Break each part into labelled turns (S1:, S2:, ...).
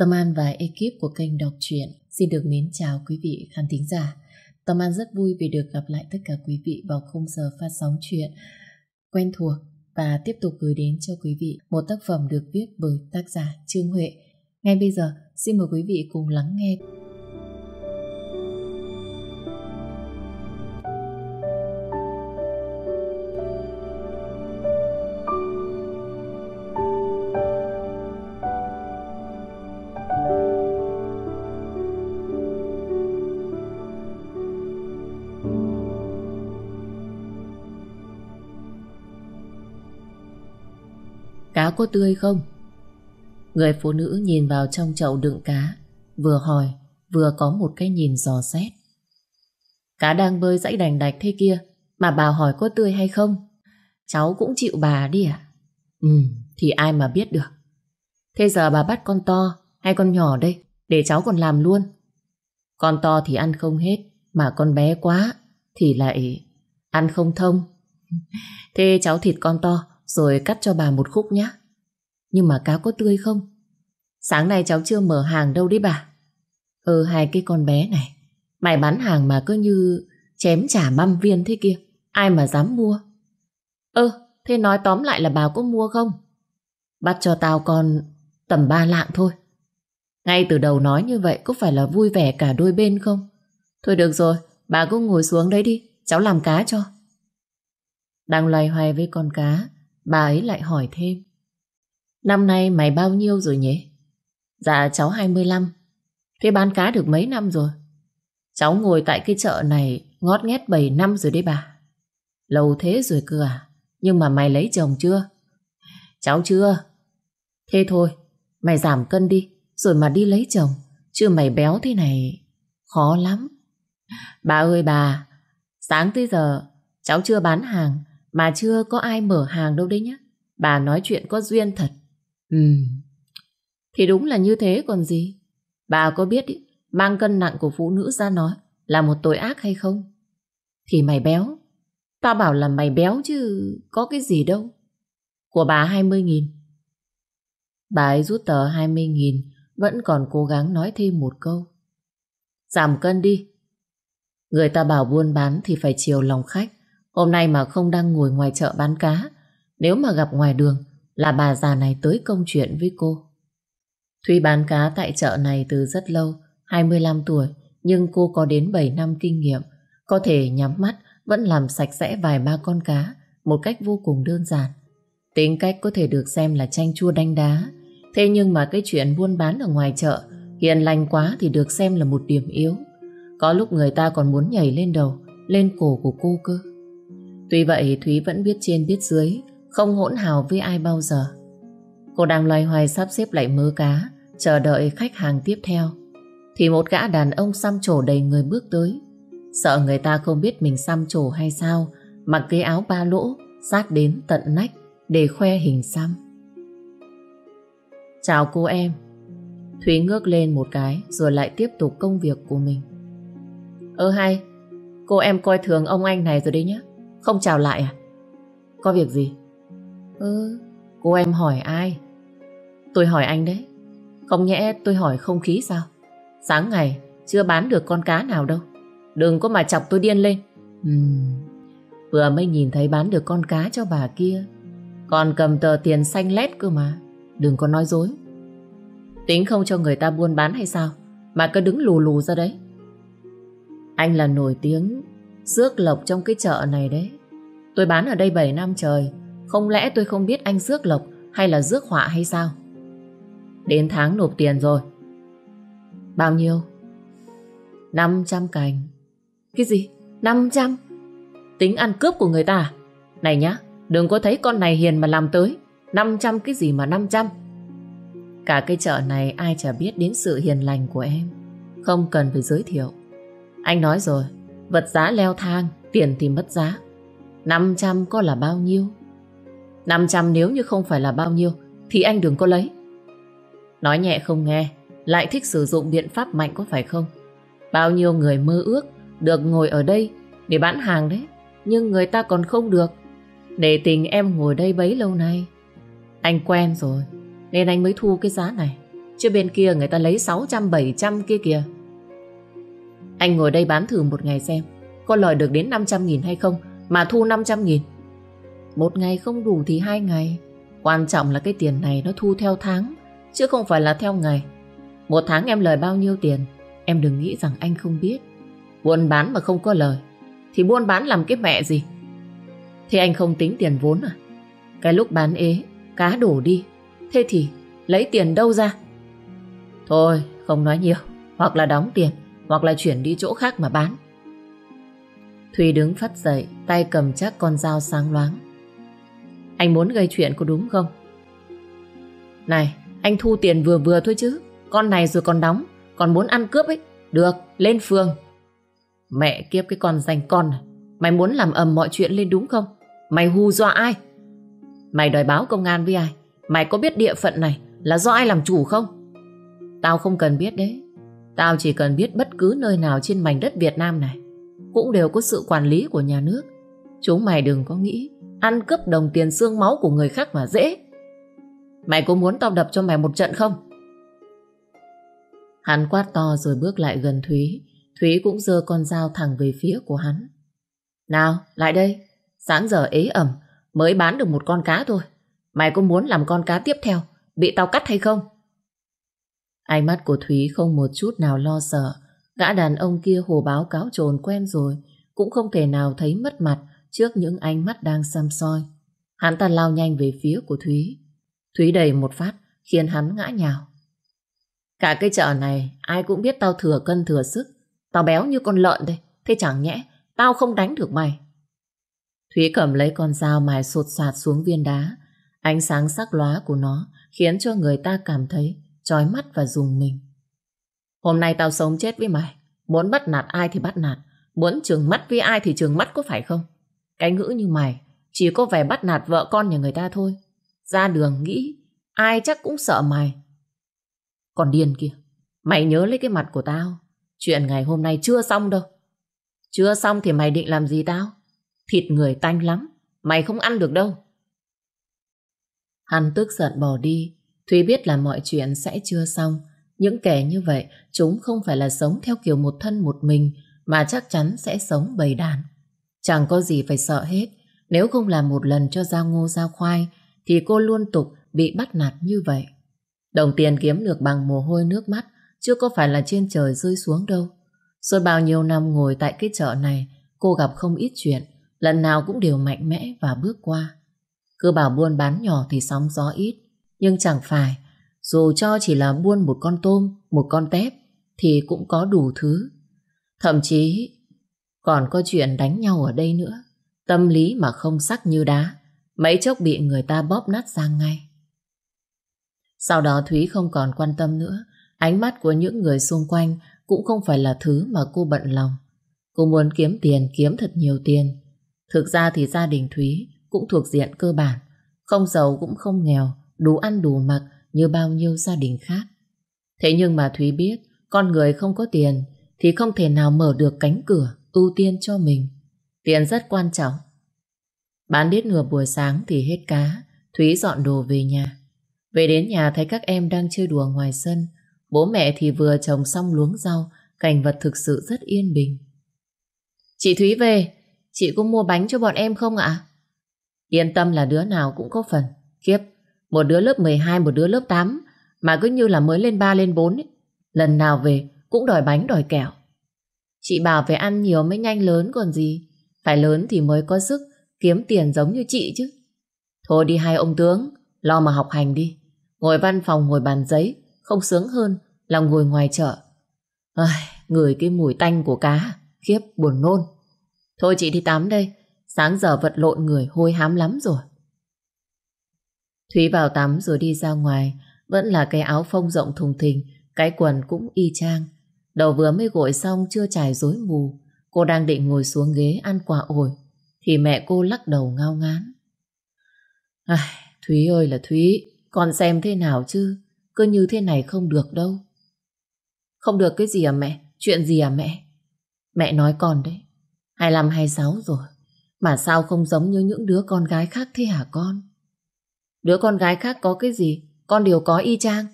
S1: Tâm An và ekip của kênh đọc truyện xin được mến chào quý vị khán thính giả. Tâm An rất vui vì được gặp lại tất cả quý vị vào khung giờ phát sóng chuyện quen thuộc và tiếp tục gửi đến cho quý vị một tác phẩm được viết bởi tác giả Trương Huệ. Ngay bây giờ, xin mời quý vị cùng lắng nghe có tươi không? Người phụ nữ nhìn vào trong chậu đựng cá, vừa hỏi, vừa có một cái nhìn dò xét. Cá đang bơi dãy đành đạch thế kia, mà bà hỏi có tươi hay không? Cháu cũng chịu bà đi à? Ừ, thì ai mà biết được. Thế giờ bà bắt con to hay con nhỏ đây, để cháu còn làm luôn. Con to thì ăn không hết, mà con bé quá thì lại ăn không thông. Thế cháu thịt con to, rồi cắt cho bà một khúc nhé. Nhưng mà cá có tươi không? Sáng nay cháu chưa mở hàng đâu đấy bà. Ừ hai cái con bé này, mày bán hàng mà cứ như chém trả măm viên thế kia, ai mà dám mua? Ơ, thế nói tóm lại là bà có mua không? Bắt cho tao con tầm ba lạng thôi. Ngay từ đầu nói như vậy có phải là vui vẻ cả đôi bên không? Thôi được rồi, bà cứ ngồi xuống đấy đi, cháu làm cá cho. Đang loay hoay với con cá, Bà ấy lại hỏi thêm Năm nay mày bao nhiêu rồi nhỉ? Dạ cháu 25 Thế bán cá được mấy năm rồi? Cháu ngồi tại cái chợ này ngót nghét 7 năm rồi đấy bà Lâu thế rồi cơ à Nhưng mà mày lấy chồng chưa? Cháu chưa Thế thôi, Mày giảm cân đi, Rồi mà đi lấy chồng Chứ mày béo thế này, Khó lắm Bà ơi bà, Sáng tới giờ, cháu chưa bán hàng, mà chưa có ai mở hàng đâu đấy nhá. Bà nói chuyện có duyên thật. Ừ. Thì đúng là như thế còn gì. Bà có biết ý, mang cân nặng của phụ nữ ra nói là một tội ác hay không? Thì mày béo. Tao bảo là mày béo chứ có cái gì đâu. Của bà 20 nghìn. Bà ấy rút tờ 20 nghìn vẫn còn cố gắng nói thêm một câu. Giảm cân đi. Người ta bảo buôn bán thì phải chiều lòng khách. Hôm nay mà không đang ngồi ngoài chợ bán cá, nếu mà gặp ngoài đường là bà già này tới công chuyện với cô. Thúy bán cá tại chợ này từ rất lâu, 25 tuổi, nhưng cô có đến 7 năm kinh nghiệm, có thể nhắm mắt vẫn làm sạch sẽ vài ba con cá một cách vô cùng đơn giản. Tính cách có thể được xem là chanh chua đanh đá, thế nhưng mà cái chuyện buôn bán ở ngoài chợ hiền lành quá thì được xem là một điểm yếu. Có lúc người ta còn muốn nhảy lên đầu, lên cổ của cô cơ. Tuy vậy Thúy vẫn biết trên biết dưới, không hỗn hào với ai bao giờ. Cô đang loay hoay sắp xếp lại mớ cá, chờ đợi khách hàng tiếp theo. Thì một gã đàn ông xăm trổ đầy người bước tới. Sợ người ta không biết mình xăm trổ hay sao, mặc cái áo ba lỗ, sát đến tận nách để khoe hình xăm. Chào cô em. Thúy ngước lên một cái rồi lại tiếp tục công việc của mình. Ơ hay, cô em coi thường ông anh này rồi đấy nhé. Không chào lại à? Có việc gì? Ừ, cô em hỏi ai? Tôi hỏi anh đấy. Không nhẽ tôi hỏi không khí sao? Sáng ngày chưa bán được con cá nào đâu. Đừng có mà chọc tôi điên lên. Uhm, vừa mới nhìn thấy bán được con cá cho bà kia. Còn cầm tờ tiền xanh lét cơ mà. Đừng có nói dối. Tính không cho người ta buôn bán hay sao? Mà cứ đứng lù lù ra đấy. Anh là nổi tiếng Rước lộc trong cái chợ này đấy. Tôi bán ở đây 7 năm trời. Không lẽ tôi không biết anh rước lộc hay là rước họa hay sao? Đến tháng nộp tiền rồi. Bao nhiêu? 500 cành. Cái gì? 500? Tính ăn cướp của người ta à? Này nhá, đừng có thấy con này hiền mà làm tới. 500 cái gì mà 500? Cả cái chợ này ai chả biết đến sự hiền lành của em. Không cần phải giới thiệu. Anh nói rồi, Vật giá leo thang, tiền thì mất giá. 500 có là bao nhiêu? 500 nếu như không phải là bao nhiêu thì anh đừng có lấy. Nói nhẹ không nghe, lại thích sử dụng biện pháp mạnh có phải không? Bao nhiêu người mơ ước được ngồi ở đây để bán hàng đấy, nhưng người ta còn không được. Để tình em ngồi đây bấy lâu nay. Anh quen rồi, nên anh mới thu cái giá này. Chứ bên kia người ta lấy 600, 700 kia kìa. Anh ngồi đây bán thử một ngày xem có lời được đến 500 nghìn hay không mà thu 500 nghìn. Một ngày không đủ thì hai ngày. Quan trọng là cái tiền này nó thu theo tháng chứ không phải là theo ngày. Một tháng em lời bao nhiêu tiền em đừng nghĩ rằng anh không biết. Buôn bán mà không có lời thì buôn bán làm cái mẹ gì. Thế anh không tính tiền vốn à? Cái lúc bán ế cá đổ đi thế thì lấy tiền đâu ra? Thôi không nói nhiều hoặc là đóng tiền hoặc là chuyển đi chỗ khác mà bán. Thùy đứng phát dậy, tay cầm chắc con dao sáng loáng. Anh muốn gây chuyện có đúng không? Này, anh thu tiền vừa vừa thôi chứ. Con này rồi còn đóng, còn muốn ăn cướp ấy. Được, lên phường. Mẹ kiếp cái con danh con này. Mày muốn làm ầm mọi chuyện lên đúng không? Mày hù dọa ai? Mày đòi báo công an với ai? Mày có biết địa phận này là do ai làm chủ không? Tao không cần biết đấy. Tao chỉ cần biết bất cứ nơi nào trên mảnh đất Việt Nam này cũng đều có sự quản lý của nhà nước. Chúng mày đừng có nghĩ ăn cướp đồng tiền xương máu của người khác mà dễ. Mày có muốn tao đập cho mày một trận không? Hắn quát to rồi bước lại gần Thúy. Thúy cũng giơ con dao thẳng về phía của hắn. Nào, lại đây. Sáng giờ ế ẩm, mới bán được một con cá thôi. Mày có muốn làm con cá tiếp theo, bị tao cắt hay không? Ánh mắt của Thúy không một chút nào lo sợ. Gã đàn ông kia hồ báo cáo trồn quen rồi, cũng không thể nào thấy mất mặt trước những ánh mắt đang xăm soi. Hắn ta lao nhanh về phía của Thúy. Thúy đầy một phát, khiến hắn ngã nhào. Cả cái chợ này, ai cũng biết tao thừa cân thừa sức. Tao béo như con lợn đây, thế chẳng nhẽ, tao không đánh được mày. Thúy cầm lấy con dao mài sột soạt xuống viên đá. Ánh sáng sắc lóa của nó khiến cho người ta cảm thấy trói mắt và dùng mình. Hôm nay tao sống chết với mày. Muốn bắt nạt ai thì bắt nạt. Muốn trường mắt với ai thì trường mắt có phải không? Cái ngữ như mày chỉ có vẻ bắt nạt vợ con nhà người ta thôi. Ra đường nghĩ ai chắc cũng sợ mày. Còn điên kia, mày nhớ lấy cái mặt của tao. Chuyện ngày hôm nay chưa xong đâu. Chưa xong thì mày định làm gì tao? Thịt người tanh lắm, mày không ăn được đâu. Hắn tức giận bỏ đi, Thúy biết là mọi chuyện sẽ chưa xong. Những kẻ như vậy, chúng không phải là sống theo kiểu một thân một mình, mà chắc chắn sẽ sống bầy đàn. Chẳng có gì phải sợ hết. Nếu không làm một lần cho giao ngô giao khoai, thì cô luôn tục bị bắt nạt như vậy. Đồng tiền kiếm được bằng mồ hôi nước mắt, chưa có phải là trên trời rơi xuống đâu. Suốt bao nhiêu năm ngồi tại cái chợ này, cô gặp không ít chuyện, lần nào cũng đều mạnh mẽ và bước qua. Cứ bảo buôn bán nhỏ thì sóng gió ít, nhưng chẳng phải, dù cho chỉ là buôn một con tôm, một con tép, thì cũng có đủ thứ. Thậm chí còn có chuyện đánh nhau ở đây nữa. Tâm lý mà không sắc như đá, mấy chốc bị người ta bóp nát ra ngay. Sau đó Thúy không còn quan tâm nữa, ánh mắt của những người xung quanh cũng không phải là thứ mà cô bận lòng. Cô muốn kiếm tiền, kiếm thật nhiều tiền. Thực ra thì gia đình Thúy cũng thuộc diện cơ bản, không giàu cũng không nghèo, đủ ăn đủ mặc như bao nhiêu gia đình khác. Thế nhưng mà Thúy biết con người không có tiền thì không thể nào mở được cánh cửa ưu tiên cho mình. Tiền rất quan trọng. Bán đít nửa buổi sáng thì hết cá, Thúy dọn đồ về nhà. Về đến nhà thấy các em đang chơi đùa ngoài sân, bố mẹ thì vừa trồng xong luống rau, cảnh vật thực sự rất yên bình. Chị Thúy về, chị có mua bánh cho bọn em không ạ? Yên tâm là đứa nào cũng có phần. Kiếp, một đứa lớp 12, một đứa lớp 8 mà cứ như là mới lên 3 lên 4 ấy. Lần nào về cũng đòi bánh đòi kẹo. Chị bảo phải ăn nhiều mới nhanh lớn còn gì. Phải lớn thì mới có sức kiếm tiền giống như chị chứ. Thôi đi hai ông tướng, lo mà học hành đi. Ngồi văn phòng ngồi bàn giấy, không sướng hơn là ngồi ngoài chợ. Ai, ngửi cái mùi tanh của cá, khiếp buồn nôn. Thôi chị đi tắm đây, sáng giờ vật lộn người hôi hám lắm rồi. Thúy vào tắm rồi đi ra ngoài, vẫn là cái áo phông rộng thùng thình, cái quần cũng y chang. Đầu vừa mới gội xong chưa trải rối mù, cô đang định ngồi xuống ghế ăn quả ổi, thì mẹ cô lắc đầu ngao ngán. Ai, Thúy ơi là Thúy, con xem thế nào chứ, cứ như thế này không được đâu. Không được cái gì à mẹ? Chuyện gì à mẹ? Mẹ nói con đấy, 25, 26 rồi, mà sao không giống như những đứa con gái khác thế hả con? Đứa con gái khác có cái gì, con đều có y chang.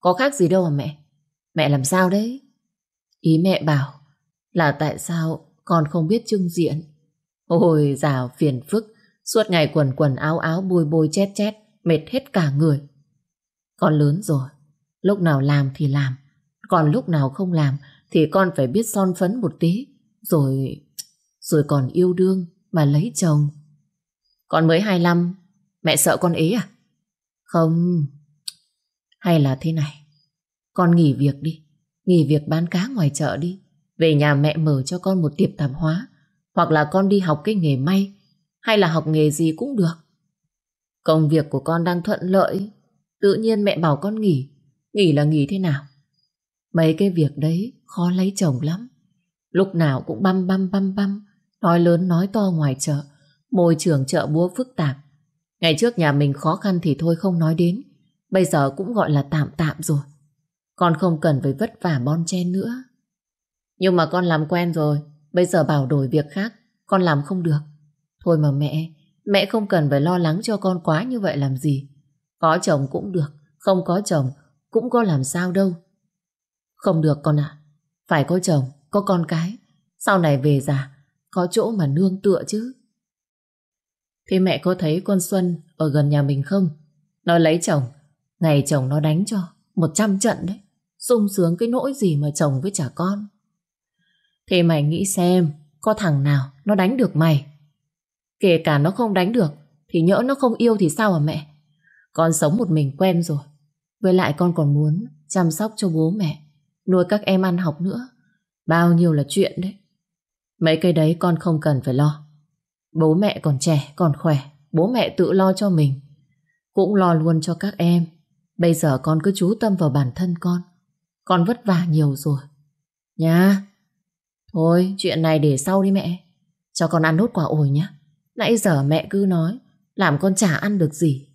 S1: Có khác gì đâu à mẹ? Mẹ làm sao đấy? Ý mẹ bảo là tại sao con không biết trưng diện. Ôi dào phiền phức, suốt ngày quần quần áo áo bôi bôi chét chét, mệt hết cả người. Con lớn rồi, lúc nào làm thì làm, còn lúc nào không làm thì con phải biết son phấn một tí, rồi rồi còn yêu đương mà lấy chồng. Con mới 25, mẹ sợ con ế à? Không, hay là thế này, con nghỉ việc đi, nghỉ việc bán cá ngoài chợ đi, về nhà mẹ mở cho con một tiệm tạp hóa, hoặc là con đi học cái nghề may, hay là học nghề gì cũng được. Công việc của con đang thuận lợi, tự nhiên mẹ bảo con nghỉ, nghỉ là nghỉ thế nào? Mấy cái việc đấy khó lấy chồng lắm. Lúc nào cũng băm băm băm băm, nói lớn nói to ngoài chợ, môi trường chợ búa phức tạp. Ngày trước nhà mình khó khăn thì thôi không nói đến, bây giờ cũng gọi là tạm tạm rồi. Con không cần phải vất vả bon chen nữa. Nhưng mà con làm quen rồi, bây giờ bảo đổi việc khác, con làm không được. Thôi mà mẹ, mẹ không cần phải lo lắng cho con quá như vậy làm gì. Có chồng cũng được, không có chồng cũng có làm sao đâu. Không được con ạ, phải có chồng, có con cái, sau này về già, có chỗ mà nương tựa chứ. Thế mẹ có thấy con Xuân ở gần nhà mình không? Nó lấy chồng, ngày chồng nó đánh cho, một trăm trận đấy sung sướng cái nỗi gì mà chồng với trả con. Thế mày nghĩ xem, có thằng nào nó đánh được mày? Kể cả nó không đánh được, thì nhỡ nó không yêu thì sao hả mẹ? Con sống một mình quen rồi. Với lại con còn muốn chăm sóc cho bố mẹ, nuôi các em ăn học nữa. Bao nhiêu là chuyện đấy. Mấy cái đấy con không cần phải lo. Bố mẹ còn trẻ, còn khỏe, bố mẹ tự lo cho mình. Cũng lo luôn cho các em. Bây giờ con cứ chú tâm vào bản thân con. Con vất vả nhiều rồi. Nha. Thôi, chuyện này để sau đi mẹ. Cho con ăn nốt quả ổi nhé. Nãy giờ mẹ cứ nói, làm con chả ăn được gì.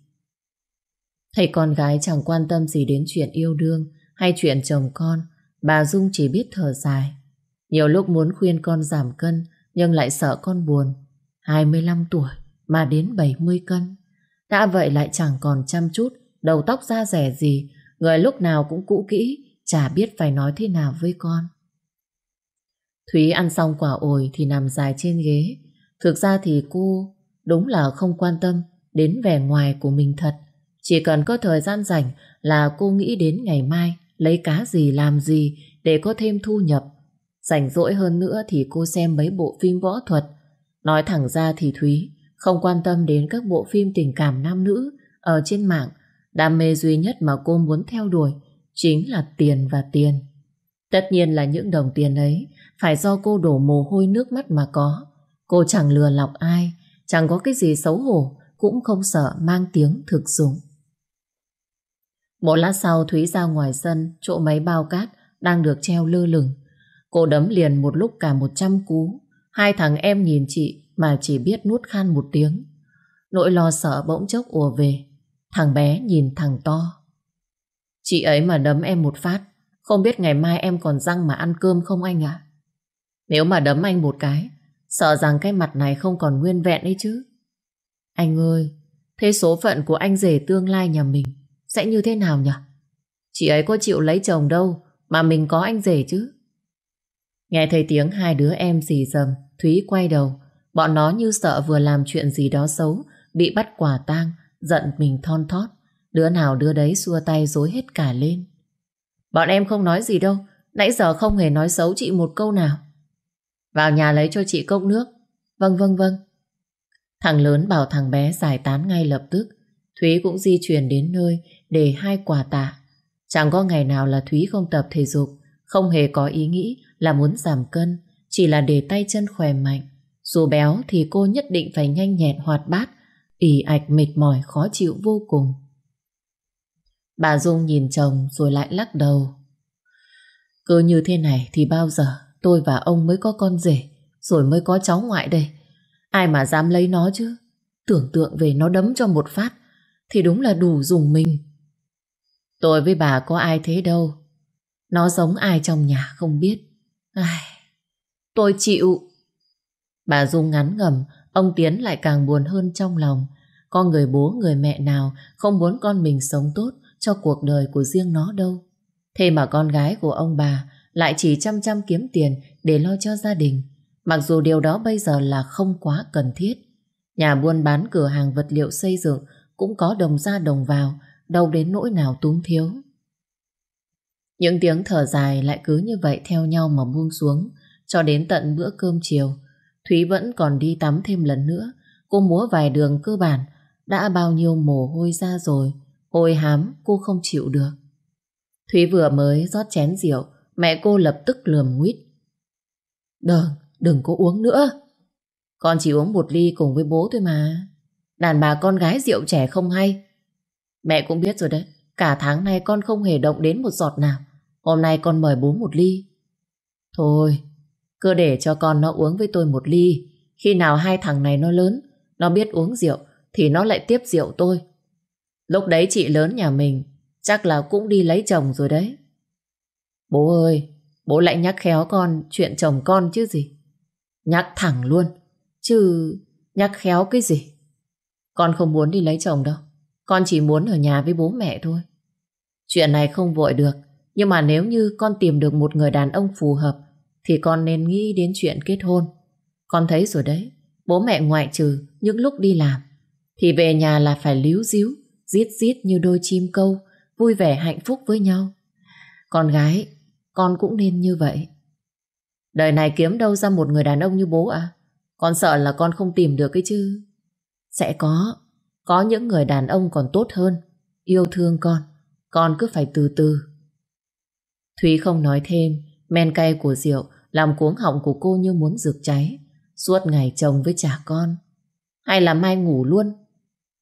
S1: Thấy con gái chẳng quan tâm gì đến chuyện yêu đương hay chuyện chồng con, bà Dung chỉ biết thở dài. Nhiều lúc muốn khuyên con giảm cân, nhưng lại sợ con buồn. 25 tuổi mà đến 70 cân. Đã vậy lại chẳng còn chăm chút, đầu tóc da rẻ gì, người lúc nào cũng cũ kỹ, chả biết phải nói thế nào với con. Thúy ăn xong quả ổi thì nằm dài trên ghế. Thực ra thì cô đúng là không quan tâm đến vẻ ngoài của mình thật. Chỉ cần có thời gian rảnh là cô nghĩ đến ngày mai lấy cá gì làm gì để có thêm thu nhập. Rảnh rỗi hơn nữa thì cô xem mấy bộ phim võ thuật. Nói thẳng ra thì Thúy không quan tâm đến các bộ phim tình cảm nam nữ ở trên mạng. Đam mê duy nhất mà cô muốn theo đuổi chính là tiền và tiền. Tất nhiên là những đồng tiền ấy phải do cô đổ mồ hôi nước mắt mà có. Cô chẳng lừa lọc ai, chẳng có cái gì xấu hổ, cũng không sợ mang tiếng thực dụng. Một lát sau Thúy ra ngoài sân, chỗ máy bao cát đang được treo lơ lửng. Cô đấm liền một lúc cả một trăm cú. Hai thằng em nhìn chị mà chỉ biết nuốt khan một tiếng. Nỗi lo sợ bỗng chốc ùa về. Thằng bé nhìn thằng to. Chị ấy mà đấm em một phát, không biết ngày mai em còn răng mà ăn cơm không anh ạ? Nếu mà đấm anh một cái, sợ rằng cái mặt này không còn nguyên vẹn ấy chứ. Anh ơi, thế số phận của anh rể tương lai nhà mình sẽ như thế nào nhỉ? Chị ấy có chịu lấy chồng đâu mà mình có anh rể chứ. Nghe thấy tiếng hai đứa em dì dầm, Thúy quay đầu. Bọn nó như sợ vừa làm chuyện gì đó xấu, bị bắt quả tang, giận mình thon thót. Đứa nào đứa đấy xua tay dối hết cả lên. Bọn em không nói gì đâu, nãy giờ không hề nói xấu chị một câu nào. Vào nhà lấy cho chị cốc nước. Vâng vâng vâng. Thằng lớn bảo thằng bé giải tán ngay lập tức. Thúy cũng di chuyển đến nơi để hai quà tạ. Chẳng có ngày nào là Thúy không tập thể dục, không hề có ý nghĩ là muốn giảm cân, chỉ là để tay chân khỏe mạnh. Dù béo thì cô nhất định phải nhanh nhẹn hoạt bát, ỉ ạch mệt mỏi khó chịu vô cùng. Bà Dung nhìn chồng rồi lại lắc đầu. Cứ như thế này thì bao giờ tôi và ông mới có con rể, rồi mới có cháu ngoại đây. Ai mà dám lấy nó chứ? Tưởng tượng về nó đấm cho một phát, thì đúng là đủ dùng mình. Tôi với bà có ai thế đâu. Nó giống ai trong nhà không biết. Ai... Tôi chịu. Bà Dung ngắn ngầm, ông Tiến lại càng buồn hơn trong lòng. Con người bố người mẹ nào không muốn con mình sống tốt cho cuộc đời của riêng nó đâu. Thế mà con gái của ông bà lại chỉ chăm chăm kiếm tiền để lo cho gia đình. Mặc dù điều đó bây giờ là không quá cần thiết. Nhà buôn bán cửa hàng vật liệu xây dựng cũng có đồng ra đồng vào, đâu đến nỗi nào túng thiếu. Những tiếng thở dài lại cứ như vậy theo nhau mà buông xuống, cho đến tận bữa cơm chiều. Thúy vẫn còn đi tắm thêm lần nữa, cô múa vài đường cơ bản, đã bao nhiêu mồ hôi ra rồi, ôi hám cô không chịu được. Thúy vừa mới rót chén rượu, mẹ cô lập tức lườm nguyết. Đừng, đừng có uống nữa. Con chỉ uống một ly cùng với bố thôi mà. Đàn bà con gái rượu trẻ không hay. Mẹ cũng biết rồi đấy, cả tháng nay con không hề động đến một giọt nào. Hôm nay con mời bố một ly. Thôi, cứ để cho con nó uống với tôi một ly. Khi nào hai thằng này nó lớn, nó biết uống rượu, thì nó lại tiếp rượu tôi. Lúc đấy chị lớn nhà mình chắc là cũng đi lấy chồng rồi đấy. Bố ơi, bố lại nhắc khéo con chuyện chồng con chứ gì. Nhắc thẳng luôn, chứ nhắc khéo cái gì. Con không muốn đi lấy chồng đâu, con chỉ muốn ở nhà với bố mẹ thôi. Chuyện này không vội được, nhưng mà nếu như con tìm được một người đàn ông phù hợp thì con nên nghĩ đến chuyện kết hôn. Con thấy rồi đấy, bố mẹ ngoại trừ những lúc đi làm thì về nhà là phải líu díu, giết giết như đôi chim câu, vui vẻ hạnh phúc với nhau. Con gái, con cũng nên như vậy. Đời này kiếm đâu ra một người đàn ông như bố à? Con sợ là con không tìm được cái chứ. Sẽ có, có những người đàn ông còn tốt hơn, yêu thương con, con cứ phải từ từ. Thúy không nói thêm, men cay của rượu làm cuống họng của cô như muốn rực cháy, suốt ngày chồng với trả con. Hay là mai ngủ luôn,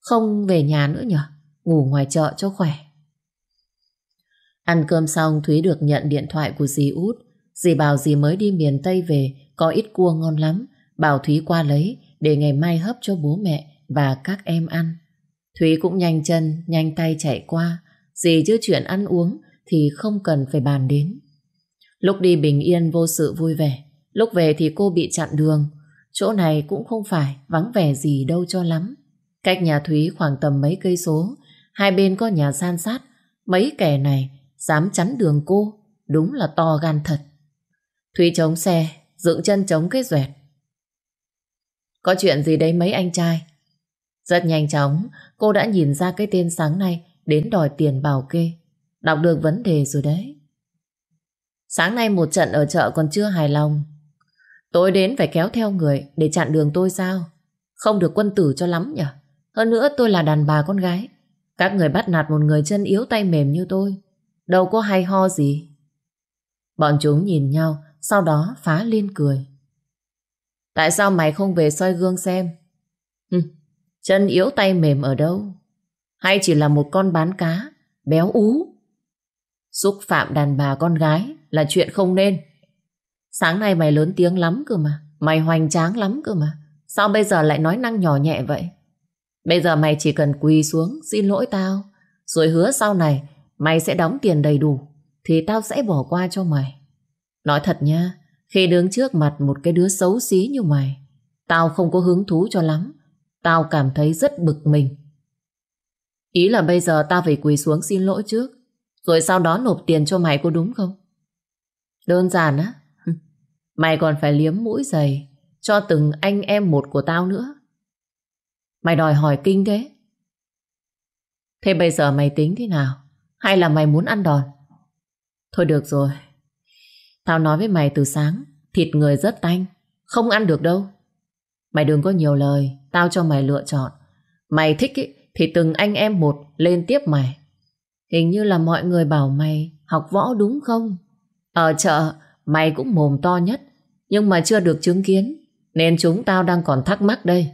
S1: không về nhà nữa nhở, ngủ ngoài chợ cho khỏe. Ăn cơm xong Thúy được nhận điện thoại của dì út. Dì bảo dì mới đi miền Tây về, có ít cua ngon lắm. Bảo Thúy qua lấy để ngày mai hấp cho bố mẹ và các em ăn. Thúy cũng nhanh chân, nhanh tay chạy qua. Dì chứ chuyện ăn uống thì không cần phải bàn đến. Lúc đi bình yên vô sự vui vẻ, lúc về thì cô bị chặn đường. Chỗ này cũng không phải vắng vẻ gì đâu cho lắm. Cách nhà Thúy khoảng tầm mấy cây số, hai bên có nhà san sát. Mấy kẻ này dám chắn đường cô, đúng là to gan thật. Thúy chống xe, dựng chân chống cái duẹt. Có chuyện gì đấy mấy anh trai? Rất nhanh chóng, cô đã nhìn ra cái tên sáng nay đến đòi tiền bảo kê. Đọc được vấn đề rồi đấy. Sáng nay một trận ở chợ còn chưa hài lòng. Tôi đến phải kéo theo người để chặn đường tôi sao? Không được quân tử cho lắm nhỉ? Hơn nữa tôi là đàn bà con gái. Các người bắt nạt một người chân yếu tay mềm như tôi. Đâu có hay ho gì. Bọn chúng nhìn nhau, sau đó phá lên cười. Tại sao mày không về soi gương xem? Hừ, chân yếu tay mềm ở đâu? Hay chỉ là một con bán cá, béo ú? Xúc phạm đàn bà con gái là chuyện không nên. Sáng nay mày lớn tiếng lắm cơ mà. Mày hoành tráng lắm cơ mà. Sao bây giờ lại nói năng nhỏ nhẹ vậy? Bây giờ mày chỉ cần quỳ xuống, xin lỗi tao. Rồi hứa sau này, mày sẽ đóng tiền đầy đủ. Thì tao sẽ bỏ qua cho mày. Nói thật nha. Khi đứng trước mặt một cái đứa xấu xí như mày. Tao không có hứng thú cho lắm. Tao cảm thấy rất bực mình. Ý là bây giờ tao phải quỳ xuống xin lỗi trước. Rồi sau đó nộp tiền cho mày có đúng không? Đơn giản á. Mày còn phải liếm mũi giày cho từng anh em một của tao nữa. Mày đòi hỏi kinh thế. Thế bây giờ mày tính thế nào? Hay là mày muốn ăn đòn? Thôi được rồi. Tao nói với mày từ sáng, thịt người rất tanh, không ăn được đâu. Mày đừng có nhiều lời, tao cho mày lựa chọn. Mày thích ý, thì từng anh em một lên tiếp mày. Hình như là mọi người bảo mày học võ đúng không? Ở chợ, mày cũng mồm to nhất, nhưng mà chưa được chứng kiến, nên chúng tao đang còn thắc mắc đây.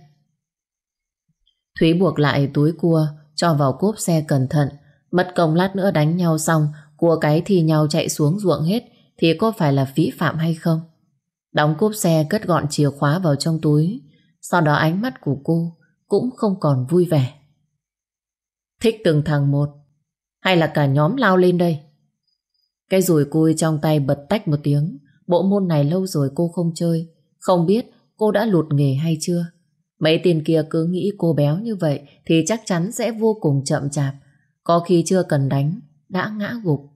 S1: Thúy buộc lại túi cua, cho vào cốp xe cẩn thận. Mất công lát nữa đánh nhau xong, cua cái thì nhau chạy xuống ruộng hết, thì có phải là phí phạm hay không? Đóng cốp xe cất gọn chìa khóa vào trong túi, sau đó ánh mắt của cô cũng không còn vui vẻ. Thích từng thằng một, hay là cả nhóm lao lên đây? Cái rùi cui trong tay bật tách một tiếng. Bộ môn này lâu rồi cô không chơi. Không biết cô đã lụt nghề hay chưa? Mấy tiền kia cứ nghĩ cô béo như vậy thì chắc chắn sẽ vô cùng chậm chạp. có khi chưa cần đánh, đã ngã gục.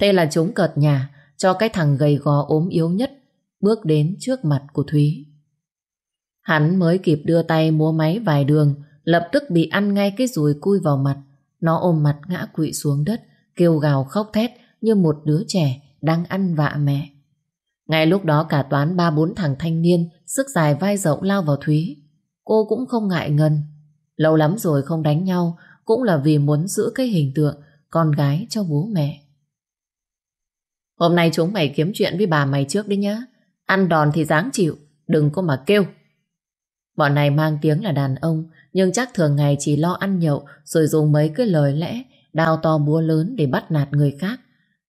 S1: Thế là chúng cợt nhà cho cái thằng gầy gò ốm yếu nhất bước đến trước mặt của Thúy. Hắn mới kịp đưa tay múa máy vài đường, lập tức bị ăn ngay cái rùi cui vào mặt. Nó ôm mặt ngã quỵ xuống đất, kêu gào khóc thét như một đứa trẻ đang ăn vạ mẹ. Ngay lúc đó cả toán ba bốn thằng thanh niên sức dài vai rộng lao vào Thúy. Cô cũng không ngại ngần. Lâu lắm rồi không đánh nhau cũng là vì muốn giữ cái hình tượng con gái cho bố mẹ. Hôm nay chúng mày kiếm chuyện với bà mày trước đi nhá. Ăn đòn thì dáng chịu, đừng có mà kêu. Bọn này mang tiếng là đàn ông, nhưng chắc thường ngày chỉ lo ăn nhậu rồi dùng mấy cái lời lẽ, Đào to búa lớn để bắt nạt người khác.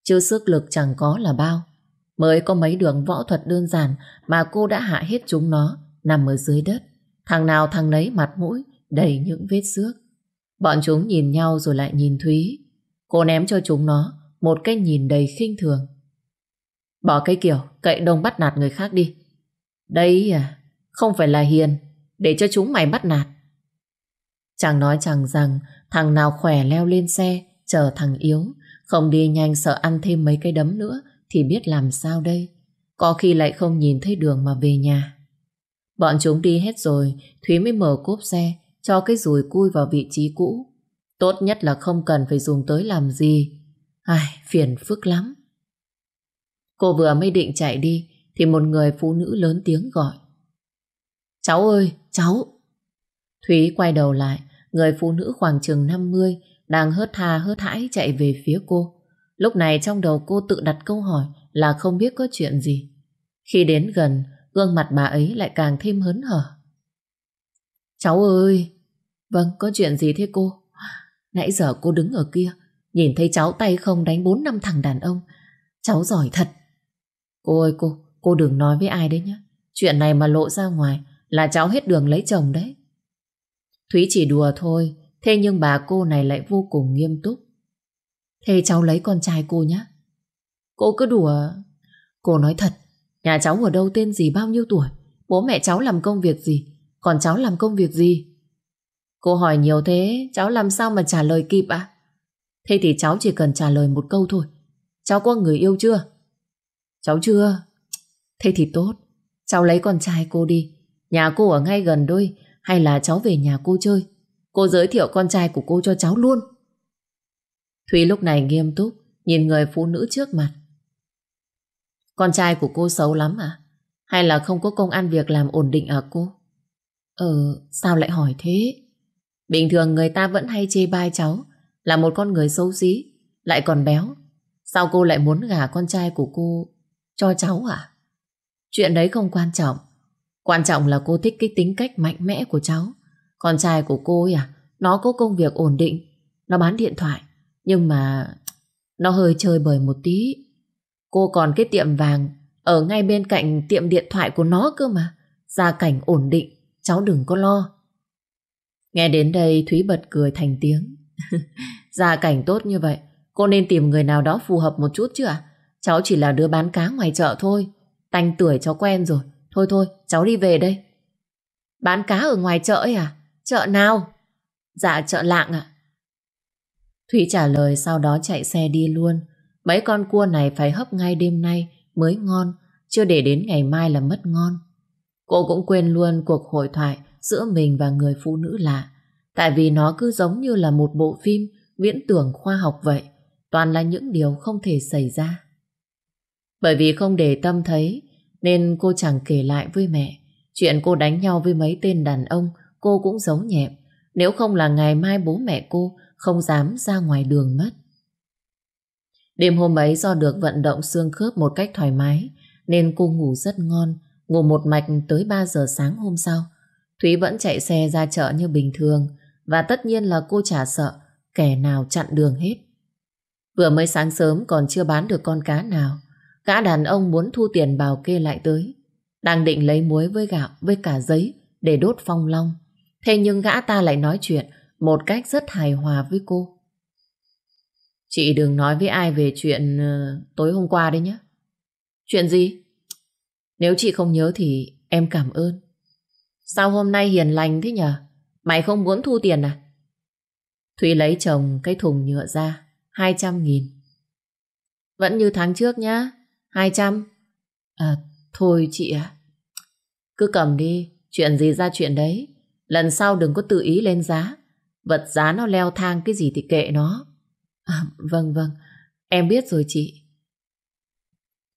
S1: Chứ sức lực chẳng có là bao. Mới có mấy đường võ thuật đơn giản mà cô đã hạ hết chúng nó, nằm ở dưới đất. Thằng nào thằng nấy mặt mũi, đầy những vết xước. Bọn chúng nhìn nhau rồi lại nhìn Thúy. Cô ném cho chúng nó một cái nhìn đầy khinh thường. Bỏ cái kiểu cậy đông bắt nạt người khác đi. Đây à, không phải là hiền, để cho chúng mày bắt nạt. chàng nói chẳng rằng thằng nào khỏe leo lên xe, chờ thằng yếu, không đi nhanh sợ ăn thêm mấy cái đấm nữa thì biết làm sao đây. Có khi lại không nhìn thấy đường mà về nhà. Bọn chúng đi hết rồi, Thúy mới mở cốp xe, cho cái rùi cui vào vị trí cũ. Tốt nhất là không cần phải dùng tới làm gì. Ai, phiền phức lắm. Cô vừa mới định chạy đi, thì một người phụ nữ lớn tiếng gọi. Cháu ơi, cháu! Thúy quay đầu lại, người phụ nữ khoảng chừng 50 đang hớt tha hớt hãi chạy về phía cô. Lúc này trong đầu cô tự đặt câu hỏi là không biết có chuyện gì. Khi đến gần, gương mặt bà ấy lại càng thêm hớn hở. Cháu ơi! Vâng, có chuyện gì thế cô? Nãy giờ cô đứng ở kia, nhìn thấy cháu tay không đánh bốn năm thằng đàn ông. Cháu giỏi thật. Cô ơi cô, cô đừng nói với ai đấy nhé. Chuyện này mà lộ ra ngoài là cháu hết đường lấy chồng đấy. Thúy chỉ đùa thôi, thế nhưng bà cô này lại vô cùng nghiêm túc. Thế cháu lấy con trai cô nhé. Cô cứ đùa. Cô nói thật, nhà cháu ở đâu tên gì bao nhiêu tuổi, bố mẹ cháu làm công việc gì, còn cháu làm công việc gì? Cô hỏi nhiều thế, cháu làm sao mà trả lời kịp ạ? Thế thì cháu chỉ cần trả lời một câu thôi. Cháu có người yêu chưa? Cháu chưa. Thế thì tốt. Cháu lấy con trai cô đi. Nhà cô ở ngay gần đôi hay là cháu về nhà cô chơi. Cô giới thiệu con trai của cô cho cháu luôn. Thúy lúc này nghiêm túc nhìn người phụ nữ trước mặt. Con trai của cô xấu lắm à? Hay là không có công ăn việc làm ổn định à cô? Ờ, sao lại hỏi thế? Bình thường người ta vẫn hay chê bai cháu là một con người xấu xí, lại còn béo. Sao cô lại muốn gả con trai của cô cho cháu à? Chuyện đấy không quan trọng. Quan trọng là cô thích cái tính cách mạnh mẽ của cháu. Con trai của cô ấy à, nó có công việc ổn định, nó bán điện thoại, nhưng mà nó hơi chơi bời một tí. Cô còn cái tiệm vàng ở ngay bên cạnh tiệm điện thoại của nó cơ mà. Gia cảnh ổn định, cháu đừng có lo. Nghe đến đây Thúy bật cười thành tiếng. Gia cảnh tốt như vậy, cô nên tìm người nào đó phù hợp một chút chứ ạ? Cháu chỉ là đứa bán cá ngoài chợ thôi. Tanh tuổi cháu quen rồi. Thôi thôi, cháu đi về đây. Bán cá ở ngoài chợ ấy à? Chợ nào? Dạ chợ lạng ạ. Thủy trả lời sau đó chạy xe đi luôn. Mấy con cua này phải hấp ngay đêm nay mới ngon, chưa để đến ngày mai là mất ngon. Cô cũng quên luôn cuộc hội thoại giữa mình và người phụ nữ lạ. Tại vì nó cứ giống như là một bộ phim viễn tưởng khoa học vậy. Toàn là những điều không thể xảy ra. Bởi vì không để tâm thấy nên cô chẳng kể lại với mẹ. Chuyện cô đánh nhau với mấy tên đàn ông cô cũng giấu nhẹm. Nếu không là ngày mai bố mẹ cô không dám ra ngoài đường mất. Đêm hôm ấy do được vận động xương khớp một cách thoải mái nên cô ngủ rất ngon, ngủ một mạch tới 3 giờ sáng hôm sau. Thúy vẫn chạy xe ra chợ như bình thường và tất nhiên là cô chả sợ kẻ nào chặn đường hết. Vừa mới sáng sớm còn chưa bán được con cá nào Gã đàn ông muốn thu tiền bào kê lại tới Đang định lấy muối với gạo Với cả giấy để đốt phong long Thế nhưng gã ta lại nói chuyện Một cách rất hài hòa với cô Chị đừng nói với ai về chuyện ờ, tối hôm qua đấy nhé. Chuyện gì? Nếu chị không nhớ thì em cảm ơn. Sao hôm nay hiền lành thế nhở? Mày không muốn thu tiền à? Thúy lấy chồng cái thùng nhựa ra 200 nghìn. Vẫn như tháng trước nhá 200 À thôi chị ạ. Cứ cầm đi, Chuyện gì ra chuyện đấy. Lần sau đừng có tự ý lên giá. Vật giá nó leo thang cái gì thì kệ nó à, Vâng vâng. Em biết rồi chị.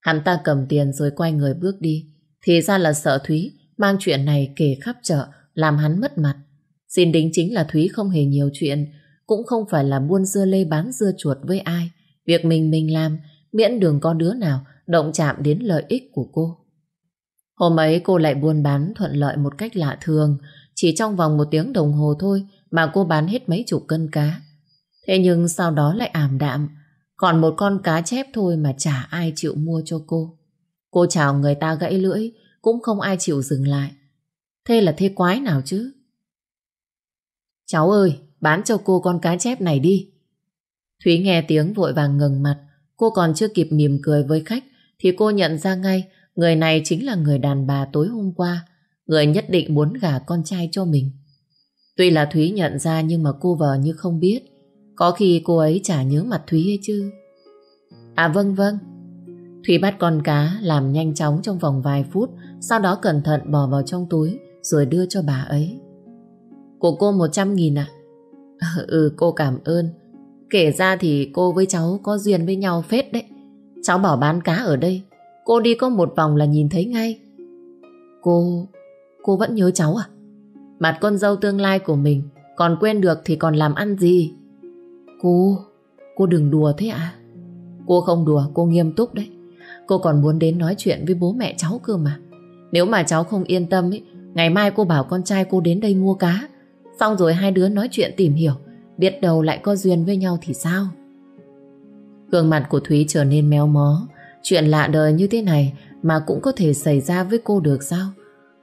S1: Hắn ta cầm tiền rồi quay người bước đi. Thì ra là sợ Thúy Mang chuyện này kể khắp chợ Làm hắn mất mặt. Xin đính chính là Thúy không hề nhiều chuyện Cũng không phải là buôn dưa lê bán dưa chuột với ai. Việc mình mình làm Miễn đường có đứa nào Động chạm đến lợi ích của cô. Hôm ấy cô lại buôn bán thuận lợi một cách lạ thường. Chỉ trong vòng một tiếng đồng hồ thôi Mà cô bán hết mấy chục cân cá. Thế nhưng sau đó lại ảm đạm. Còn một con cá chép thôi mà chả ai chịu mua cho cô. Cô chào người ta gãy lưỡi, Cũng không ai chịu dừng lại. Thế là thế quái nào chứ? Cháu ơi, Bán cho cô con cá chép này đi. Thúy nghe tiếng vội vàng ngừng mặt. Cô còn chưa kịp mỉm cười với khách, Thì cô nhận ra ngay, Người này chính là người đàn bà tối hôm qua. Người nhất định muốn gả con trai cho mình. Tuy là Thúy nhận ra Nhưng mà cô vợ như không biết. Có khi cô ấy chả nhớ mặt Thúy hay chứ. À vâng vâng. Thúy bắt con cá làm nhanh chóng trong vòng vài phút, Sau đó cẩn thận bỏ vào trong túi, Rồi đưa cho bà ấy. Của cô 100 nghìn ạ. Ừ cô cảm ơn. Kể ra thì cô với cháu có duyên với nhau phết đấy. Cháu bảo bán cá ở đây, Cô đi có một vòng là nhìn thấy ngay. Cô... Cô vẫn nhớ cháu à? Mặt con dâu tương lai của mình, Còn quên được thì còn làm ăn gì? Cô... Cô đừng đùa thế à? Cô không đùa, cô nghiêm túc đấy. Cô còn muốn đến nói chuyện với bố mẹ cháu cơ mà. Nếu mà cháu không yên tâm ấy, Ngày mai cô bảo con trai cô đến đây mua cá. Xong rồi hai đứa nói chuyện tìm hiểu Biết đâu lại có duyên với nhau thì sao? Gương mặt của Thúy trở nên méo mó. Chuyện lạ đời như thế này Mà cũng có thể xảy ra với cô được sao?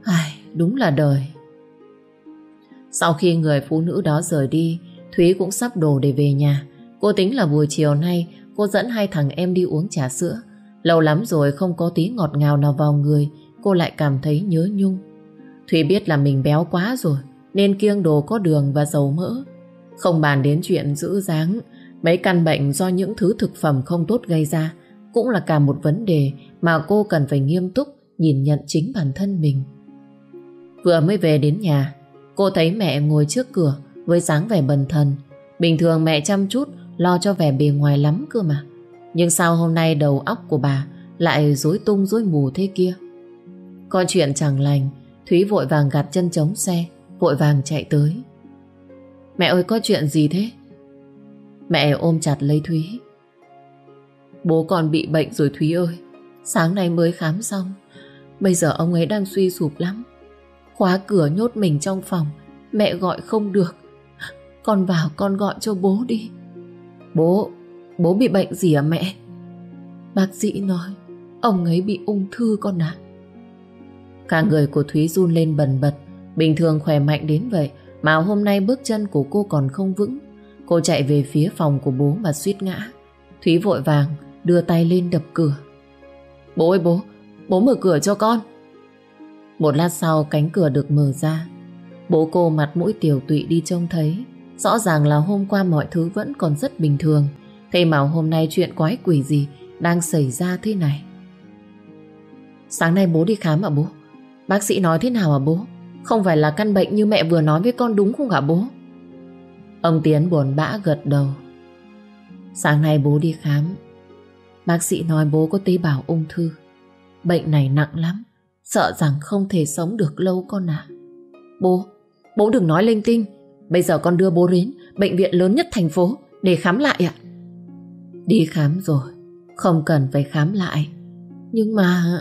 S1: Ai, Đúng là đời. Sau khi người phụ nữ đó rời đi Thúy cũng sắp đồ để về nhà. Cô tính là buổi chiều nay, Cô dẫn hai thằng em đi uống trà sữa. Lâu lắm rồi không có tí ngọt ngào nào vào người, Cô lại cảm thấy nhớ nhung. Thúy biết là mình béo quá rồi, Nên kiêng đồ có đường và dầu mỡ. Không bàn đến chuyện giữ dáng, Mấy căn bệnh do những thứ thực phẩm không tốt gây ra, Cũng là cả một vấn đề Mà cô cần phải nghiêm túc Nhìn nhận chính bản thân mình. Vừa mới về đến nhà, Cô thấy mẹ ngồi trước cửa với dáng vẻ bần thần, Bình thường mẹ chăm chút, Lo cho vẻ bề ngoài lắm cơ mà. Nhưng sao hôm nay đầu óc của bà Lại rối tung rối mù thế kia? Có chuyện chẳng lành, Thúy vội vàng gạt chân chống xe, Vội vàng chạy tới. Mẹ ơi, có chuyện gì thế? Mẹ ôm chặt lấy Thúy. Bố còn bị bệnh rồi Thúy ơi, Sáng nay mới khám xong. Bây giờ ông ấy đang suy sụp lắm. Khóa cửa nhốt mình trong phòng, Mẹ gọi không được. Con vào con gọi cho bố đi. Bố Bố bị bệnh gì à mẹ? Bác sĩ nói, Ông ấy bị ung thư con ạ. Cả người của Thúy run lên bần bật, Bình thường khỏe mạnh đến vậy, Mà hôm nay bước chân của cô còn không vững. Cô chạy về phía phòng của bố mà suýt ngã. Thúy vội vàng Đưa tay lên đập cửa. Bố ơi bố Bố mở cửa cho con. Một lát sau cánh cửa được mở ra. Bố cô mặt mũi tiểu tụy đi trông thấy. Rõ ràng là hôm qua mọi thứ vẫn còn rất bình thường. Thế mà hôm nay chuyện quái quỷ gì Đang xảy ra thế này? Sáng nay bố đi khám à bố? Bác sĩ nói thế nào à bố? Không phải là căn bệnh như mẹ vừa nói với con đúng không hả bố? Ông Tiến buồn bã gật đầu. Sáng nay bố đi khám. Bác sĩ nói bố có tế bào ung thư. Bệnh này nặng lắm. Sợ rằng không thể sống được lâu con ạ. Bố Bố đừng nói linh tinh. Bây giờ con đưa bố đến bệnh viện lớn nhất thành phố Để khám lại ạ. Đi khám rồi, Không cần phải khám lại. Nhưng mà,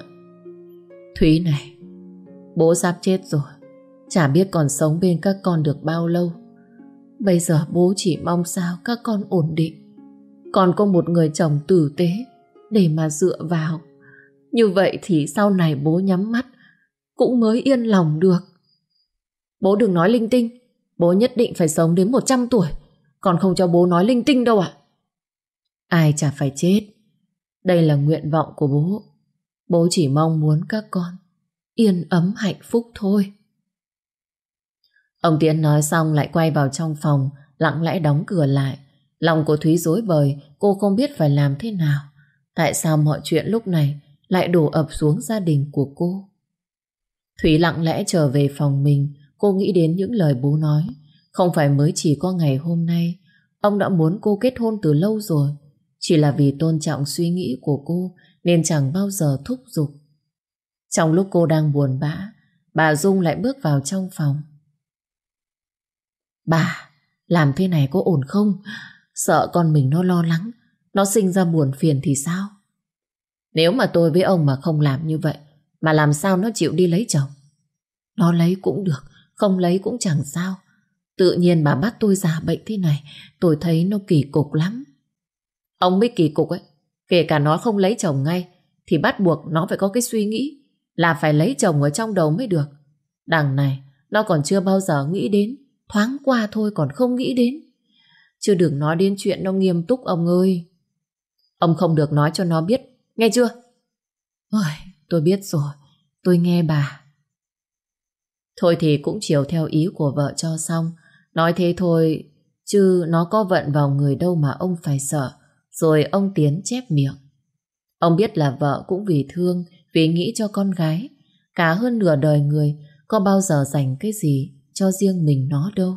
S1: Thúy này, Bố sắp chết rồi. Chả biết còn sống bên các con được bao lâu. Bây giờ bố chỉ mong sao các con ổn định. Còn có một người chồng tử tế Để mà dựa vào. Như vậy thì sau này bố nhắm mắt Cũng mới yên lòng được. Bố đừng nói linh tinh. Bố nhất định phải sống đến 100 tuổi Còn không cho bố nói linh tinh đâu ạ Ai chả phải chết Đây là nguyện vọng của bố Bố chỉ mong muốn các con Yên ấm hạnh phúc thôi Ông Tiến nói xong lại quay vào trong phòng lặng lẽ đóng cửa lại. Lòng của Thúy dối bời, cô không biết phải làm thế nào. Tại sao mọi chuyện lúc này lại đổ ập xuống gia đình của cô? Thúy lặng lẽ trở về phòng mình, cô nghĩ đến những lời bố nói. Không phải mới chỉ có ngày hôm nay, ông đã muốn cô kết hôn từ lâu rồi. Chỉ là vì tôn trọng suy nghĩ của cô nên chẳng bao giờ thúc giục. Trong lúc cô đang buồn bã, bà Dung lại bước vào trong phòng. Bà, làm thế này có ổn không? Sợ con mình nó lo lắng, nó sinh ra buồn phiền thì sao? Nếu mà tôi với ông mà không làm như vậy, mà làm sao nó chịu đi lấy chồng? Nó lấy cũng được, không lấy cũng chẳng sao. Tự nhiên bà bắt tôi giả bệnh thế này, tôi thấy nó kỳ cục lắm. Ông mới kỳ cục ấy, kể cả nó không lấy chồng ngay, thì bắt buộc nó phải có cái suy nghĩ là phải lấy chồng ở trong đầu mới được. Đằng này, nó còn chưa bao giờ nghĩ đến, thoáng qua thôi còn không nghĩ đến. Chứ đừng nói đến chuyện nó nghiêm túc ông ơi. Ông không được nói cho nó biết, nghe chưa? Ôi, tôi biết rồi, tôi nghe bà. Thôi thì cũng chiều theo ý của vợ cho xong. Nói thế thôi, chứ nó có vận vào người đâu mà ông phải sợ. Rồi ông Tiến chép miệng. Ông biết là vợ cũng vì thương, vì nghĩ cho con gái. Cả hơn nửa đời người có bao giờ dành cái gì cho riêng mình nó đâu.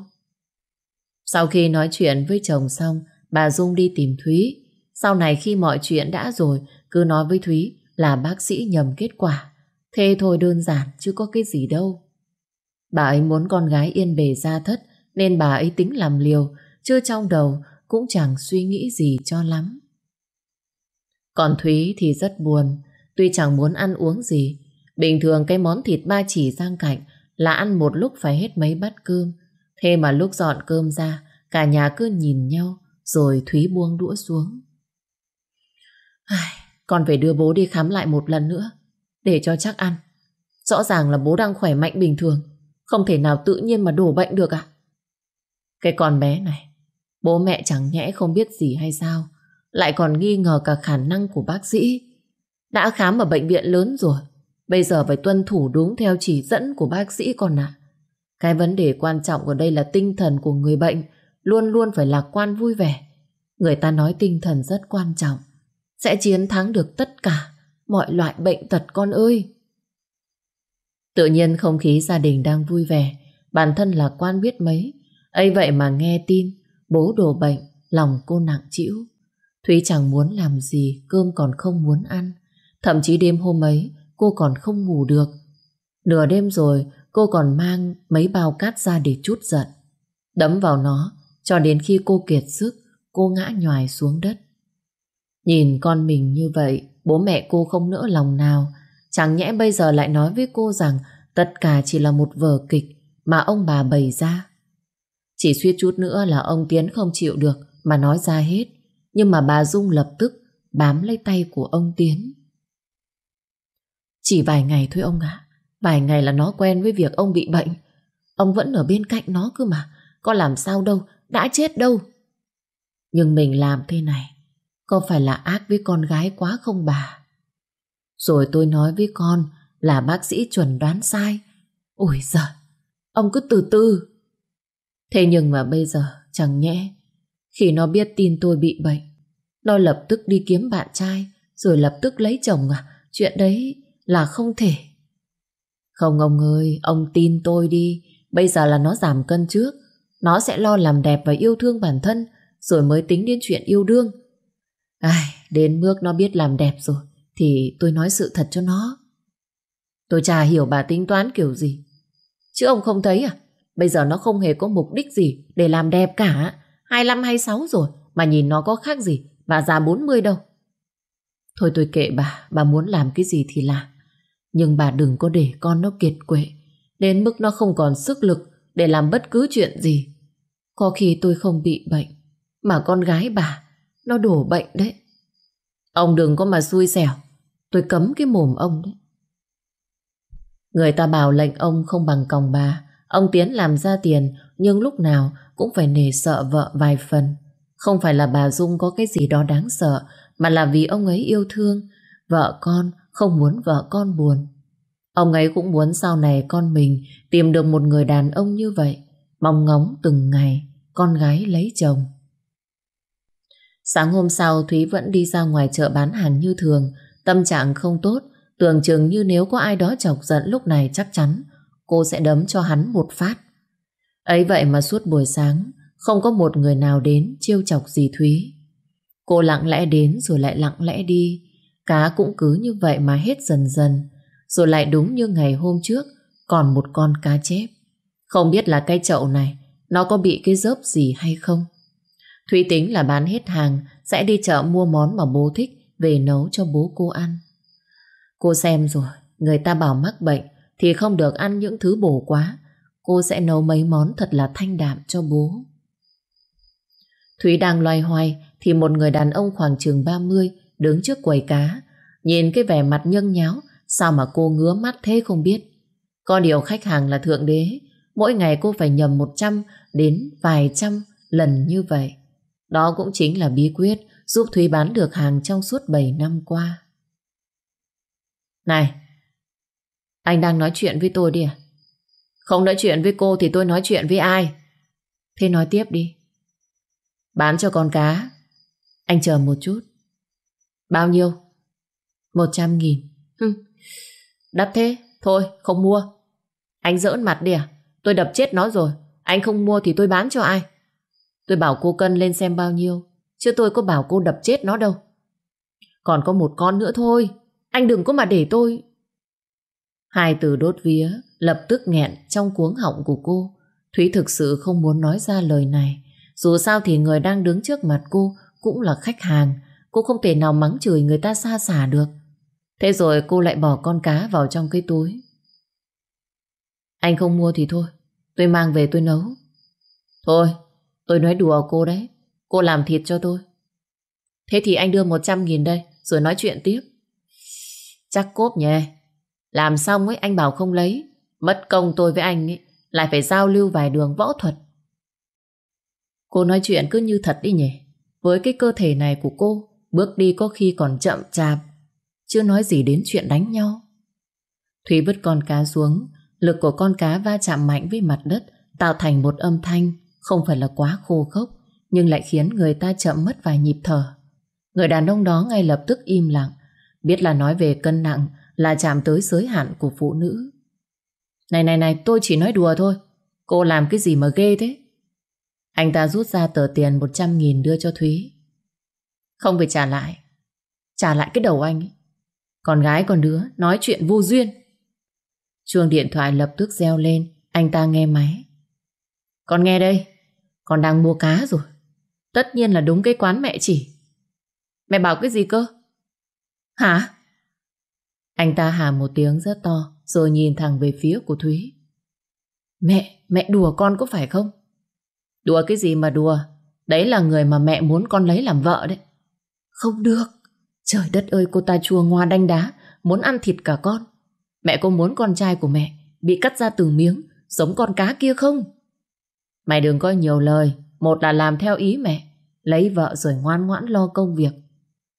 S1: Sau khi nói chuyện với chồng xong, bà Dung đi tìm Thúy. Sau này khi mọi chuyện đã rồi, cứ nói với Thúy là bác sĩ nhầm kết quả. Thế thôi đơn giản chứ có cái gì đâu. Bà ấy muốn con gái yên bề ra thất nên bà ấy tính làm liều, chứ trong đầu cũng chẳng suy nghĩ gì cho lắm. Còn Thúy thì rất buồn, tuy chẳng muốn ăn uống gì. Bình thường cái món thịt ba chỉ giang cạnh là ăn một lúc phải hết mấy bát cơm. Thế mà lúc dọn cơm ra, cả nhà cứ nhìn nhau, rồi Thúy buông đũa xuống. Ai, con phải đưa bố đi khám lại một lần nữa, để cho chắc ăn. Rõ ràng là bố đang khỏe mạnh bình thường, không thể nào tự nhiên mà đổ bệnh được à? Cái con bé này, bố mẹ chẳng nhẽ không biết gì hay sao, lại còn nghi ngờ cả khả năng của bác sĩ. Đã khám ở bệnh viện lớn rồi, bây giờ phải tuân thủ đúng theo chỉ dẫn của bác sĩ còn ạ. Cái vấn đề quan trọng ở đây là tinh thần của người bệnh luôn luôn phải lạc quan vui vẻ. Người ta nói tinh thần rất quan trọng, sẽ chiến thắng được tất cả mọi loại bệnh tật con ơi. Tự nhiên không khí gia đình đang vui vẻ, bản thân lạc quan biết mấy. ấy vậy mà nghe tin, bố đổ bệnh, lòng cô nặng chịu. Thúy chẳng muốn làm gì, cơm còn không muốn ăn. Thậm chí đêm hôm ấy, cô còn không ngủ được. Nửa đêm rồi, cô còn mang mấy bao cát ra để chút giận. Đấm vào nó, cho đến khi cô kiệt sức, cô ngã nhòi xuống đất. Nhìn con mình như vậy, bố mẹ cô không nỡ lòng nào, Chẳng nhẽ bây giờ lại nói với cô rằng tất cả chỉ là một vở kịch mà ông bà bày ra. Chỉ suýt chút nữa là ông Tiến không chịu được mà nói ra hết. Nhưng mà bà Dung lập tức bám lấy tay của ông Tiến. Chỉ vài ngày thôi ông ạ. Vài ngày là nó quen với việc ông bị bệnh. Ông vẫn ở bên cạnh nó cơ mà. Có làm sao đâu, đã chết đâu. Nhưng mình làm thế này, có phải là ác với con gái quá không bà? Rồi tôi nói với con là bác sĩ chuẩn đoán sai. Ôi giời, ông cứ từ từ. Thế nhưng mà bây giờ chẳng nhẽ khi nó biết tin tôi bị bệnh nó lập tức đi kiếm bạn trai rồi lập tức lấy chồng à? Chuyện đấy là không thể. Không ông ơi, ông tin tôi đi. Bây giờ là nó giảm cân trước. Nó sẽ lo làm đẹp và yêu thương bản thân rồi mới tính đến chuyện yêu đương. Ai, đến bước nó biết làm đẹp rồi thì tôi nói sự thật cho nó. Tôi chả hiểu bà tính toán kiểu gì. Chứ ông không thấy à? Bây giờ nó không hề có mục đích gì để làm đẹp cả. 25, 26 rồi mà nhìn nó có khác gì bà già 40 đâu. Thôi tôi kệ bà, bà muốn làm cái gì thì làm. Nhưng bà đừng có để con nó kiệt quệ đến mức nó không còn sức lực để làm bất cứ chuyện gì. Có khi tôi không bị bệnh mà con gái bà nó đổ bệnh đấy. Ông đừng có mà xui xẻo Tôi cấm cái mồm ông đấy. Người ta bảo lệnh ông không bằng còng bà. Ông Tiến làm ra tiền Nhưng lúc nào cũng phải nề sợ vợ vài phần. Không phải là bà Dung có cái gì đó đáng sợ Mà là vì ông ấy yêu thương. Vợ con không muốn vợ con buồn. Ông ấy cũng muốn sau này con mình Tìm được một người đàn ông như vậy. Mong ngóng từng ngày con gái lấy chồng. Sáng hôm sau Thúy vẫn đi ra ngoài chợ bán hàng như thường, tâm trạng không tốt, tưởng chừng như nếu có ai đó chọc giận lúc này chắc chắn cô sẽ đấm cho hắn một phát. Ấy vậy mà suốt buổi sáng không có một người nào đến chiêu chọc gì Thúy. Cô lặng lẽ đến rồi lại lặng lẽ đi, cá cũng cứ như vậy mà hết dần dần, rồi lại đúng như ngày hôm trước còn một con cá chép. Không biết là cái chậu này nó có bị cái dớp gì hay không. Thúy tính là bán hết hàng sẽ đi chợ mua món mà bố thích về nấu cho bố cô ăn. Cô xem rồi, người ta bảo mắc bệnh thì không được ăn những thứ bổ quá. Cô sẽ nấu mấy món thật là thanh đạm cho bố. Thúy đang loay hoay thì một người đàn ông khoảng chừng 30 đứng trước quầy cá. Nhìn cái vẻ mặt nhân nháo sao mà cô ngứa mắt thế không biết. Có điều khách hàng là thượng đế mỗi ngày cô phải nhầm 100 đến vài trăm lần như vậy. Đó cũng chính là bí quyết giúp Thúy bán được hàng trong suốt 7 năm qua. Này, anh đang nói chuyện với tôi đi à? Không nói chuyện với cô thì tôi nói chuyện với ai? Thế nói tiếp đi. Bán cho con cá. Anh chờ một chút. Bao nhiêu? Một trăm nghìn. Hừ, đắt thế. Thôi, không mua. Anh giỡn mặt đi à? Tôi đập chết nó rồi. Anh không mua thì tôi bán cho ai? Tôi bảo cô cân lên xem bao nhiêu. Chứ tôi có bảo cô đập chết nó đâu. Còn có một con nữa thôi. Anh đừng có mà để tôi... Hai từ đốt vía lập tức nghẹn trong cuống họng của cô. Thúy thực sự không muốn nói ra lời này. Dù sao thì người đang đứng trước mặt cô cũng là khách hàng. Cô không thể nào mắng chửi người ta xa xả được. Thế rồi cô lại bỏ con cá vào trong cái túi. Anh không mua thì thôi. Tôi mang về tôi nấu. Thôi, tôi nói đùa cô đấy. Cô làm thịt cho tôi. Thế thì anh đưa 100 nghìn đây, rồi nói chuyện tiếp. Chắc cốp nhé. Làm xong ấy, anh bảo không lấy. Mất công tôi với anh ấy, lại phải giao lưu vài đường võ thuật. Cô nói chuyện cứ như thật đi nhỉ. Với cái cơ thể này của cô, bước đi có khi còn chậm chạp. Chưa nói gì đến chuyện đánh nhau. Thúy vứt con cá xuống, lực của con cá va chạm mạnh với mặt đất, tạo thành một âm thanh không phải là quá khô khốc, nhưng lại khiến người ta chậm mất vài nhịp thở. Người đàn ông đó ngay lập tức im lặng, biết là nói về cân nặng là chạm tới giới hạn của phụ nữ. Này này này, tôi chỉ nói đùa thôi. Cô làm cái gì mà ghê thế? Anh ta rút ra tờ tiền 100 nghìn đưa cho Thúy. Không phải trả lại. Trả lại cái đầu anh ấy. Con gái con đứa nói chuyện vô duyên. Chuông điện thoại lập tức reo lên. Anh ta nghe máy. Con nghe đây. Con đang mua cá rồi. Tất nhiên là đúng cái quán mẹ chỉ. Mẹ bảo cái gì cơ? Hả? Anh ta hà một tiếng rất to rồi nhìn thẳng về phía của Thúy. Mẹ, mẹ đùa con có phải không? Đùa cái gì mà đùa? Đấy là người mà mẹ muốn con lấy làm vợ đấy. Không được. Trời đất ơi cô ta chua ngoa đanh đá muốn ăn thịt cả con. Mẹ có muốn con trai của mẹ bị cắt ra từng miếng giống con cá kia không? Mày đừng có nhiều lời. Một là làm theo ý mẹ lấy vợ rồi ngoan ngoãn lo công việc.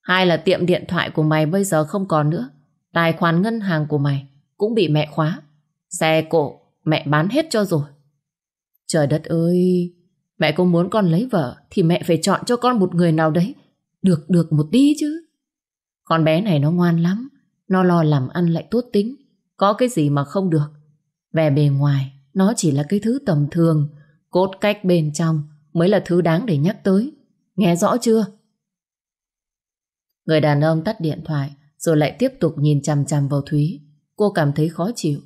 S1: Hai là tiệm điện thoại của mày bây giờ không còn nữa. Tài khoản ngân hàng của mày cũng bị mẹ khóa. Xe cộ mẹ bán hết cho rồi. Trời đất ơi, mẹ có muốn con lấy vợ thì mẹ phải chọn cho con một người nào đấy. Được được một tí chứ. Con bé này nó ngoan lắm. Nó lo làm ăn lại tốt tính. Có cái gì mà không được. Về bề ngoài, nó chỉ là cái thứ tầm thường. Cốt cách bên trong mới là thứ đáng để nhắc tới. Nghe rõ chưa? Người đàn ông tắt điện thoại rồi lại tiếp tục nhìn chằm chằm vào Thúy. Cô cảm thấy khó chịu.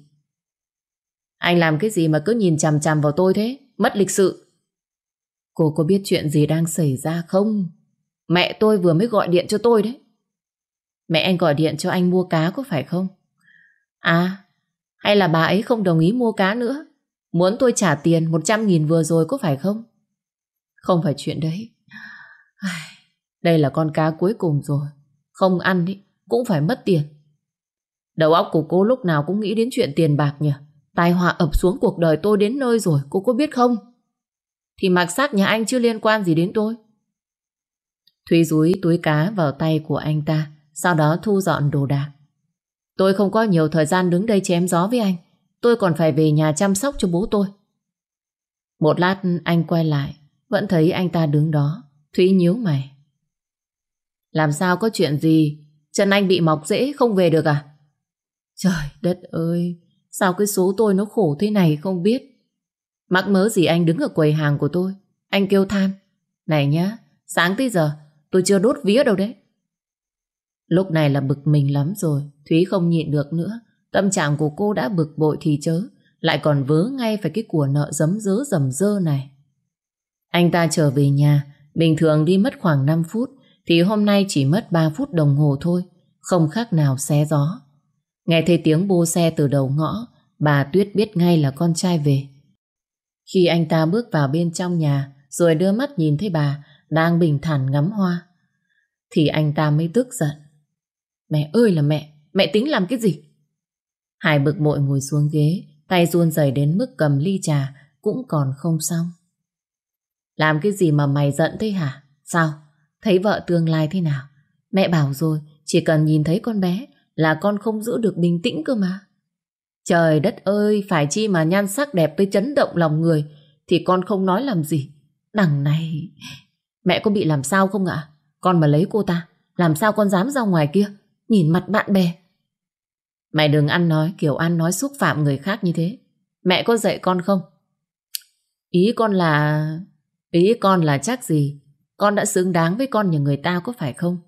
S1: Anh làm cái gì mà cứ nhìn chằm chằm vào tôi thế? Mất lịch sự. Cô có biết chuyện gì đang xảy ra không? Mẹ tôi vừa mới gọi điện cho tôi đấy. Mẹ anh gọi điện cho anh mua cá có phải không? À, hay là bà ấy không đồng ý mua cá nữa? Muốn tôi trả tiền 100.000 vừa rồi có phải không? Không phải chuyện đấy. Đây là con cá cuối cùng rồi. Không ăn đi, cũng phải mất tiền. Đầu óc của cô lúc nào cũng nghĩ đến chuyện tiền bạc nhỉ? Tai họa ập xuống cuộc đời tôi đến nơi rồi, cô có biết không? Thì mặc xác nhà anh chưa liên quan gì đến tôi. Thúy rúi túi cá vào tay của anh ta, sau đó thu dọn đồ đạc. Tôi không có nhiều thời gian đứng đây chém gió với anh. Tôi còn phải về nhà chăm sóc cho bố tôi. Một lát anh quay lại, vẫn thấy anh ta đứng đó, Thúy nhíu mày. Làm sao có chuyện gì? Chân Anh bị mọc rễ không về được à? Trời đất ơi, Sao cái số tôi nó khổ thế này không biết? Mắc mớ gì anh đứng ở quầy hàng của tôi? Anh kêu than. Này nhá, Sáng tới giờ, tôi chưa đốt vía đâu đấy. Lúc này là bực mình lắm rồi, Thúy không nhịn được nữa. Tâm trạng của cô đã bực bội thì chớ, Lại còn vớ ngay phải cái của nợ dấm dớ dầm dơ này. Anh ta trở về nhà. Bình thường đi mất khoảng 5 phút, Thì hôm nay chỉ mất 3 phút đồng hồ thôi, Không khác nào xé gió. Nghe thấy tiếng bô xe từ đầu ngõ, Bà Tuyết biết ngay là con trai về. Khi anh ta bước vào bên trong nhà, Rồi đưa mắt nhìn thấy bà Đang bình thản ngắm hoa, Thì anh ta mới tức giận. Mẹ ơi là mẹ Mẹ tính làm cái gì? Hải bực bội ngồi xuống ghế, Tay run rẩy đến mức cầm ly trà Cũng còn không xong. Làm cái gì mà mày giận thế hả? Sao? Thấy vợ tương lai thế nào? Mẹ bảo rồi, Chỉ cần nhìn thấy con bé Là con không giữ được bình tĩnh cơ mà. Trời đất ơi, Phải chi mà nhan sắc đẹp với chấn động lòng người, Thì con không nói làm gì. Đằng này, Mẹ có bị làm sao không ạ? Con mà lấy cô ta, Làm sao con dám ra ngoài kia? Nhìn mặt bạn bè. Mày đừng ăn nói kiểu ăn nói xúc phạm người khác như thế. Mẹ có dạy con không? Ý con là... Ý con là chắc gì? Con đã xứng đáng với con như người ta có phải không?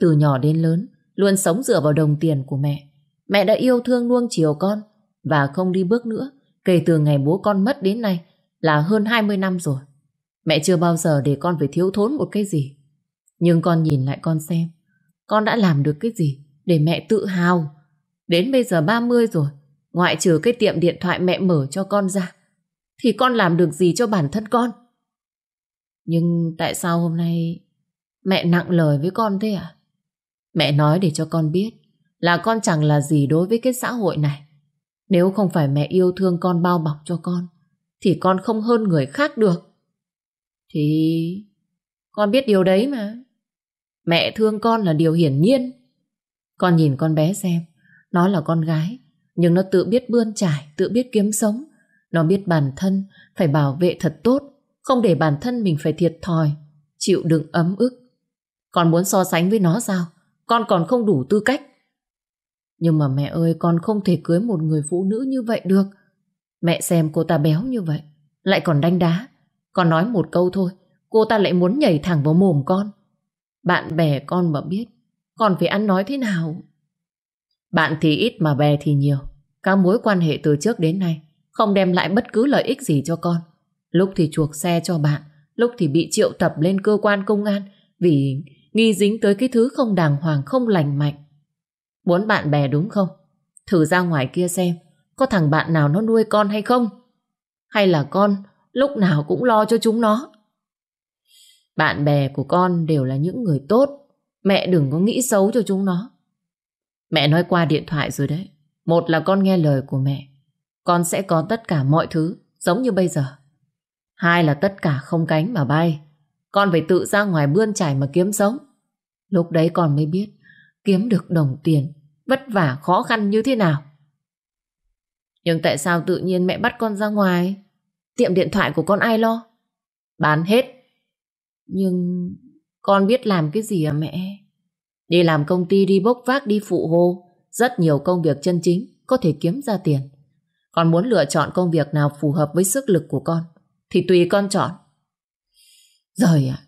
S1: Từ nhỏ đến lớn, Luôn sống dựa vào đồng tiền của mẹ. Mẹ đã yêu thương nuông chiều con, Và không đi bước nữa, Kể từ ngày bố con mất đến nay, Là hơn 20 năm rồi. Mẹ chưa bao giờ để con phải thiếu thốn một cái gì. Nhưng con nhìn lại con xem, Con đã làm được cái gì Để mẹ tự hào? Đến bây giờ 30 rồi, Ngoại trừ cái tiệm điện thoại mẹ mở cho con ra, Thì con làm được gì cho bản thân con? Nhưng tại sao hôm nay Mẹ nặng lời với con thế à Mẹ nói để cho con biết Là con chẳng là gì đối với cái xã hội này. Nếu không phải mẹ yêu thương con bao bọc cho con Thì con không hơn người khác được. Thì Con biết điều đấy mà. Mẹ thương con là điều hiển nhiên. Con nhìn con bé xem nó là con gái, nhưng nó tự biết bươn trải, tự biết kiếm sống. Nó biết bản thân phải bảo vệ thật tốt, không để bản thân mình phải thiệt thòi, chịu đựng ấm ức. Con muốn so sánh với nó sao? Con còn không đủ tư cách. Nhưng mà mẹ ơi, con không thể cưới một người phụ nữ như vậy được. Mẹ xem cô ta béo như vậy, lại còn đánh đá. Con nói một câu thôi, cô ta lại muốn nhảy thẳng vào mồm con. Bạn bè con mà biết, con phải ăn nói thế nào? Bạn thì ít mà bè thì nhiều. Các mối quan hệ từ trước đến nay không đem lại bất cứ lợi ích gì cho con. Lúc thì chuộc xe cho bạn, lúc thì bị triệu tập lên cơ quan công an vì nghi dính tới cái thứ không đàng hoàng, không lành mạnh. Muốn bạn bè đúng không? Thử ra ngoài kia xem, có thằng bạn nào nó nuôi con hay không? Hay là con lúc nào cũng lo cho chúng nó? Bạn bè của con đều là những người tốt, mẹ đừng có nghĩ xấu cho chúng nó. Mẹ nói qua điện thoại rồi đấy. Một là con nghe lời của mẹ. Con sẽ có tất cả mọi thứ giống như bây giờ. Hai là tất cả không cánh mà bay. Con phải tự ra ngoài bươn trải mà kiếm sống. Lúc đấy con mới biết, kiếm được đồng tiền, vất vả, khó khăn như thế nào. Nhưng tại sao tự nhiên mẹ bắt con ra ngoài? Tiệm điện thoại của con ai lo? Bán hết. Nhưng con biết làm cái gì à mẹ? Đi làm công ty, đi bốc vác, đi phụ hồ Rất nhiều công việc chân chính Có thể kiếm ra tiền Con muốn lựa chọn công việc nào phù hợp với sức lực của con thì tùy con chọn. Rồi à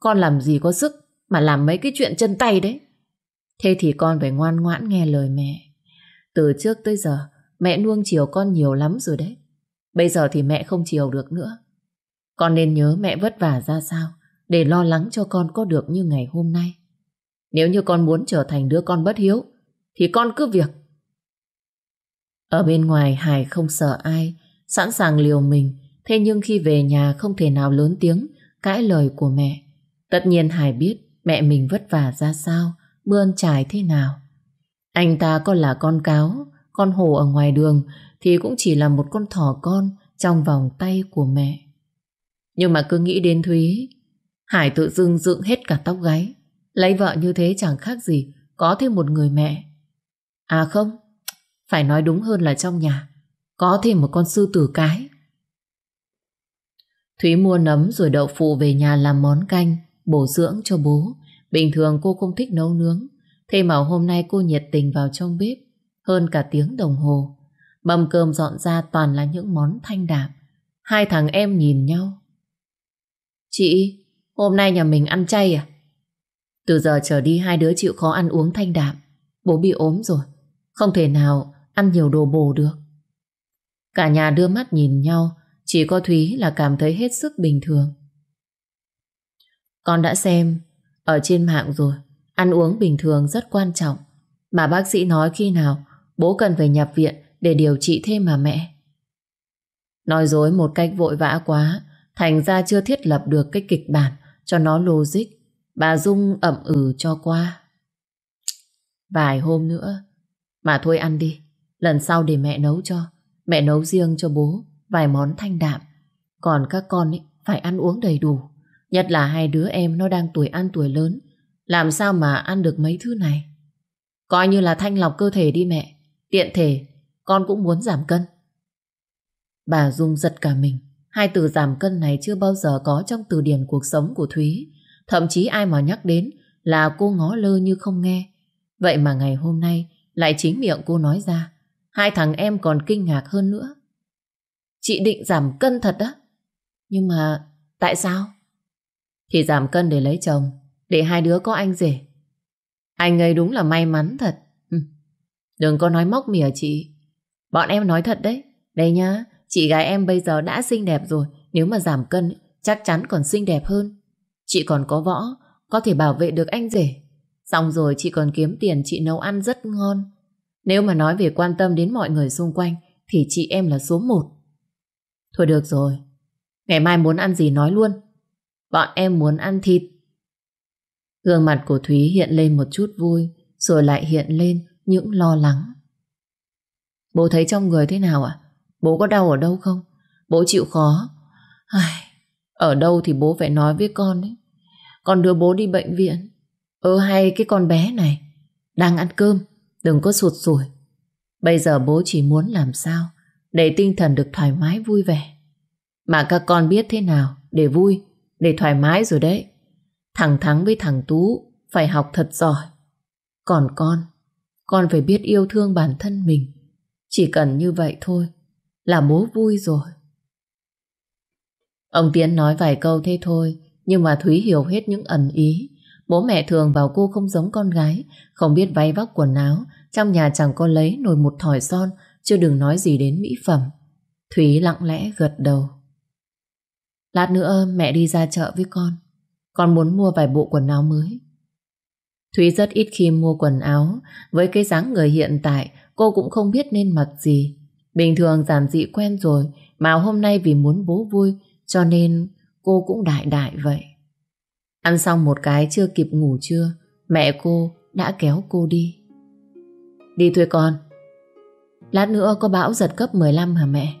S1: Con làm gì có sức Mà làm mấy cái chuyện chân tay đấy. Thế thì con phải ngoan ngoãn nghe lời mẹ. Từ trước tới giờ, Mẹ nuông chiều con nhiều lắm rồi đấy. Bây giờ thì mẹ không chiều được nữa. Con nên nhớ mẹ vất vả ra sao Để lo lắng cho con có được như ngày hôm nay. Nếu như con muốn trở thành đứa con bất hiếu, Thì con cứ việc. Ở bên ngoài Hải không sợ ai, Sẵn sàng liều mình Thế nhưng khi về nhà không thể nào lớn tiếng, Cãi lời của mẹ. Tất nhiên Hải biết mẹ mình vất vả ra sao Bươn trải thế nào. Anh ta có là con cáo, Con hổ ở ngoài đường Thì cũng chỉ là một con thỏ con Trong vòng tay của mẹ. Nhưng mà cứ nghĩ đến Thúy, Hải tự dưng dựng hết cả tóc gáy. Lấy vợ như thế chẳng khác gì Có thêm một người mẹ. À không, Phải nói đúng hơn là trong nhà, Có thêm một con sư tử cái. Thúy mua nấm rồi đậu phụ về nhà làm món canh, bổ dưỡng cho bố. Bình thường cô không thích nấu nướng. Thế mà hôm nay cô nhiệt tình vào trong bếp hơn cả tiếng đồng hồ. Mâm cơm dọn ra toàn là những món thanh đạm. Hai thằng em nhìn nhau. Chị, hôm nay nhà mình ăn chay à? Từ giờ trở đi hai đứa chịu khó ăn uống thanh đạm. Bố bị ốm rồi. Không thể nào ăn nhiều đồ bổ được. Cả nhà đưa mắt nhìn nhau, chỉ có Thúy là cảm thấy hết sức bình thường. Con đã xem ở trên mạng rồi, ăn uống bình thường rất quan trọng. Mà bác sĩ nói khi nào bố cần phải nhập viện để điều trị thêm mà mẹ. Nói dối một cách vội vã quá, thành ra chưa thiết lập được cái kịch bản cho nó logic. Bà Dung ẩm ừ cho qua. Vài hôm nữa, mà thôi ăn đi, lần sau để mẹ nấu cho. Mẹ nấu riêng cho bố vài món thanh đạm. Còn các con ấy phải ăn uống đầy đủ. Nhất là hai đứa em nó đang tuổi ăn tuổi lớn. Làm sao mà ăn được mấy thứ này? Coi như là thanh lọc cơ thể đi mẹ. Tiện thể, con cũng muốn giảm cân. Bà Dung giật cả mình. Hai từ giảm cân này chưa bao giờ có trong từ điển cuộc sống của Thúy. Thậm chí ai mà nhắc đến là cô ngó lơ như không nghe. Vậy mà ngày hôm nay lại chính miệng cô nói ra. Hai thằng em còn kinh ngạc hơn nữa. Chị định giảm cân thật á? Nhưng mà tại sao? Thì giảm cân để lấy chồng, để hai đứa có anh rể. Anh ấy đúng là may mắn thật. Ừ. Đừng có nói móc mỉa chị. Bọn em nói thật đấy. Đây nhá, chị gái em bây giờ đã xinh đẹp rồi. Nếu mà giảm cân, chắc chắn còn xinh đẹp hơn. Chị còn có võ, có thể bảo vệ được anh rể. Xong rồi chị còn kiếm tiền chị nấu ăn rất ngon. Nếu mà nói về quan tâm đến mọi người xung quanh thì chị em là số một. Thôi được rồi. Ngày mai muốn ăn gì nói luôn. Bọn em muốn ăn thịt. Gương mặt của Thúy hiện lên một chút vui rồi lại hiện lên những lo lắng. Bố thấy trong người thế nào ạ? Bố có đau ở đâu không? Bố chịu khó. Ai, ở đâu thì bố phải nói với con ấy. Con đưa bố đi bệnh viện. Ơ hay cái con bé này đang ăn cơm, đừng có sụt sùi. Bây giờ bố chỉ muốn làm sao để tinh thần được thoải mái vui vẻ. Mà các con biết thế nào để vui, để thoải mái rồi đấy. Thằng Thắng với thằng Tú phải học thật giỏi. Còn con, con phải biết yêu thương bản thân mình. Chỉ cần như vậy thôi là bố vui rồi. Ông Tiến nói vài câu thế thôi, nhưng mà Thúy hiểu hết những ẩn ý. Bố mẹ thường bảo cô không giống con gái, không biết váy vóc quần áo, trong nhà chẳng có lấy nồi một thỏi son, chưa đừng nói gì đến mỹ phẩm. Thúy lặng lẽ gật đầu. Lát nữa mẹ đi ra chợ với con. Con muốn mua vài bộ quần áo mới. Thúy rất ít khi mua quần áo. Với cái dáng người hiện tại, cô cũng không biết nên mặc gì. Bình thường giản dị quen rồi, mà hôm nay vì muốn bố vui, cho nên cô cũng đại đại vậy. Ăn xong một cái chưa kịp ngủ trưa, mẹ cô đã kéo cô đi. Đi thôi con. Lát nữa có bão giật cấp 15 hả mẹ?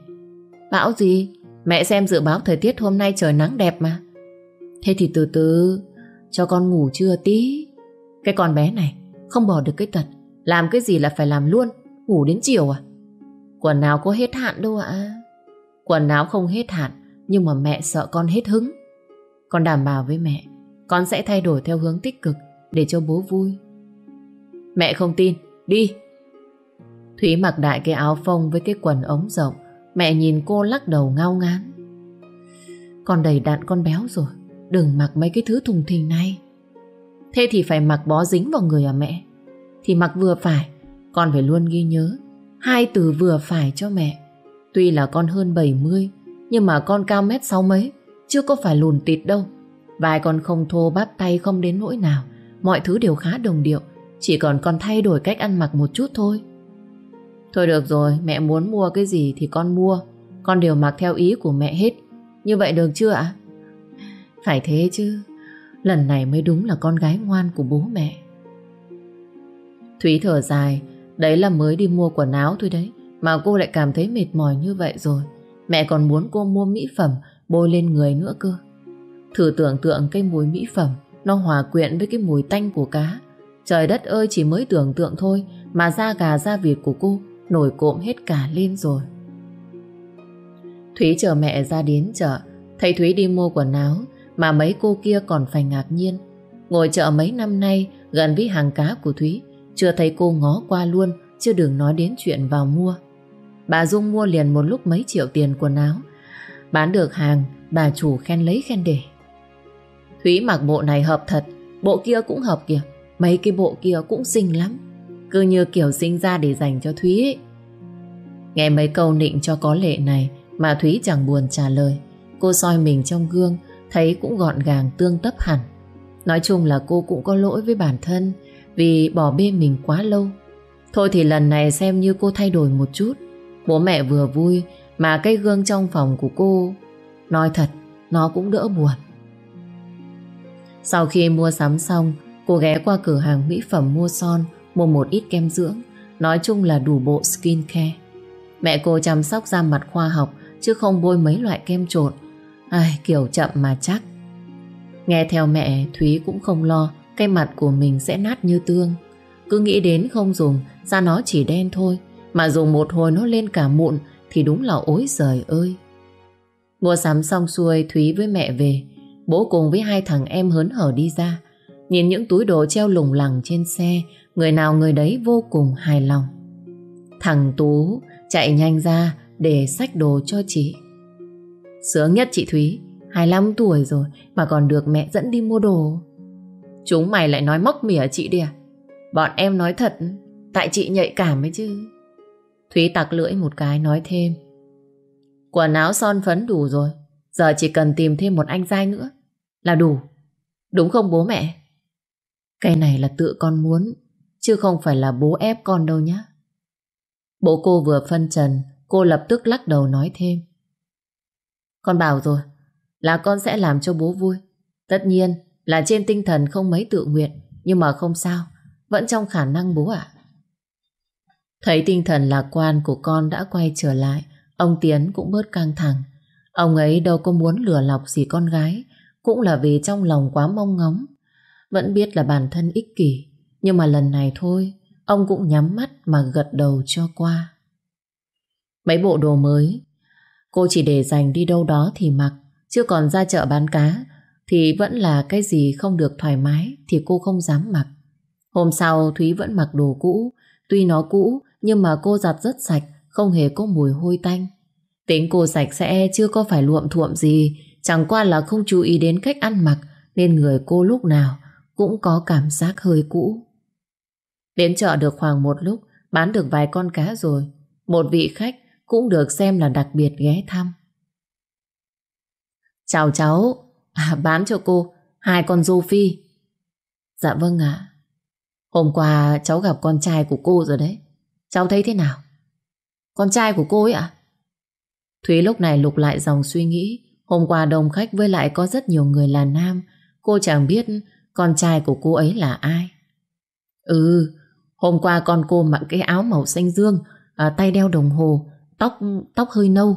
S1: Bão gì? Mẹ xem dự báo thời tiết hôm nay trời nắng đẹp mà. Thế thì từ từ, cho con ngủ chưa tí. Cái con bé này, không bỏ được cái tật. Làm cái gì là phải làm luôn, ngủ đến chiều à? Quần áo có hết hạn đâu ạ. Quần áo không hết hạn, nhưng mà mẹ sợ con hết hứng. Con đảm bảo với mẹ, con sẽ thay đổi theo hướng tích cực để cho bố vui. Mẹ không tin, đi. Thúy mặc đại cái áo phông với cái quần ống rộng. Mẹ nhìn cô lắc đầu ngao ngán. Con đầy đạn con béo rồi. Đừng mặc mấy cái thứ thùng thình này. Thế thì phải mặc bó dính vào người à mẹ? Thì mặc vừa phải. Con phải luôn ghi nhớ. Hai từ vừa phải cho mẹ. Tuy là con hơn 70, nhưng mà con cao mét sáu mấy. Chưa có phải lùn tịt đâu. Vai con không thô bắp tay không đến nỗi nào. Mọi thứ đều khá đồng điệu. Chỉ còn con thay đổi cách ăn mặc một chút thôi. Thôi được rồi, mẹ muốn mua cái gì thì con mua. Con đều mặc theo ý của mẹ hết. Như vậy được chưa ạ? Phải thế chứ. Lần này mới đúng là con gái ngoan của bố mẹ. Thúy thở dài. Đấy là mới đi mua quần áo thôi đấy. Mà cô lại cảm thấy mệt mỏi như vậy rồi. Mẹ còn muốn cô mua mỹ phẩm bôi lên người nữa cơ. Thử tưởng tượng cái mùi mỹ phẩm nó hòa quyện với cái mùi tanh của cá. Trời đất ơi chỉ mới tưởng tượng thôi mà da gà da vịt của cô nổi cộm hết cả lên rồi. Thúy chờ mẹ ra đến chợ, Thấy Thúy đi mua quần áo mà mấy cô kia còn phải ngạc nhiên. Ngồi chợ mấy năm nay gần với hàng cá của Thúy chưa thấy cô ngó qua luôn chưa đừng nói đến chuyện vào mua. Bà Dung mua liền một lúc mấy triệu tiền quần áo. Bán được hàng, bà chủ khen lấy khen để. Thúy mặc bộ này hợp thật, bộ kia cũng hợp kìa. Mấy cái bộ kia cũng xinh lắm. Cứ như kiểu sinh ra để dành cho Thúy ấy. Nghe mấy câu nịnh cho có lệ này mà Thúy chẳng buồn trả lời. Cô soi mình trong gương, thấy cũng gọn gàng tương tấp hẳn. Nói chung là cô cũng có lỗi với bản thân vì bỏ bê mình quá lâu. Thôi thì lần này xem như cô thay đổi một chút. Bố mẹ vừa vui mà cây gương trong phòng của cô nói thật nó cũng đỡ buồn. Sau khi mua sắm xong cô ghé qua cửa hàng mỹ phẩm mua son mua một ít kem dưỡng nói chung là đủ bộ skin care. Mẹ cô chăm sóc da mặt khoa học chứ không bôi mấy loại kem trộn. Ai, kiểu chậm mà chắc. Nghe theo mẹ Thúy cũng không lo cái mặt của mình sẽ nát như tương. Cứ nghĩ đến không dùng da nó chỉ đen thôi mà dùng một hồi nó lên cả mụn thì đúng là ối giời ơi. Mua sắm xong xuôi Thúy với mẹ về Bố cùng với hai thằng em hớn hở đi ra Nhìn những túi đồ treo lủng lẳng trên xe, Người nào người đấy vô cùng hài lòng. Thằng Tú chạy nhanh ra để xách đồ cho chị. Sướng nhất chị Thúy 25 tuổi rồi mà còn được mẹ dẫn đi mua đồ. Chúng mày lại nói móc mỉa chị đi à? Bọn em nói thật, Tại chị nhạy cảm ấy chứ. Thúy tặc lưỡi một cái nói thêm. Quần áo son phấn đủ rồi, Giờ chỉ cần tìm thêm một anh trai nữa Là đủ. Đúng không bố mẹ? Cái này là tự con muốn Chứ không phải là bố ép con đâu nhá Bố cô vừa phân trần Cô lập tức lắc đầu nói thêm Con bảo rồi Là con sẽ làm cho bố vui Tất nhiên là trên tinh thần không mấy tự nguyện Nhưng mà không sao Vẫn trong khả năng bố ạ Thấy tinh thần lạc quan của con đã quay trở lại Ông Tiến cũng bớt căng thẳng. Ông ấy đâu có muốn lừa lọc gì con gái, cũng là vì trong lòng quá mong ngóng. Vẫn biết là bản thân ích kỷ, nhưng mà lần này thôi, ông cũng nhắm mắt mà gật đầu cho qua. Mấy bộ đồ mới, cô chỉ để dành đi đâu đó thì mặc, chứ còn ra chợ bán cá thì vẫn là cái gì không được thoải mái thì cô không dám mặc. Hôm sau Thúy vẫn mặc đồ cũ, tuy nó cũ nhưng mà cô giặt rất sạch, không hề có mùi hôi tanh. Tính cô sạch sẽ chưa có phải luộm thuộm gì, chẳng qua là không chú ý đến cách ăn mặc nên người cô lúc nào cũng có cảm giác hơi cũ. Đến chợ được khoảng một lúc, bán được vài con cá rồi, một vị khách cũng được xem là đặc biệt ghé thăm. Chào cháu, à, bán cho cô hai con rô phi. Dạ vâng ạ. Hôm qua cháu gặp con trai của cô rồi đấy. Cháu thấy thế nào? Con trai của cô ấy ạ? Thúy lúc này lục lại dòng suy nghĩ. Hôm qua đông khách với lại có rất nhiều người là nam. Cô chẳng biết con trai của cô ấy là ai. Ừ, hôm qua con cô mặc cái áo màu xanh dương, à, tay đeo đồng hồ, tóc tóc hơi nâu.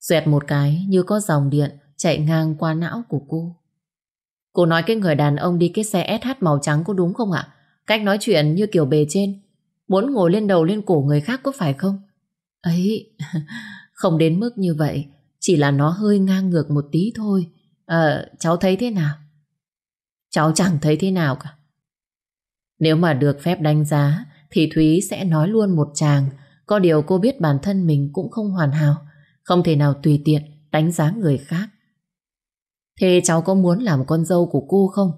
S1: Xoẹt một cái như có dòng điện chạy ngang qua não của cô. Cô nói cái người đàn ông đi cái xe SH màu trắng có đúng không ạ? Cách nói chuyện như kiểu bề trên. Muốn ngồi lên đầu lên cổ người khác có phải không? Ấy, không đến mức như vậy, chỉ là nó hơi ngang ngược một tí thôi. Ờ, cháu thấy thế nào? Cháu chẳng thấy thế nào cả. Nếu mà được phép đánh giá, thì Thúy sẽ nói luôn một chàng. Có điều cô biết bản thân mình cũng không hoàn hảo, không thể nào tùy tiện đánh giá người khác. Thế cháu có muốn làm con dâu của cô không?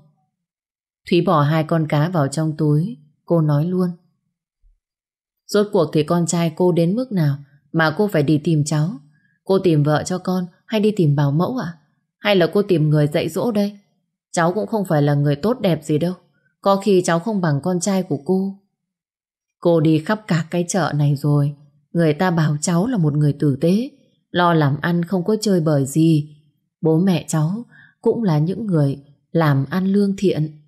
S1: Thúy bỏ hai con cá vào trong túi, cô nói luôn. Rốt cuộc thì con trai cô đến mức nào mà cô phải đi tìm cháu? Cô tìm vợ cho con hay đi tìm bảo mẫu à? Hay là cô tìm người dạy dỗ đây? Cháu cũng không phải là người tốt đẹp gì đâu. Có khi cháu không bằng con trai của cô. Cô đi khắp cả cái chợ này rồi. Người ta bảo cháu là một người tử tế. Lo làm ăn không có chơi bời gì. Bố mẹ cháu cũng là những người làm ăn lương thiện.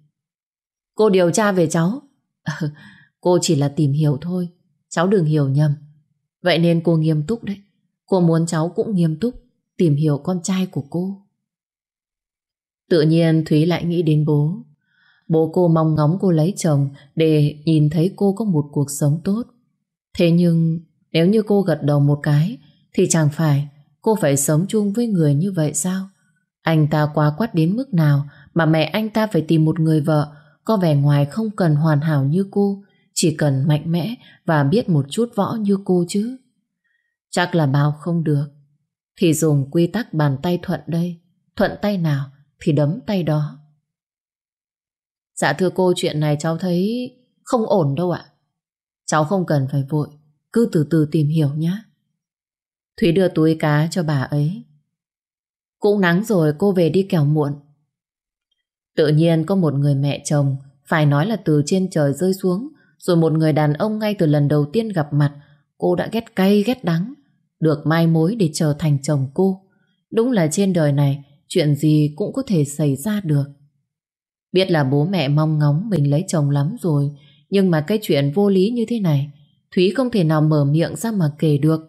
S1: Cô điều tra về cháu. cô chỉ là tìm hiểu thôi. Cháu đừng hiểu nhầm. Vậy nên cô nghiêm túc đấy. Cô muốn cháu cũng nghiêm túc tìm hiểu con trai của cô. Tự nhiên Thúy lại nghĩ đến bố. Bố cô mong ngóng cô lấy chồng để nhìn thấy cô có một cuộc sống tốt. Thế nhưng nếu như cô gật đầu một cái thì chẳng phải cô phải sống chung với người như vậy sao? Anh ta quá quát đến mức nào mà mẹ anh ta phải tìm một người vợ có vẻ ngoài không cần hoàn hảo như cô, chỉ cần mạnh mẽ và biết một chút võ như cô chứ. Chắc là bao không được. Thì dùng quy tắc bàn tay thuận đây. Thuận tay nào thì đấm tay đó. Dạ thưa cô, chuyện này cháu thấy không ổn đâu ạ. Cháu không cần phải vội. Cứ từ từ tìm hiểu nhé. Thúy đưa túi cá cho bà ấy. Cũng nắng rồi, cô về đi kẻo muộn. Tự nhiên có một người mẹ chồng, phải nói là từ trên trời rơi xuống, rồi một người đàn ông ngay từ lần đầu tiên gặp mặt, cô đã ghét cay, ghét đắng, được mai mối để trở thành chồng cô. Đúng là trên đời này chuyện gì cũng có thể xảy ra được. Biết là bố mẹ mong ngóng mình lấy chồng lắm rồi, nhưng mà cái chuyện vô lý như thế này, Thúy không thể nào mở miệng ra mà kể được.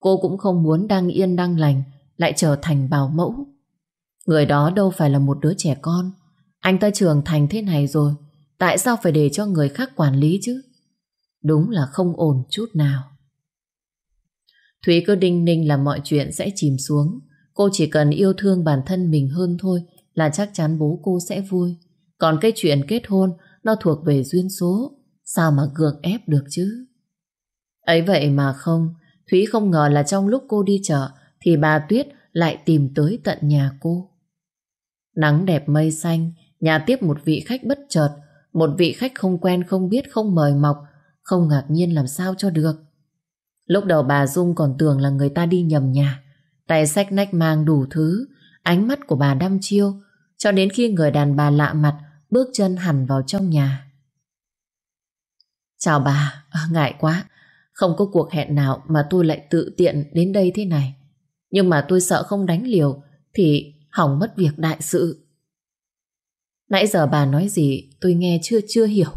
S1: Cô cũng không muốn đang yên đang lành lại trở thành bảo mẫu. Người đó đâu phải là một đứa trẻ con. Anh ta trưởng thành thế này rồi, tại sao phải để cho người khác quản lý chứ? Đúng là không ổn chút nào. Thúy cứ đinh ninh là mọi chuyện sẽ chìm xuống. Cô chỉ cần yêu thương bản thân mình hơn thôi là chắc chắn bố cô sẽ vui. Còn cái chuyện kết hôn nó thuộc về duyên số. Sao mà gượng ép được chứ? Ấy vậy mà không, Thúy không ngờ là trong lúc cô đi chợ thì bà Tuyết lại tìm tới tận nhà cô. Nắng đẹp mây xanh, nhà tiếp một vị khách bất chợt, một vị khách không quen không biết không mời mọc, không ngạc nhiên làm sao cho được. Lúc đầu bà Dung còn tưởng là người ta đi nhầm nhà, tay sách nách mang đủ thứ, ánh mắt của bà đăm chiêu, cho đến khi người đàn bà lạ mặt bước chân hẳn vào trong nhà. Chào bà, ngại quá, không có cuộc hẹn nào mà tôi lại tự tiện đến đây thế này. Nhưng mà tôi sợ không đánh liều thì hỏng mất việc đại sự. Nãy giờ bà nói gì tôi nghe chưa chưa hiểu.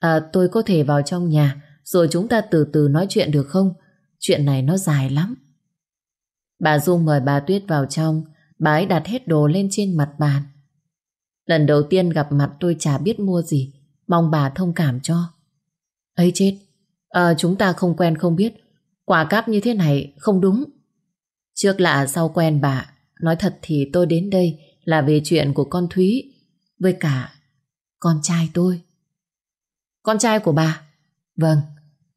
S1: À, tôi có thể vào trong nhà rồi chúng ta từ từ nói chuyện được không? Chuyện này nó dài lắm. Bà Dung mời bà Tuyết vào trong, bà ấy đặt hết đồ lên trên mặt bàn. Lần đầu tiên gặp mặt tôi chả biết mua gì, mong bà thông cảm cho. ấy chết, à, chúng ta không quen không biết, quả cáp như thế này không đúng. Trước lạ sau quen bà, nói thật thì tôi đến đây là về chuyện của con Thúy, với cả con trai tôi. Con trai của bà? Vâng,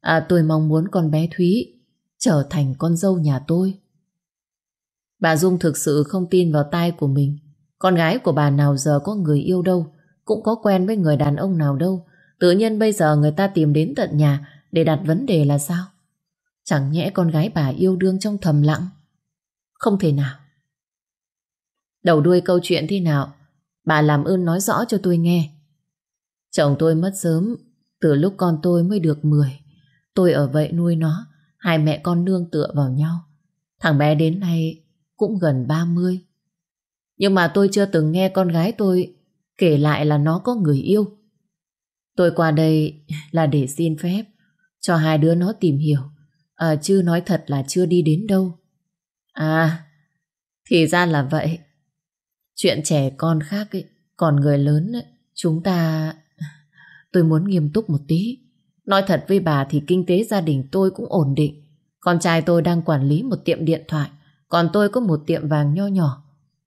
S1: à, tôi mong muốn con bé Thúy trở thành con dâu nhà tôi. Bà Dung thực sự không tin vào tai của mình. Con gái của bà nào giờ có người yêu đâu, cũng có quen với người đàn ông nào đâu. Tự nhiên bây giờ người ta tìm đến tận nhà để đặt vấn đề là sao? Chẳng nhẽ con gái bà yêu đương trong thầm lặng? Không thể nào. Đầu đuôi câu chuyện thế nào? Bà làm ơn nói rõ cho tôi nghe. Chồng tôi mất sớm, từ lúc con tôi mới được 10. Tôi ở vậy nuôi nó, hai mẹ con nương tựa vào nhau. Thằng bé đến nay cũng gần 30. Nhưng mà tôi chưa từng nghe con gái tôi kể lại là nó có người yêu. Tôi qua đây là để xin phép cho hai đứa nó tìm hiểu. À, chứ nói thật là chưa đi đến đâu. À, thì ra là vậy. Chuyện trẻ con khác ấy, còn người lớn ấy, chúng ta... Tôi muốn nghiêm túc một tí. Nói thật với bà thì kinh tế gia đình tôi cũng ổn định. Con trai tôi đang quản lý một tiệm điện thoại, còn tôi có một tiệm vàng nho nhỏ.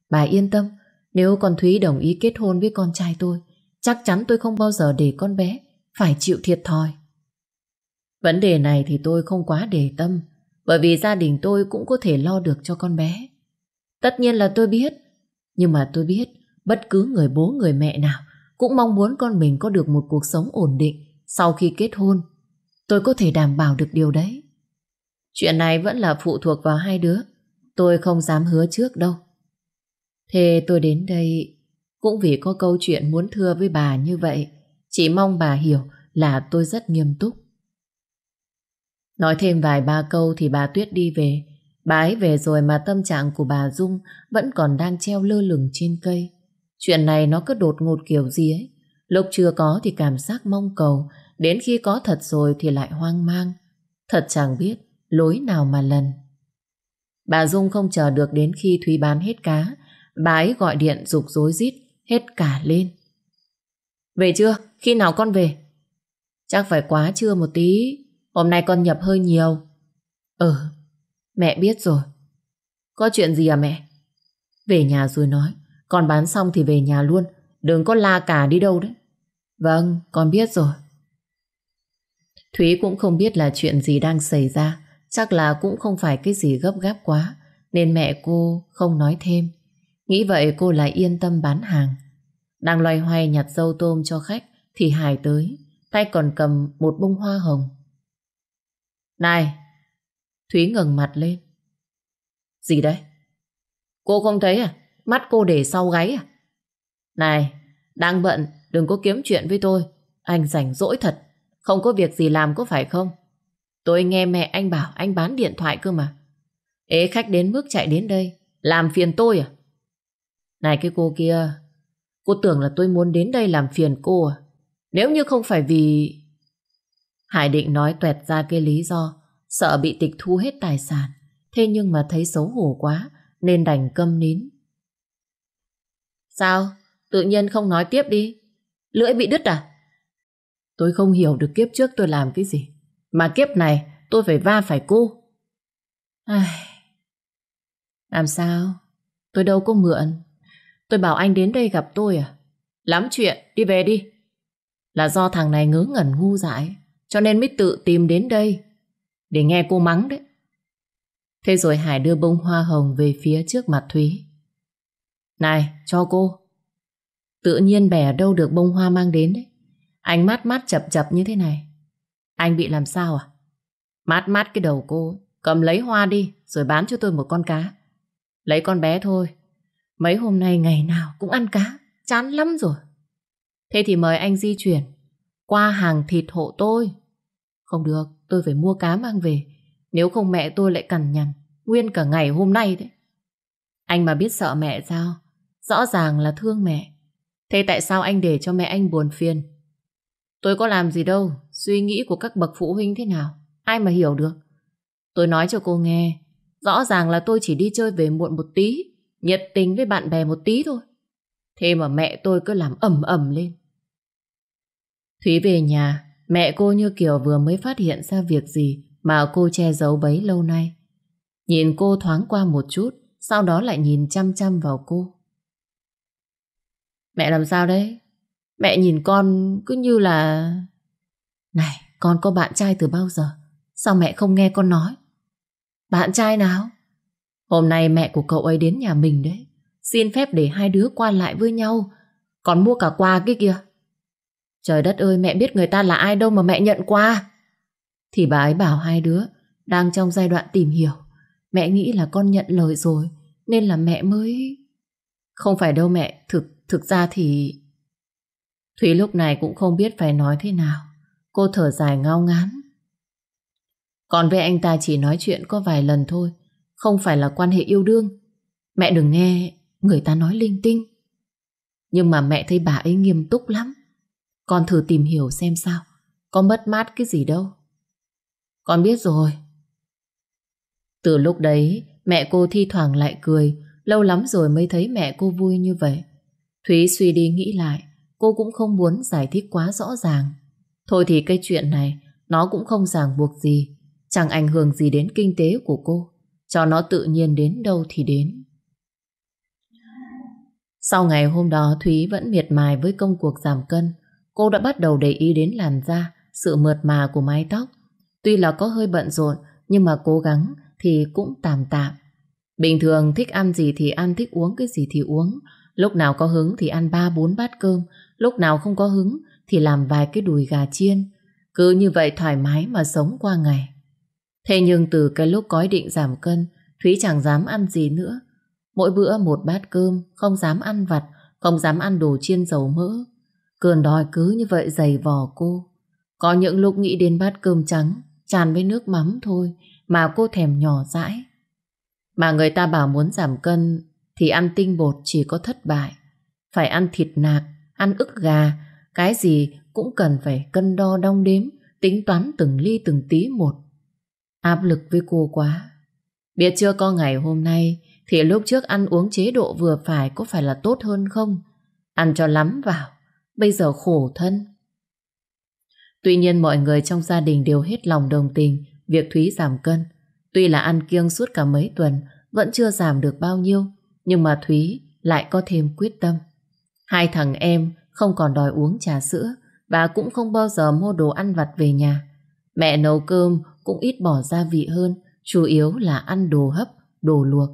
S1: Bà yên tâm, nếu con Thúy đồng ý kết hôn với con trai tôi, chắc chắn tôi không bao giờ để con bé phải chịu thiệt thòi. Vấn đề này thì tôi không quá để tâm, bởi vì gia đình tôi cũng có thể lo được cho con bé. Tất nhiên là tôi biết, nhưng mà tôi biết bất cứ người bố người mẹ nào cũng mong muốn con mình có được một cuộc sống ổn định sau khi kết hôn. Tôi có thể đảm bảo được điều đấy. Chuyện này vẫn là phụ thuộc vào hai đứa. Tôi không dám hứa trước đâu. Thế tôi đến đây cũng vì có câu chuyện muốn thưa với bà như vậy. Chỉ mong bà hiểu là tôi rất nghiêm túc. Nói thêm vài ba câu thì bà Tuyết đi về. Bà ấy về rồi mà tâm trạng của bà Dung vẫn còn đang treo lơ lửng trên cây. Chuyện này nó cứ đột ngột kiểu gì ấy. Lúc chưa có thì cảm giác mong cầu, đến khi có thật rồi thì lại hoang mang. Thật chẳng biết lối nào mà lần. Bà Dung không chờ được đến khi Thúy bán hết cá, bà ấy gọi điện dục dối rít hết cả lên. Về chưa? Khi nào con về? Chắc phải quá trưa một tí, hôm nay con nhập hơi nhiều. Ừ, mẹ biết rồi. Có chuyện gì à mẹ? Về nhà rồi nói. Con bán xong thì về nhà luôn. Đừng có la cả đi đâu đấy. Vâng, con biết rồi. Thúy cũng không biết là chuyện gì đang xảy ra. Chắc là cũng không phải cái gì gấp gáp quá. Nên mẹ cô không nói thêm. Nghĩ vậy cô lại yên tâm bán hàng. Đang loay hoay nhặt dâu tôm cho khách thì Hải tới. Tay còn cầm một bông hoa hồng. Này! Thúy ngẩng mặt lên. Gì đấy? Cô không thấy à? Mắt cô để sau gáy à? Này! Đang bận, đừng có kiếm chuyện với tôi. Anh rảnh rỗi thật. Không có việc gì làm có phải không? Tôi nghe mẹ anh bảo anh bán điện thoại cơ mà. Ế khách đến mức chạy đến đây. Làm phiền tôi à? Này cái cô kia, cô tưởng là tôi muốn đến đây làm phiền cô à? Nếu như không phải vì... Hải định nói tuẹt ra cái lý do sợ bị tịch thu hết tài sản. Thế nhưng mà thấy xấu hổ quá nên đành câm nín. Sao? Tự nhiên không nói tiếp đi. Lưỡi bị đứt à? Tôi không hiểu được kiếp trước tôi làm cái gì. Mà kiếp này tôi phải va phải cô. Ai... Làm sao? Tôi đâu có mượn. Tôi bảo anh đến đây gặp tôi à? Lắm chuyện, đi về đi. Là do thằng này ngớ ngẩn ngu dại, cho nên mới tự tìm đến đây. Để nghe cô mắng đấy. Thế rồi Hải đưa bông hoa hồng về phía trước mặt Thúy. Này, cho cô. Tự nhiên bẻ đâu được bông hoa mang đến đấy. Anh mắt mắt chập chập như thế này. Anh bị làm sao à? Mát mát cái đầu cô. Cầm lấy hoa đi, rồi bán cho tôi một con cá. Lấy con bé thôi. Mấy hôm nay ngày nào cũng ăn cá. Chán lắm rồi. Thế thì mời anh di chuyển qua hàng thịt hộ tôi. Không được, tôi phải mua cá mang về. Nếu không mẹ tôi lại cằn nhằn. Nguyên cả ngày hôm nay đấy. Anh mà biết sợ mẹ sao? Rõ ràng là thương mẹ. Thế tại sao anh để cho mẹ anh buồn phiền? Tôi có làm gì đâu. Suy nghĩ của các bậc phụ huynh thế nào? Ai mà hiểu được? Tôi nói cho cô nghe. Rõ ràng là tôi chỉ đi chơi về muộn một tí. Nhiệt tình với bạn bè một tí thôi. Thế mà mẹ tôi cứ làm ẩm ẩm lên. Thúy về nhà, mẹ cô như kiểu vừa mới phát hiện ra việc gì mà cô che giấu bấy lâu nay. Nhìn cô thoáng qua một chút, sau đó lại nhìn chăm chăm vào cô. Mẹ làm sao đấy? Mẹ nhìn con cứ như là... Này, con có bạn trai từ bao giờ? Sao mẹ không nghe con nói? Bạn trai nào? Hôm nay mẹ của cậu ấy đến nhà mình đấy. Xin phép để hai đứa qua lại với nhau. Còn mua cả quà cái kìa. Trời đất ơi mẹ biết người ta là ai đâu mà mẹ nhận qua. Thì bà ấy bảo hai đứa đang trong giai đoạn tìm hiểu. Mẹ nghĩ là con nhận lời rồi nên là mẹ mới... Không phải đâu mẹ, thực thực ra thì... Thúy lúc này cũng không biết phải nói thế nào. Cô thở dài ngao ngán. Còn với anh ta chỉ nói chuyện có vài lần thôi, không phải là quan hệ yêu đương. Mẹ đừng nghe người ta nói linh tinh. Nhưng mà mẹ thấy bà ấy nghiêm túc lắm. Con thử tìm hiểu xem sao. Có mất mát cái gì đâu. Con biết rồi. Từ lúc đấy, mẹ cô thi thoảng lại cười. Lâu lắm rồi mới thấy mẹ cô vui như vậy. Thúy suy đi nghĩ lại. Cô cũng không muốn giải thích quá rõ ràng. Thôi thì cái chuyện này, nó cũng không ràng buộc gì. Chẳng ảnh hưởng gì đến kinh tế của cô. Cho nó tự nhiên đến đâu thì đến. Sau ngày hôm đó Thúy vẫn miệt mài với công cuộc giảm cân. Cô đã bắt đầu để ý đến làn da, sự mượt mà của mái tóc. Tuy là có hơi bận rộn, nhưng mà cố gắng thì cũng tạm tạm. Bình thường thích ăn gì thì ăn, thích uống cái gì thì uống. Lúc nào có hứng thì ăn ba bốn bát cơm, lúc nào không có hứng thì làm vài cái đùi gà chiên. Cứ như vậy thoải mái mà sống qua ngày. Thế nhưng từ cái lúc có ý định giảm cân, Thúy chẳng dám ăn gì nữa. Mỗi bữa một bát cơm, không dám ăn vặt, không dám ăn đồ chiên dầu mỡ. Cơn đói cứ như vậy dày vò cô. Có những lúc nghĩ đến bát cơm trắng, tràn với nước mắm thôi, mà cô thèm nhỏ dãi. Mà người ta bảo muốn giảm cân thì ăn tinh bột chỉ có thất bại. Phải ăn thịt nạc, ăn ức gà, cái gì cũng cần phải cân đo đong đếm, tính toán từng ly từng tí một. Áp lực với cô quá. Biết chưa có ngày hôm nay thì lúc trước ăn uống chế độ vừa phải có phải là tốt hơn không? Ăn cho lắm vào, bây giờ khổ thân. Tuy nhiên mọi người trong gia đình đều hết lòng đồng tình việc Thúy giảm cân. Tuy là ăn kiêng suốt cả mấy tuần, vẫn chưa giảm được bao nhiêu, nhưng mà Thúy lại có thêm quyết tâm. Hai thằng em không còn đòi uống trà sữa và cũng không bao giờ mua đồ ăn vặt về nhà. Mẹ nấu cơm cũng ít bỏ gia vị hơn, chủ yếu là ăn đồ hấp, đồ luộc.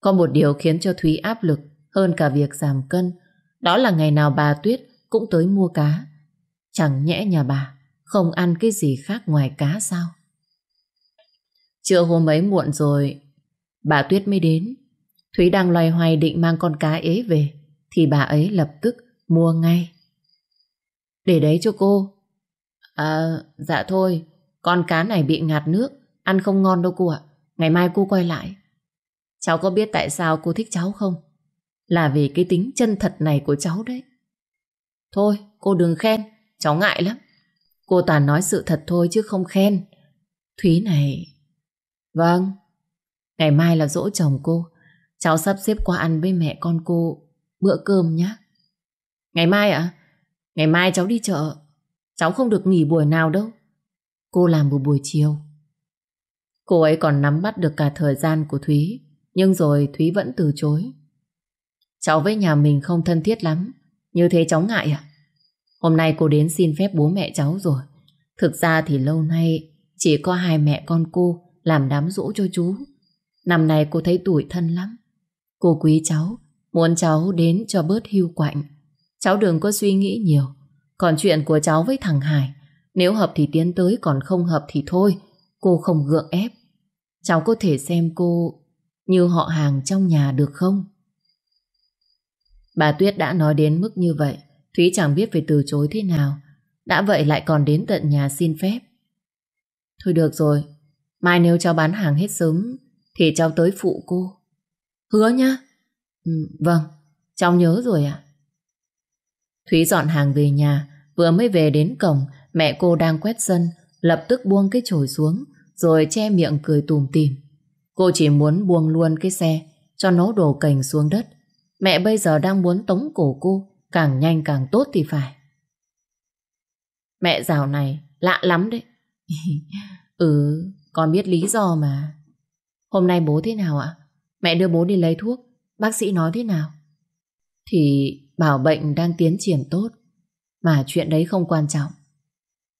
S1: Có một điều khiến cho Thúy áp lực hơn cả việc giảm cân, đó là ngày nào bà Tuyết cũng tới mua cá. Chẳng nhẽ nhà bà không ăn cái gì khác ngoài cá sao? Trưa hôm ấy muộn rồi, bà Tuyết mới đến. Thúy đang loay hoay định mang con cá ế về, thì bà ấy lập tức mua ngay. Để đấy cho cô. À, dạ thôi, con cá này bị ngạt nước, ăn không ngon đâu cô ạ. Ngày mai cô quay lại. Cháu có biết tại sao cô thích cháu không? Là vì cái tính chân thật này của cháu đấy. Thôi, cô đừng khen, cháu ngại lắm. Cô toàn nói sự thật thôi chứ không khen. Thúy này... Vâng, ngày mai là dỗ chồng cô. Cháu sắp xếp qua ăn với mẹ con cô bữa cơm nhé. Ngày mai ạ? Ngày mai cháu đi chợ. Cháu không được nghỉ buổi nào đâu. Cô làm một buổi chiều. Cô ấy còn nắm bắt được cả thời gian của Thúy. Nhưng rồi Thúy vẫn từ chối. Cháu với nhà mình không thân thiết lắm. Như thế cháu ngại à? Hôm nay cô đến xin phép bố mẹ cháu rồi. Thực ra thì lâu nay chỉ có hai mẹ con cô làm đám rỗ cho chú. Năm nay cô thấy tuổi thân lắm. Cô quý cháu, muốn cháu đến cho bớt hưu quạnh. Cháu đừng có suy nghĩ nhiều. Còn chuyện của cháu với thằng Hải, nếu hợp thì tiến tới, còn không hợp thì thôi. Cô không gượng ép. Cháu có thể xem cô như họ hàng trong nhà được không? Bà Tuyết đã nói đến mức như vậy, Thúy chẳng biết phải từ chối thế nào. Đã vậy lại còn đến tận nhà xin phép. Thôi được rồi, mai nếu cháu bán hàng hết sớm thì cháu tới phụ cô. Hứa nhá. Ừ, vâng, cháu nhớ rồi ạ. Thúy dọn hàng về nhà, vừa mới về đến cổng, mẹ cô đang quét sân, lập tức buông cái chổi xuống, rồi che miệng cười tùm tìm. Cô chỉ muốn buông luôn cái xe, cho nó đổ cành xuống đất. Mẹ bây giờ đang muốn tống cổ cô, càng nhanh càng tốt thì phải. Mẹ rào này lạ lắm đấy. ừ, con biết lý do mà. Hôm nay bố thế nào ạ? Mẹ đưa bố đi lấy thuốc, bác sĩ nói thế nào? Thì bảo bệnh đang tiến triển tốt, mà chuyện đấy không quan trọng.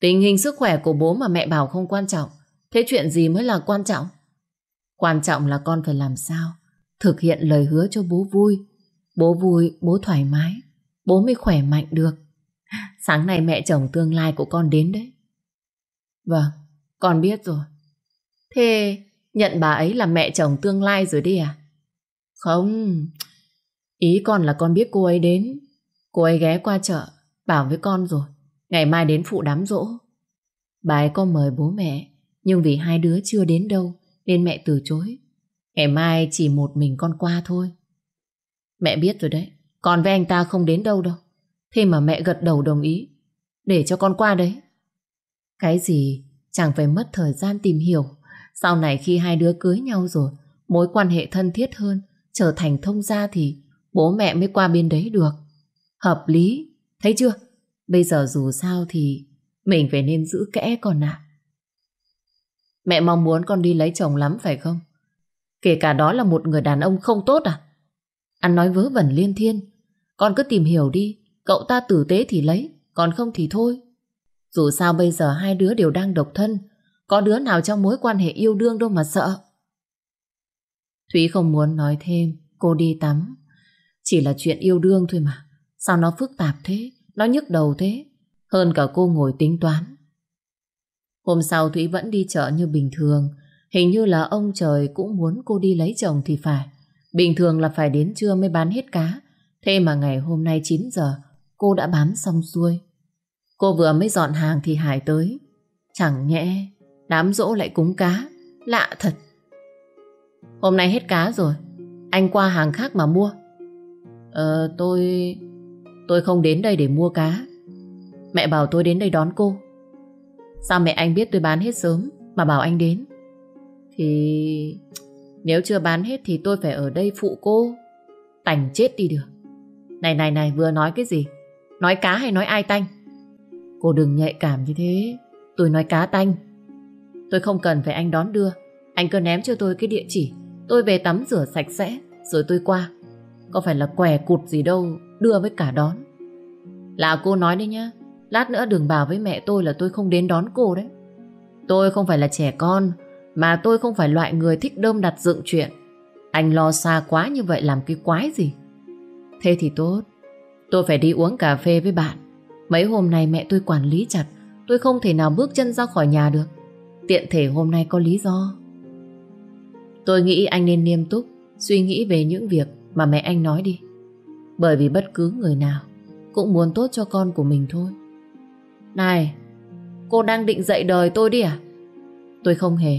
S1: Tình hình sức khỏe của bố mà mẹ bảo không quan trọng, thế chuyện gì mới là quan trọng? Quan trọng là con phải làm sao thực hiện lời hứa cho bố vui. Bố vui, bố thoải mái, bố mới khỏe mạnh được. Sáng nay mẹ chồng tương lai của con đến đấy. Vâng, con biết rồi. Thế nhận bà ấy là mẹ chồng tương lai rồi đi à? Không, ý con là con biết cô ấy đến. Cô ấy ghé qua chợ, bảo với con rồi. Ngày mai đến phụ đám rỗ, Bà ấy có mời bố mẹ, nhưng vì hai đứa chưa đến đâu, nên mẹ từ chối. Ngày mai chỉ một mình con qua thôi. Mẹ biết rồi đấy, con với anh ta không đến đâu đâu. Thế mà mẹ gật đầu đồng ý, để cho con qua đấy. Cái gì chẳng phải mất thời gian tìm hiểu. Sau này khi hai đứa cưới nhau rồi, mối quan hệ thân thiết hơn, trở thành thông gia thì bố mẹ mới qua bên đấy được. Hợp lý, thấy chưa? Bây giờ dù sao thì mình phải nên giữ kẽ con ạ. Mẹ mong muốn con đi lấy chồng lắm phải không? Kể cả đó là một người đàn ông không tốt à? Anh nói vớ vẩn liên thiên. Con cứ tìm hiểu đi. Cậu ta tử tế thì lấy, còn không thì thôi. Dù sao bây giờ hai đứa đều đang độc thân. Có đứa nào trong mối quan hệ yêu đương đâu mà sợ. Thúy không muốn nói thêm. Cô đi tắm. Chỉ là chuyện yêu đương thôi mà. Sao nó phức tạp thế? Nó nhức đầu thế? Hơn cả cô ngồi tính toán. Hôm sau Thúy vẫn đi chợ như bình thường. Hình như là ông trời cũng muốn cô đi lấy chồng thì phải. Bình thường là phải đến trưa mới bán hết cá. Thế mà ngày hôm nay 9 giờ, cô đã bán xong xuôi. Cô vừa mới dọn hàng thì Hải tới. Chẳng nhẽ đám dỗ lại cúng cá. Lạ thật. Hôm nay hết cá rồi. Anh qua hàng khác mà mua. Ờ tôi... Tôi không đến đây để mua cá. Mẹ bảo tôi đến đây đón cô. Sao mẹ anh biết tôi bán hết sớm mà bảo anh đến? Thì... Nếu chưa bán hết thì tôi phải ở đây phụ cô. Tành chết đi được. Này này này, vừa nói cái gì? Nói cá hay nói ai tanh? Cô đừng nhạy cảm như thế. Tôi nói cá tanh. Tôi không cần phải anh đón đưa. Anh cứ ném cho tôi cái địa chỉ. Tôi về tắm rửa sạch sẽ, Rồi tôi qua có phải là què cụt gì đâu, Đưa với cả đón. Là cô nói đấy nhá, Lát nữa đừng bảo với mẹ tôi là tôi không đến đón cô đấy. Tôi không phải là trẻ con, Mà tôi không phải loại người thích đơm đặt dựng chuyện. Anh lo xa quá như vậy làm cái quái gì? Thế thì tốt, Tôi phải đi uống cà phê với bạn. Mấy hôm nay mẹ tôi quản lý chặt, Tôi không thể nào bước chân ra khỏi nhà được. Tiện thể hôm nay có lý do. Tôi nghĩ anh nên nghiêm túc Suy nghĩ về những việc mà mẹ anh nói đi Bởi vì bất cứ người nào Cũng muốn tốt cho con của mình thôi. Này Cô đang định dạy đời tôi đi à? Tôi không hề.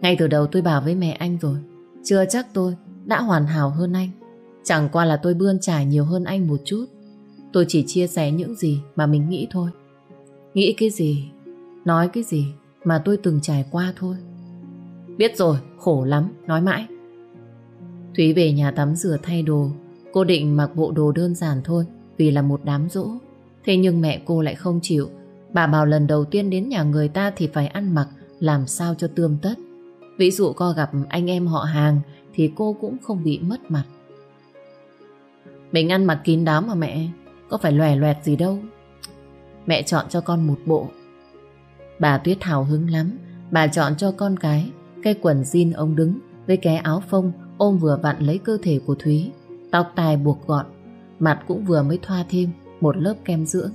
S1: Ngay từ đầu tôi bảo với mẹ anh rồi Chưa chắc tôi đã hoàn hảo hơn anh. Chẳng qua là tôi bươn trải nhiều hơn anh một chút. Tôi chỉ chia sẻ những gì mà mình nghĩ thôi. Nghĩ cái gì Nói cái gì Mà tôi từng trải qua thôi. Biết rồi, khổ lắm, nói mãi. Thúy về nhà tắm rửa thay đồ. Cô định mặc bộ đồ đơn giản thôi, Vì là một đám rỗ. Thế nhưng mẹ cô lại không chịu. Bà bảo lần đầu tiên đến nhà người ta Thì phải ăn mặc, làm sao cho tươm tất. Ví dụ co gặp anh em họ hàng Thì cô cũng không bị mất mặt. Mình ăn mặc kín đáo mà mẹ, Có phải lòe loẹt gì đâu. Mẹ chọn cho con một bộ. Bà Tuyết hào hứng lắm. Bà chọn cho con cái Cái quần jean ông đứng Với cái áo phông ôm vừa vặn lấy cơ thể của Thúy Tóc tai buộc gọn Mặt cũng vừa mới thoa thêm Một lớp kem dưỡng.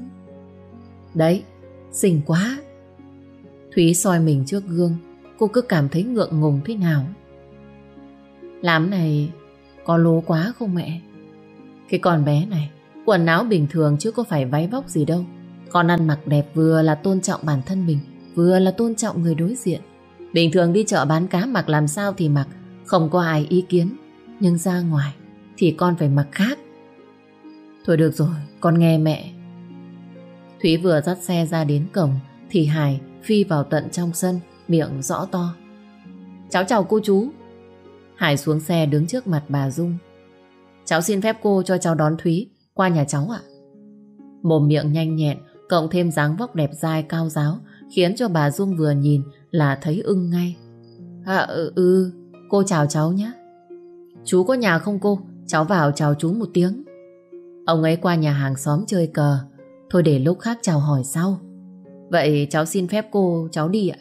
S1: Đấy, xinh quá. Thúy soi mình trước gương Cô cứ cảm thấy ngượng ngùng thế nào? Làm này Có lố quá không mẹ? Cái con bé này Quần áo bình thường chứ có phải váy vóc gì đâu. Con ăn mặc đẹp vừa là tôn trọng bản thân mình Vừa là tôn trọng người đối diện. Bình thường đi chợ bán cá mặc làm sao thì mặc không có ai ý kiến Nhưng ra ngoài Thì con phải mặc khác. Thôi được rồi Con nghe mẹ. Thúy vừa dắt xe ra đến cổng Thì Hải phi vào tận trong sân Miệng rõ to. Cháu chào cô chú. Hải xuống xe đứng trước mặt bà Dung. Cháu xin phép cô cho cháu đón Thúy Qua nhà cháu ạ. Mồm miệng nhanh nhẹn Cộng thêm dáng vóc đẹp dai cao giáo Khiến cho bà Dung vừa nhìn Là thấy ưng ngay. À ừ, ừ cô chào cháu nhé. Chú có nhà không cô? Cháu vào chào chú một tiếng. Ông ấy qua nhà hàng xóm chơi cờ. Thôi để lúc khác chào hỏi sau. Vậy cháu xin phép cô, cháu đi ạ.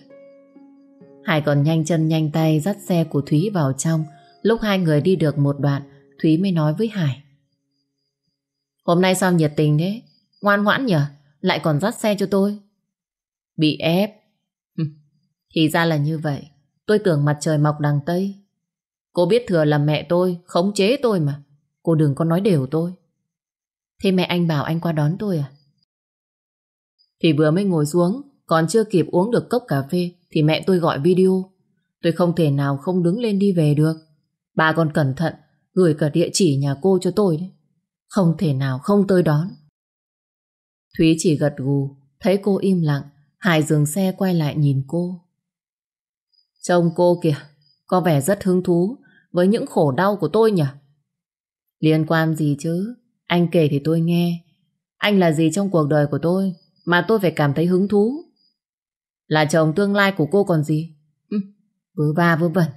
S1: Hải còn nhanh chân nhanh tay dắt xe của Thúy vào trong. Lúc hai người đi được một đoạn, Thúy mới nói với Hải. Hôm nay sao nhiệt tình thế? Ngoan ngoãn nhở? Lại còn dắt xe cho tôi. Bị ép. Thì ra là như vậy. Tôi tưởng mặt trời mọc đằng Tây. Cô biết thừa là mẹ tôi, Khống chế tôi mà. Cô đừng có nói đều tôi. Thế mẹ anh bảo anh qua đón tôi à? Thì vừa mới ngồi xuống, Còn chưa kịp uống được cốc cà phê, Thì mẹ tôi gọi video. Tôi không thể nào không đứng lên đi về được. Bà còn cẩn thận, Gửi cả địa chỉ nhà cô cho tôi đấy. Không thể nào không tới đón. Thúy chỉ gật gù, Thấy cô im lặng, Hải dừng xe quay lại nhìn cô. Trông cô kìa có vẻ rất hứng thú Với những khổ đau của tôi nhỉ Liên quan gì chứ Anh kể thì tôi nghe Anh là gì trong cuộc đời của tôi mà tôi phải cảm thấy hứng thú. Là chồng tương lai của cô còn gì? Ừ, vớ va vớ vẩn.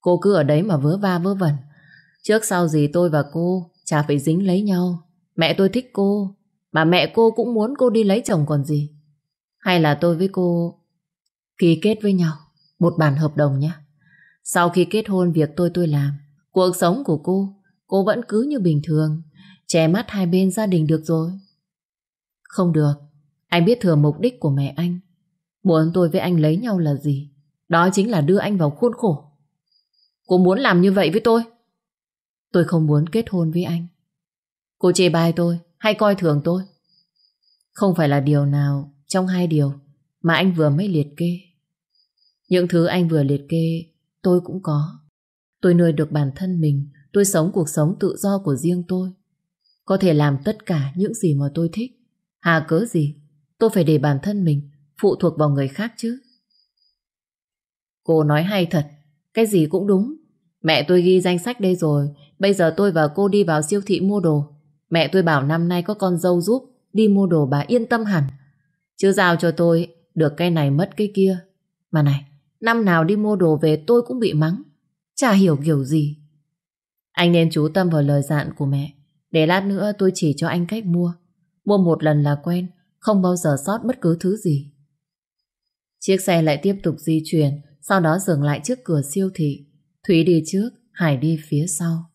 S1: Cô cứ ở đấy mà vớ va vớ vẩn. Trước sau gì tôi và cô chả phải dính lấy nhau. Mẹ tôi thích cô, mà mẹ cô cũng muốn cô đi lấy chồng còn gì. Hay là tôi với cô ký kết với nhau một bản hợp đồng nhé. Sau khi kết hôn việc tôi tôi làm, cuộc sống của cô, cô vẫn cứ như bình thường, che mắt hai bên gia đình được rồi. Không được, anh biết thừa mục đích của mẹ anh. Muốn tôi với anh lấy nhau là gì? Đó chính là đưa anh vào khuôn khổ. Cô muốn làm như vậy với tôi? Tôi không muốn kết hôn với anh. Cô chê bai tôi hay coi thường tôi? Không phải là điều nào trong hai điều mà anh vừa mới liệt kê. Những thứ anh vừa liệt kê tôi cũng có. Tôi nuôi được bản thân mình, tôi sống cuộc sống tự do của riêng tôi. Có thể làm tất cả những gì mà tôi thích. Hà cớ gì? Tôi phải để bản thân mình Phụ thuộc vào người khác chứ. Cô nói hay thật. Cái gì cũng đúng. Mẹ tôi ghi danh sách đây rồi. Bây giờ tôi và cô đi vào siêu thị mua đồ. Mẹ tôi bảo năm nay có con dâu giúp Đi mua đồ bà yên tâm hẳn. Chứ giao cho tôi Được cái này mất cái kia. Mà này Năm nào đi mua đồ về tôi cũng bị mắng chả hiểu kiểu gì. Anh nên chú tâm vào lời dặn của mẹ. Để lát nữa tôi chỉ cho anh cách mua. Mua một lần là quen, không bao giờ sót bất cứ thứ gì. Chiếc xe lại tiếp tục di chuyển, sau đó dừng lại trước cửa siêu thị. Thúy đi trước, Hải đi phía sau.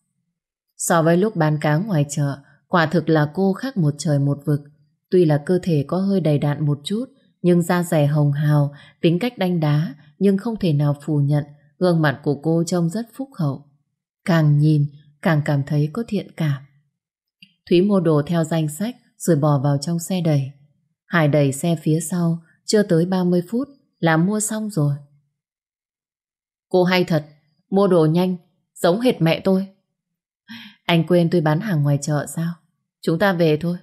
S1: So với lúc bán cá ngoài chợ, quả thực là cô khác một trời một vực. Tuy là cơ thể có hơi đầy đạn một chút, nhưng da dẻ hồng hào, tính cách đanh đá, nhưng không thể nào phủ nhận gương mặt của cô trông rất phúc hậu. Càng nhìn, càng cảm thấy có thiện cảm. Thúy mua đồ theo danh sách rồi bỏ vào trong xe đẩy. Hải đẩy xe phía sau, chưa tới 30 phút là mua xong rồi. Cô hay thật, mua đồ nhanh, giống hệt mẹ tôi. Anh quên tôi bán hàng ngoài chợ sao? Chúng ta về thôi.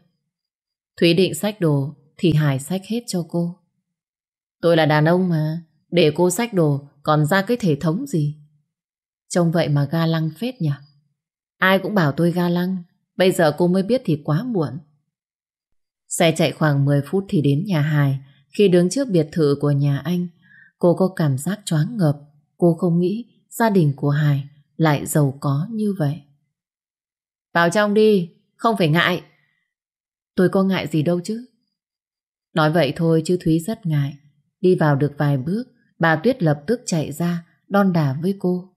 S1: Thúy định sách đồ thì Hải xách hết cho cô. Tôi là đàn ông mà, để cô xách đồ còn ra cái thể thống gì. Trông vậy mà ga lăng phết nhỉ? Ai cũng bảo tôi ga lăng, bây giờ cô mới biết thì quá muộn. Xe chạy khoảng 10 phút thì đến nhà Hải. Khi đứng trước biệt thự của nhà anh, cô có cảm giác choáng ngợp. Cô không nghĩ gia đình của Hải lại giàu có như vậy. Vào trong đi, không phải ngại. Tôi có ngại gì đâu chứ. Nói vậy thôi chứ Thúy rất ngại. Đi vào được vài bước, bà Tuyết lập tức chạy ra, đon đà với cô.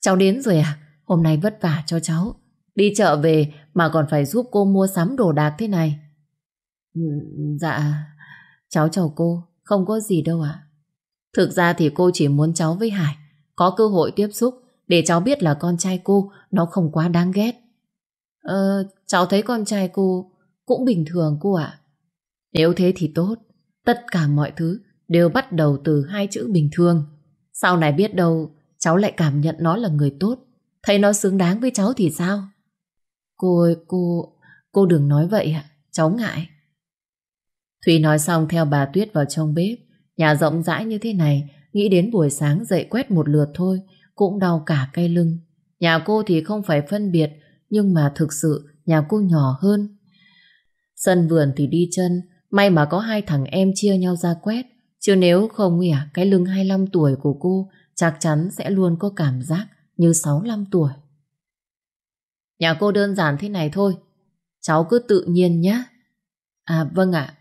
S1: Cháu đến rồi à? Hôm nay vất vả cho cháu. Đi chợ về mà còn phải giúp cô mua sắm đồ đạc thế này. Ừ, dạ, cháu chào cô, không có gì đâu ạ. Thực ra thì cô chỉ muốn cháu với Hải có cơ hội tiếp xúc để cháu biết là con trai cô nó không quá đáng ghét. Ờ, cháu thấy con trai cô cũng bình thường cô ạ. Nếu thế thì tốt, tất cả mọi thứ đều bắt đầu từ hai chữ bình thường. Sau này biết đâu cháu lại cảm nhận nó là người tốt, thấy nó xứng đáng với cháu thì sao? Cô ơi, cô, cô đừng nói vậy ạ, cháu ngại. Thùy nói xong theo bà Tuyết vào trong bếp. Nhà rộng rãi như thế này, nghĩ đến buổi sáng dậy quét một lượt thôi, cũng đau cả cây lưng. Nhà cô thì không phải phân biệt, nhưng mà thực sự nhà cô nhỏ hơn. Sân vườn thì đi chân, may mà có hai thằng em chia nhau ra quét. Chứ nếu không à, cái lưng 25 tuổi của cô chắc chắn sẽ luôn có cảm giác như 65 tuổi. Nhà cô đơn giản thế này thôi, cháu cứ tự nhiên nhé. À vâng ạ,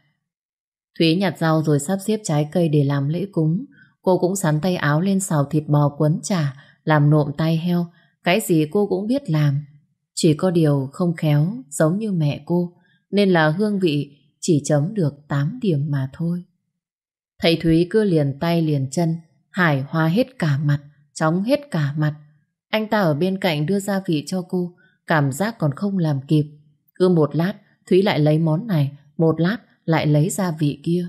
S1: Thúy nhặt rau rồi sắp xếp trái cây để làm lễ cúng. Cô cũng sắn tay áo lên xào thịt bò cuốn chả, làm nộm tay heo. Cái gì cô cũng biết làm. Chỉ có điều không khéo, giống như mẹ cô, nên là hương vị chỉ chấm được 8 điểm mà thôi. Thầy Thúy cứ liền tay liền chân, Hải hoa hết cả mặt, chóng hết cả mặt. Anh ta ở bên cạnh đưa gia vị cho cô, cảm giác còn không làm kịp. Cứ một lát, Thúy lại lấy món này, một lát lại lấy gia vị kia.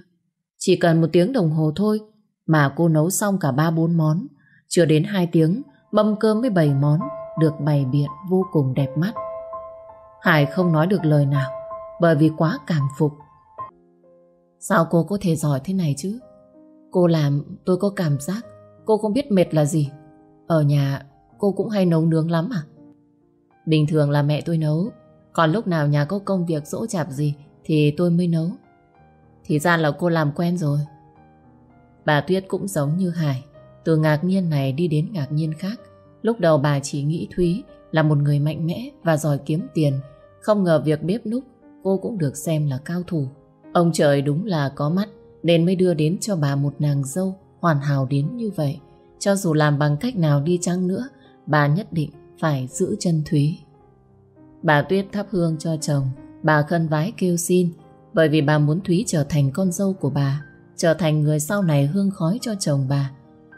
S1: Chỉ cần một tiếng đồng hồ thôi mà cô nấu xong cả ba bốn món. Chưa đến hai tiếng, mâm cơm với bảy món được bày biện vô cùng đẹp mắt. Hải không nói được lời nào bởi vì quá cảm phục. Sao cô có thể giỏi thế này chứ? Cô làm tôi có cảm giác cô không biết mệt là gì. Ở nhà cô cũng hay nấu nướng lắm à? Bình thường là mẹ tôi nấu, còn lúc nào nhà có công việc dỗ chạp gì thì tôi mới nấu. Thì ra là cô làm quen rồi. Bà Tuyết cũng giống như Hải, từ ngạc nhiên này đi đến ngạc nhiên khác. Lúc đầu bà chỉ nghĩ Thúy là một người mạnh mẽ và giỏi kiếm tiền. Không ngờ việc bếp núc cô cũng được xem là cao thủ. Ông trời đúng là có mắt nên mới đưa đến cho bà một nàng dâu hoàn hảo đến như vậy. Cho dù làm bằng cách nào đi chăng nữa, bà nhất định phải giữ chân Thúy. Bà Tuyết thắp hương cho chồng, bà khân vái kêu xin bởi vì bà muốn Thúy trở thành con dâu của bà, trở thành người sau này hương khói cho chồng bà.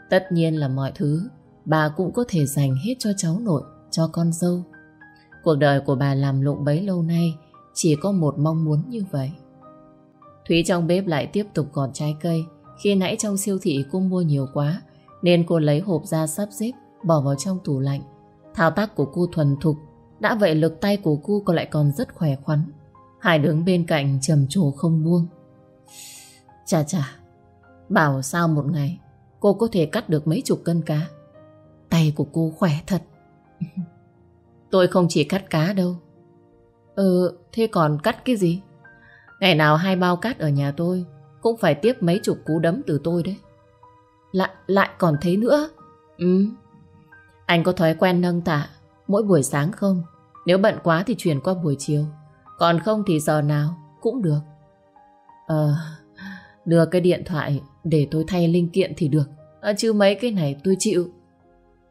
S1: Tất nhiên là mọi thứ, bà cũng có thể dành hết cho cháu nội, cho con dâu. Cuộc đời của bà làm lụng bấy lâu nay chỉ có một mong muốn như vậy. Thúy trong bếp lại tiếp tục gọt trái cây. Khi nãy trong siêu thị cô mua nhiều quá, nên cô lấy hộp ra sắp xếp, bỏ vào trong tủ lạnh. Thao tác của cô thuần thục, đã vậy lực tay của cô còn lại còn rất khỏe khoắn. Hải đứng bên cạnh trầm trồ không buông. Chà chà, bảo sao một ngày cô có thể cắt được mấy chục cân cá. Tay của cô khỏe thật. Tôi không chỉ cắt cá đâu. Ừ, thế còn cắt cái gì? Ngày nào hai bao cát ở nhà tôi cũng phải tiếp mấy chục cú đấm từ tôi đấy. Lại, lại còn thế nữa. Ừ. Anh có thói quen nâng tạ mỗi buổi sáng không? Nếu bận quá thì chuyển qua buổi chiều. Còn không thì giờ nào cũng được. Ờ, đưa cái điện thoại để tôi thay linh kiện thì được. À, chứ mấy cái này tôi chịu.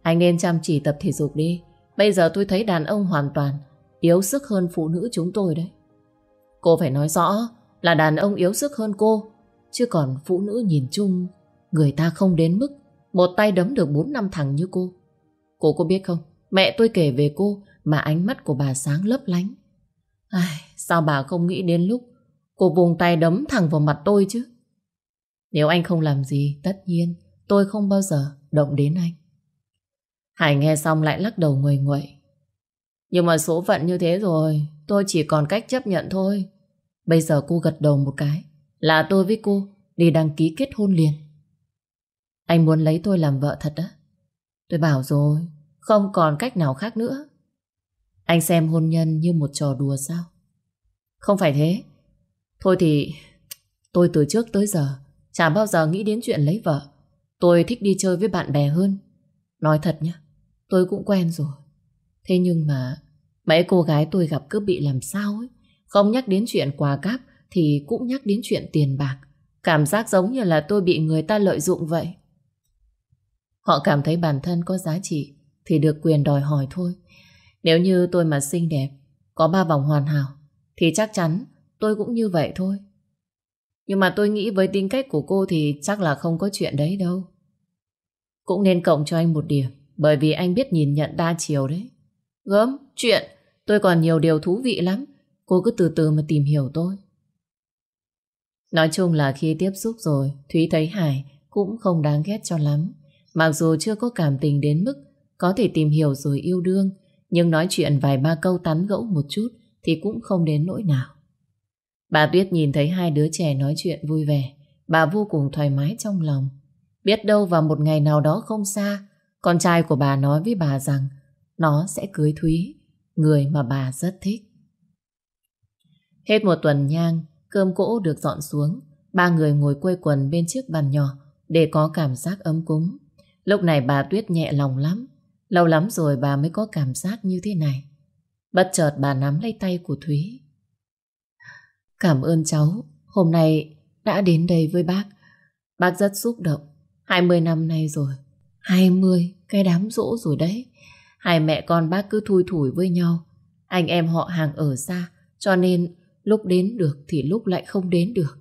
S1: Anh nên chăm chỉ tập thể dục đi. Bây giờ tôi thấy đàn ông hoàn toàn yếu sức hơn phụ nữ chúng tôi đấy. Cô phải nói rõ là đàn ông yếu sức hơn cô. Chứ còn phụ nữ nhìn chung, người ta không đến mức một tay đấm được bốn năm thằng như cô. Cô có biết không? Mẹ tôi kể về cô mà ánh mắt của bà sáng lấp lánh. Ai, sao bà không nghĩ đến lúc cô vùng tay đấm thẳng vào mặt tôi chứ? Nếu anh không làm gì, tất nhiên tôi không bao giờ động đến anh. Hải nghe xong lại lắc đầu nguầy nguậy. Nhưng mà số phận như thế rồi, tôi chỉ còn cách chấp nhận thôi. Bây giờ cô gật đầu một cái, là tôi với cô đi đăng ký kết hôn liền. Anh muốn lấy tôi làm vợ thật á? Tôi bảo rồi, không còn cách nào khác nữa. Anh xem hôn nhân như một trò đùa sao? Không phải thế. Thôi thì tôi từ trước tới giờ chả bao giờ nghĩ đến chuyện lấy vợ. Tôi thích đi chơi với bạn bè hơn. Nói thật nhá, tôi cũng quen rồi. Thế nhưng mà mấy cô gái tôi gặp cứ bị làm sao ấy. Không nhắc đến chuyện quà cáp thì cũng nhắc đến chuyện tiền bạc. Cảm giác giống như là tôi bị người ta lợi dụng vậy. Họ cảm thấy bản thân có giá trị thì được quyền đòi hỏi thôi. Nếu như tôi mà xinh đẹp, có ba vòng hoàn hảo, thì chắc chắn tôi cũng như vậy thôi. Nhưng mà tôi nghĩ với tính cách của cô thì chắc là không có chuyện đấy đâu. Cũng nên cộng cho anh một điểm, bởi vì anh biết nhìn nhận đa chiều đấy. Gớm, chuyện, tôi còn nhiều điều thú vị lắm. Cô cứ từ từ mà tìm hiểu tôi. Nói chung là khi tiếp xúc rồi, Thúy thấy Hải cũng không đáng ghét cho lắm. Mặc dù chưa có cảm tình đến mức có thể tìm hiểu rồi yêu đương, nhưng nói chuyện vài ba câu tán gẫu một chút thì cũng không đến nỗi nào. Bà Tuyết nhìn thấy hai đứa trẻ nói chuyện vui vẻ, bà vô cùng thoải mái trong lòng. Biết đâu vào một ngày nào đó không xa, con trai của bà nói với bà rằng nó sẽ cưới Thúy, người mà bà rất thích. Hết một tuần nhang, cơm cỗ được dọn xuống, ba người ngồi quây quần bên chiếc bàn nhỏ để có cảm giác ấm cúng. Lúc này bà Tuyết nhẹ lòng lắm, lâu lắm rồi bà mới có cảm giác như thế này. Bất chợt bà nắm lấy tay của Thúy. Cảm ơn cháu, hôm nay đã đến đây với bác. Bác rất xúc động, 20 năm nay rồi, 20 cái đám rỗ rồi đấy. Hai mẹ con bác cứ thui thủi với nhau. Anh em họ hàng ở xa, cho nên lúc đến được thì lúc lại không đến được.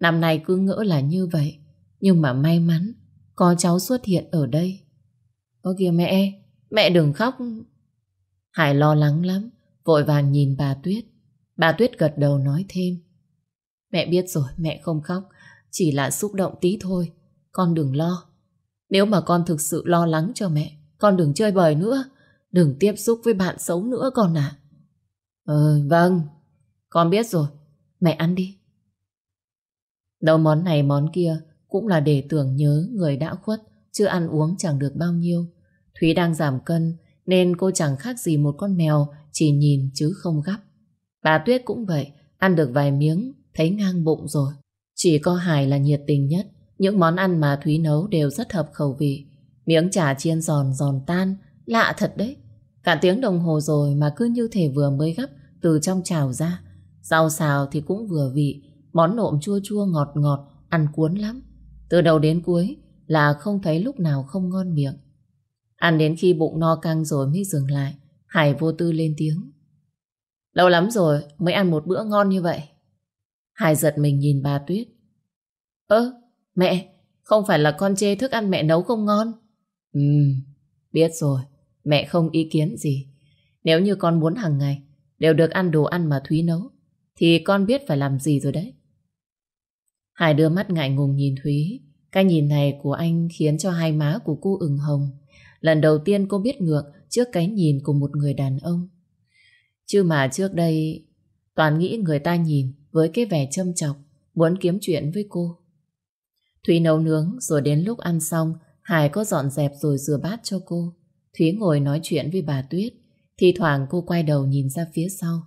S1: Năm nay cứ ngỡ là như vậy, nhưng mà may mắn có cháu xuất hiện ở đây. Có kìa mẹ, mẹ đừng khóc. Hải lo lắng lắm, vội vàng nhìn bà Tuyết. Bà Tuyết gật đầu nói thêm. Mẹ biết rồi, mẹ không khóc, chỉ là xúc động tí thôi. Con đừng lo. Nếu mà con thực sự lo lắng cho mẹ, con đừng chơi bời nữa. Đừng tiếp xúc với bạn xấu nữa con ạ. À. Ừ, vâng, con biết rồi. Mẹ ăn đi. Đâu món này món kia cũng là để tưởng nhớ người đã khuất, chứ ăn uống chẳng được bao nhiêu. Thúy đang giảm cân, nên cô chẳng khác gì một con mèo, chỉ nhìn chứ không gắp. Bà Tuyết cũng vậy, ăn được vài miếng, thấy ngang bụng rồi. Chỉ có Hải là nhiệt tình nhất, những món ăn mà Thúy nấu đều rất hợp khẩu vị. Miếng chả chiên giòn giòn tan, lạ thật đấy. Cả tiếng đồng hồ rồi mà cứ như thể vừa mới gấp từ trong chảo ra. Rau xào thì cũng vừa vị, món nộm chua chua ngọt ngọt, ăn cuốn lắm. Từ đầu đến cuối là không thấy lúc nào không ngon miệng. Ăn đến khi bụng no căng rồi mới dừng lại. Hải vô tư lên tiếng. Lâu lắm rồi mới ăn một bữa ngon như vậy. Hải giật mình nhìn bà Tuyết. Ơ, mẹ, không phải là con chê thức ăn mẹ nấu không ngon? Ừ, biết rồi, mẹ không ý kiến gì. Nếu như con muốn hàng ngày đều được ăn đồ ăn mà Thúy nấu, thì con biết phải làm gì rồi đấy. Hải đưa mắt ngại ngùng nhìn Thúy. Cái nhìn này của anh khiến cho hai má của cô ửng hồng. Lần đầu tiên cô biết ngược trước cái nhìn của một người đàn ông. Chứ mà trước đây toàn nghĩ người ta nhìn với cái vẻ châm chọc muốn kiếm chuyện với cô. Thúy nấu nướng rồi đến lúc ăn xong Hải có dọn dẹp rồi rửa bát cho cô. Thúy ngồi nói chuyện với bà Tuyết. Thì thoảng cô quay đầu nhìn ra phía sau.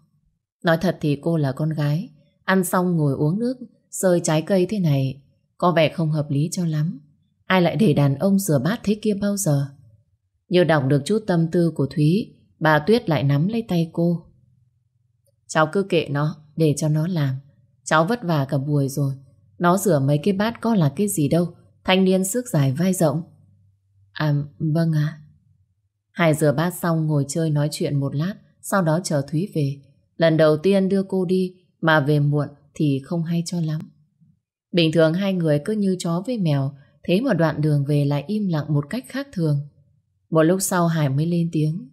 S1: Nói thật thì cô là con gái. Ăn xong ngồi uống nước, sơi trái cây thế này có vẻ không hợp lý cho lắm. Ai lại để đàn ông rửa bát thế kia bao giờ? Như đọc được chút tâm tư của Thúy, bà Tuyết lại nắm lấy tay cô. Cháu cứ kệ nó, để cho nó làm. Cháu vất vả cả buổi rồi. Nó rửa mấy cái bát có là cái gì đâu. Thanh niên sức dài vai rộng. À, vâng ạ. Hải rửa bát xong ngồi chơi nói chuyện một lát, sau đó chờ Thúy về. Lần đầu tiên đưa cô đi, mà về muộn thì không hay cho lắm. Bình thường hai người cứ như chó với mèo, thế mà đoạn đường về lại im lặng một cách khác thường. Một lúc sau Hải mới lên tiếng.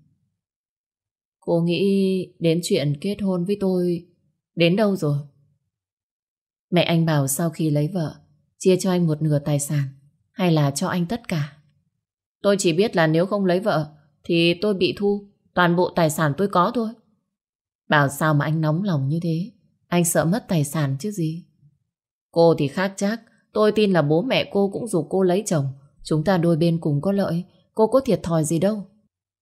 S1: Cô nghĩ đến chuyện kết hôn với tôi đến đâu rồi? Mẹ anh bảo sau khi lấy vợ, chia cho anh một nửa tài sản, hay là cho anh tất cả? Tôi chỉ biết là nếu không lấy vợ, thì tôi bị thu, toàn bộ tài sản tôi có thôi. Bảo sao mà anh nóng lòng như thế? Anh sợ mất tài sản chứ gì? Cô thì khác chắc, tôi tin là bố mẹ cô cũng dù cô lấy chồng. Chúng ta đôi bên cùng có lợi, cô có thiệt thòi gì đâu.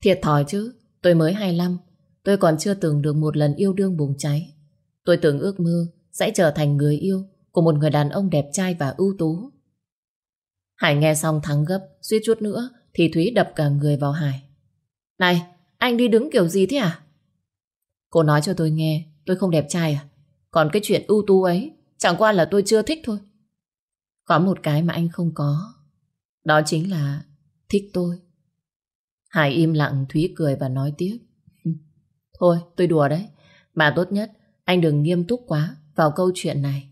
S1: Thiệt thòi chứ, tôi mới 25, tôi còn chưa từng được một lần yêu đương bùng cháy. Tôi tưởng ước mơ sẽ trở thành người yêu của một người đàn ông đẹp trai và ưu tú. Hải nghe xong thắng gấp, suýt chút nữa thì Thúy đập cả người vào Hải. Này, anh đi đứng kiểu gì thế à? Cô nói cho tôi nghe, tôi không đẹp trai à? Còn cái chuyện ưu tú ấy, chẳng qua là tôi chưa thích thôi. Có một cái mà anh không có, đó chính là thích tôi. Hải im lặng, Thúy cười và nói tiếp. Thôi, tôi đùa đấy. Mà tốt nhất, anh đừng nghiêm túc quá vào câu chuyện này.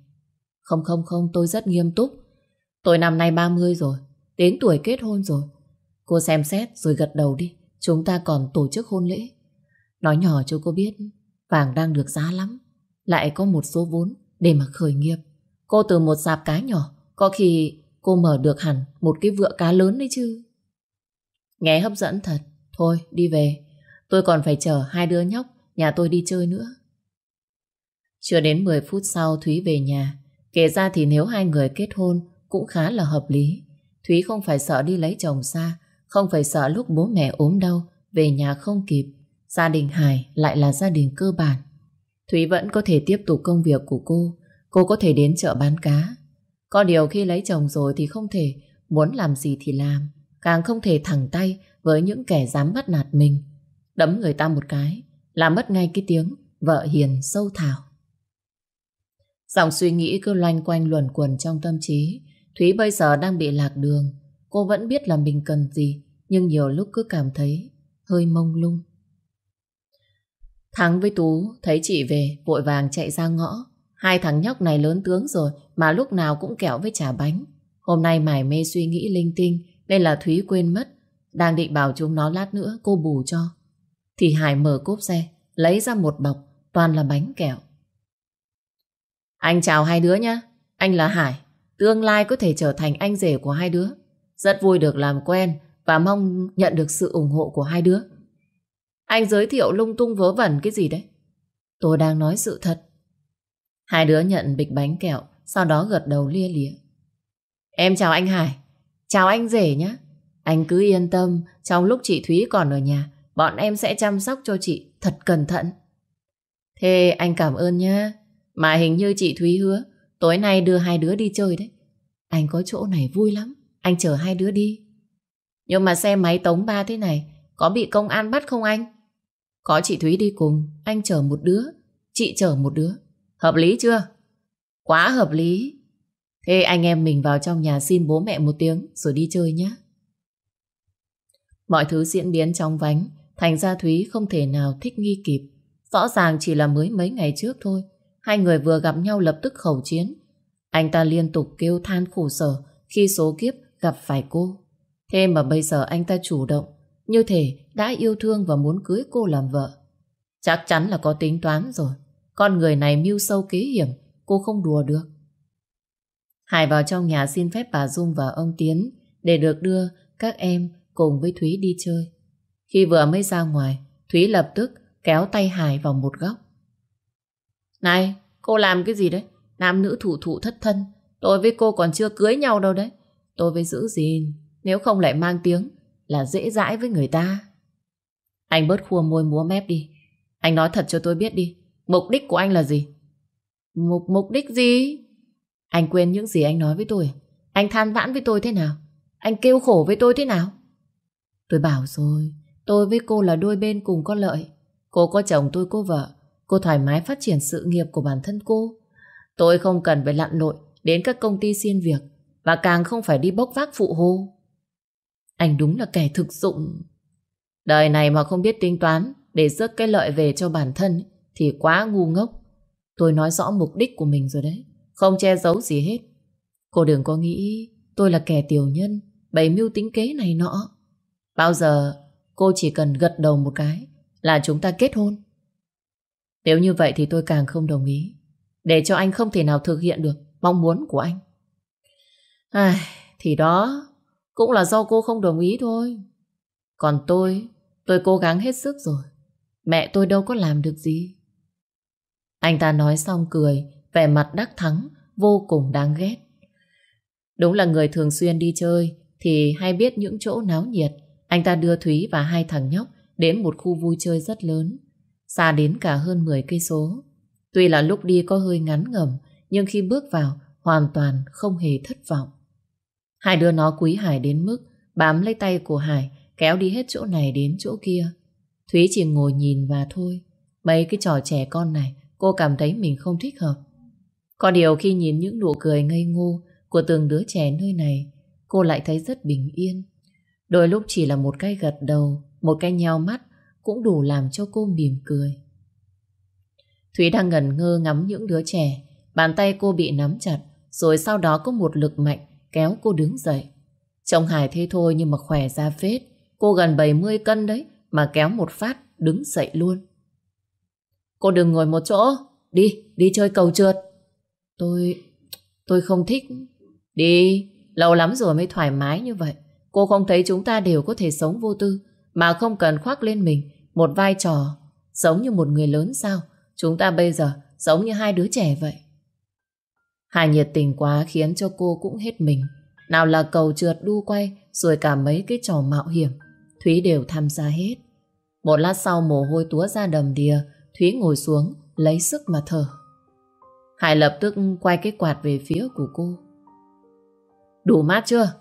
S1: Không không không, tôi rất nghiêm túc. Tôi năm nay 30 rồi, đến tuổi kết hôn rồi. Cô xem xét rồi gật đầu đi, chúng ta còn tổ chức hôn lễ. Nói nhỏ cho cô biết, vàng đang được giá lắm. Lại có một số vốn để mà khởi nghiệp. Cô từ một sạp cá nhỏ, có khi cô mở được hẳn một cái vựa cá lớn đấy chứ. Nghe hấp dẫn thật. Thôi, đi về. Tôi còn phải chờ hai đứa nhóc nhà tôi đi chơi nữa. Chưa đến 10 phút sau Thúy về nhà. Kể ra thì nếu hai người kết hôn cũng khá là hợp lý. Thúy không phải sợ đi lấy chồng xa, không phải sợ lúc bố mẹ ốm đau, về nhà không kịp. Gia đình Hải lại là gia đình cơ bản. Thúy vẫn có thể tiếp tục công việc của cô. Cô có thể đến chợ bán cá. Có điều khi lấy chồng rồi thì không thể muốn làm gì thì làm. Càng không thể thẳng tay với những kẻ dám bắt nạt mình. Đấm người ta một cái, làm mất ngay cái tiếng vợ hiền sâu thảo. Dòng suy nghĩ cứ loanh quanh luẩn quẩn trong tâm trí. Thúy bây giờ đang bị lạc đường. Cô vẫn biết là mình cần gì, nhưng nhiều lúc cứ cảm thấy hơi mông lung. Thắng với Tú thấy chị về, vội vàng chạy ra ngõ. Hai thằng nhóc này lớn tướng rồi, mà lúc nào cũng kẹo với trà bánh. Hôm nay mải mê suy nghĩ linh tinh, nên là Thúy quên mất. Đang định bảo chúng nó lát nữa cô bù cho. Thì Hải mở cốp xe, lấy ra một bọc, toàn là bánh kẹo. Anh chào hai đứa nhé. Anh là Hải. Tương lai có thể trở thành anh rể của hai đứa. Rất vui được làm quen và mong nhận được sự ủng hộ của hai đứa. Anh giới thiệu lung tung vớ vẩn cái gì đấy? Tôi đang nói sự thật. Hai đứa nhận bịch bánh kẹo, sau đó gật đầu lia lịa. Em chào anh Hải. Chào anh rể nhé. Anh cứ yên tâm, trong lúc chị Thúy còn ở nhà, bọn em sẽ chăm sóc cho chị thật cẩn thận. Thế anh cảm ơn nhé. Mà hình như chị Thúy hứa Tối nay đưa hai đứa đi chơi đấy Anh có chỗ này vui lắm Anh chở hai đứa đi nhưng mà xe máy tống ba thế này, Có bị công an bắt không anh? Có chị Thúy đi cùng, Anh chở một đứa, Chị chở một đứa. Hợp lý chưa? Quá hợp lý. Thế anh em mình vào trong nhà xin bố mẹ một tiếng, Rồi đi chơi nhé. Mọi thứ diễn biến trong vánh, Thành ra Thúy không thể nào thích nghi kịp. Rõ ràng chỉ là mới mấy ngày trước thôi, Hai người vừa gặp nhau lập tức khẩu chiến. Anh ta liên tục kêu than khổ sở khi số kiếp gặp phải cô. Thế mà bây giờ anh ta chủ động, như thể đã yêu thương và muốn cưới cô làm vợ. Chắc chắn là có tính toán rồi. Con người này mưu sâu kế hiểm, cô không đùa được. Hải vào trong nhà xin phép bà Dung và ông Tiến để được đưa các em cùng với Thúy đi chơi. Khi vừa mới ra ngoài, Thúy lập tức kéo tay Hải vào một góc. Này, cô làm cái gì đấy? Nam nữ thủ thụ thất thân. Tôi với cô còn chưa cưới nhau đâu đấy. Tôi với giữ gìn. Nếu không lại mang tiếng là dễ dãi với người ta. Anh bớt khua môi múa mép đi. Anh nói thật cho tôi biết đi. Mục đích của anh là gì? Mục mục đích gì? Anh quên những gì anh nói với tôi. Anh than vãn với tôi thế nào? Anh kêu khổ với tôi thế nào? Tôi bảo rồi, tôi với cô là đôi bên cùng có lợi. Cô có chồng tôi cô vợ, cô thoải mái phát triển sự nghiệp của bản thân cô. Tôi không cần phải lặn lội đến các công ty xin việc và càng không phải đi bốc vác phụ hồ. Anh đúng là kẻ thực dụng. Đời này mà không biết tính toán để rước cái lợi về cho bản thân thì quá ngu ngốc. Tôi nói rõ mục đích của mình rồi đấy. Không che giấu gì hết. Cô đừng có nghĩ tôi là kẻ tiểu nhân, bày mưu tính kế này nọ. Bao giờ cô chỉ cần gật đầu một cái là chúng ta kết hôn. Nếu như vậy thì tôi càng không đồng ý. Để cho anh không thể nào thực hiện được mong muốn của anh. Ai, thì đó cũng là do cô không đồng ý thôi. Còn tôi, tôi cố gắng hết sức rồi. Mẹ tôi đâu có làm được gì. Anh ta nói xong cười, vẻ mặt đắc thắng, vô cùng đáng ghét. Đúng là người thường xuyên đi chơi thì hay biết những chỗ náo nhiệt. Anh ta đưa Thúy và hai thằng nhóc đến một khu vui chơi rất lớn, xa đến cả hơn 10 cây số. Tuy là lúc đi có hơi ngắn ngầm, nhưng khi bước vào hoàn toàn không hề thất vọng. Hai đứa nó quý Hải đến mức bám lấy tay của Hải kéo đi hết chỗ này đến chỗ kia. Thúy chỉ ngồi nhìn và thôi. Mấy cái trò trẻ con này cô cảm thấy mình không thích hợp. Có điều khi nhìn những nụ cười ngây ngô của từng đứa trẻ nơi này, cô lại thấy rất bình yên. Đôi lúc chỉ là một cái gật đầu, một cái nheo mắt cũng đủ làm cho cô mỉm cười. Thúy đang ngẩn ngơ ngắm những đứa trẻ, bàn tay cô bị nắm chặt, rồi sau đó có một lực mạnh kéo cô đứng dậy. Trông Hải thế thôi nhưng mà khỏe ra phết, cô gần 70 cân đấy, mà kéo một phát đứng dậy luôn. Cô đừng ngồi một chỗ, đi, đi chơi cầu trượt. Tôi, tôi không thích. Đi, lâu lắm rồi mới thoải mái như vậy. Cô không thấy chúng ta đều có thể sống vô tư, mà không cần khoác lên mình một vai trò giống như một người lớn sao? Chúng ta bây giờ giống như hai đứa trẻ vậy. Hải nhiệt tình quá khiến cho cô cũng hết mình. Nào là cầu trượt đu quay, rồi cả mấy cái trò mạo hiểm. Thúy đều tham gia hết. Một lát sau mồ hôi túa ra đầm đìa, Thúy ngồi xuống, lấy sức mà thở. Hải lập tức quay cái quạt về phía của cô. Đủ mát chưa?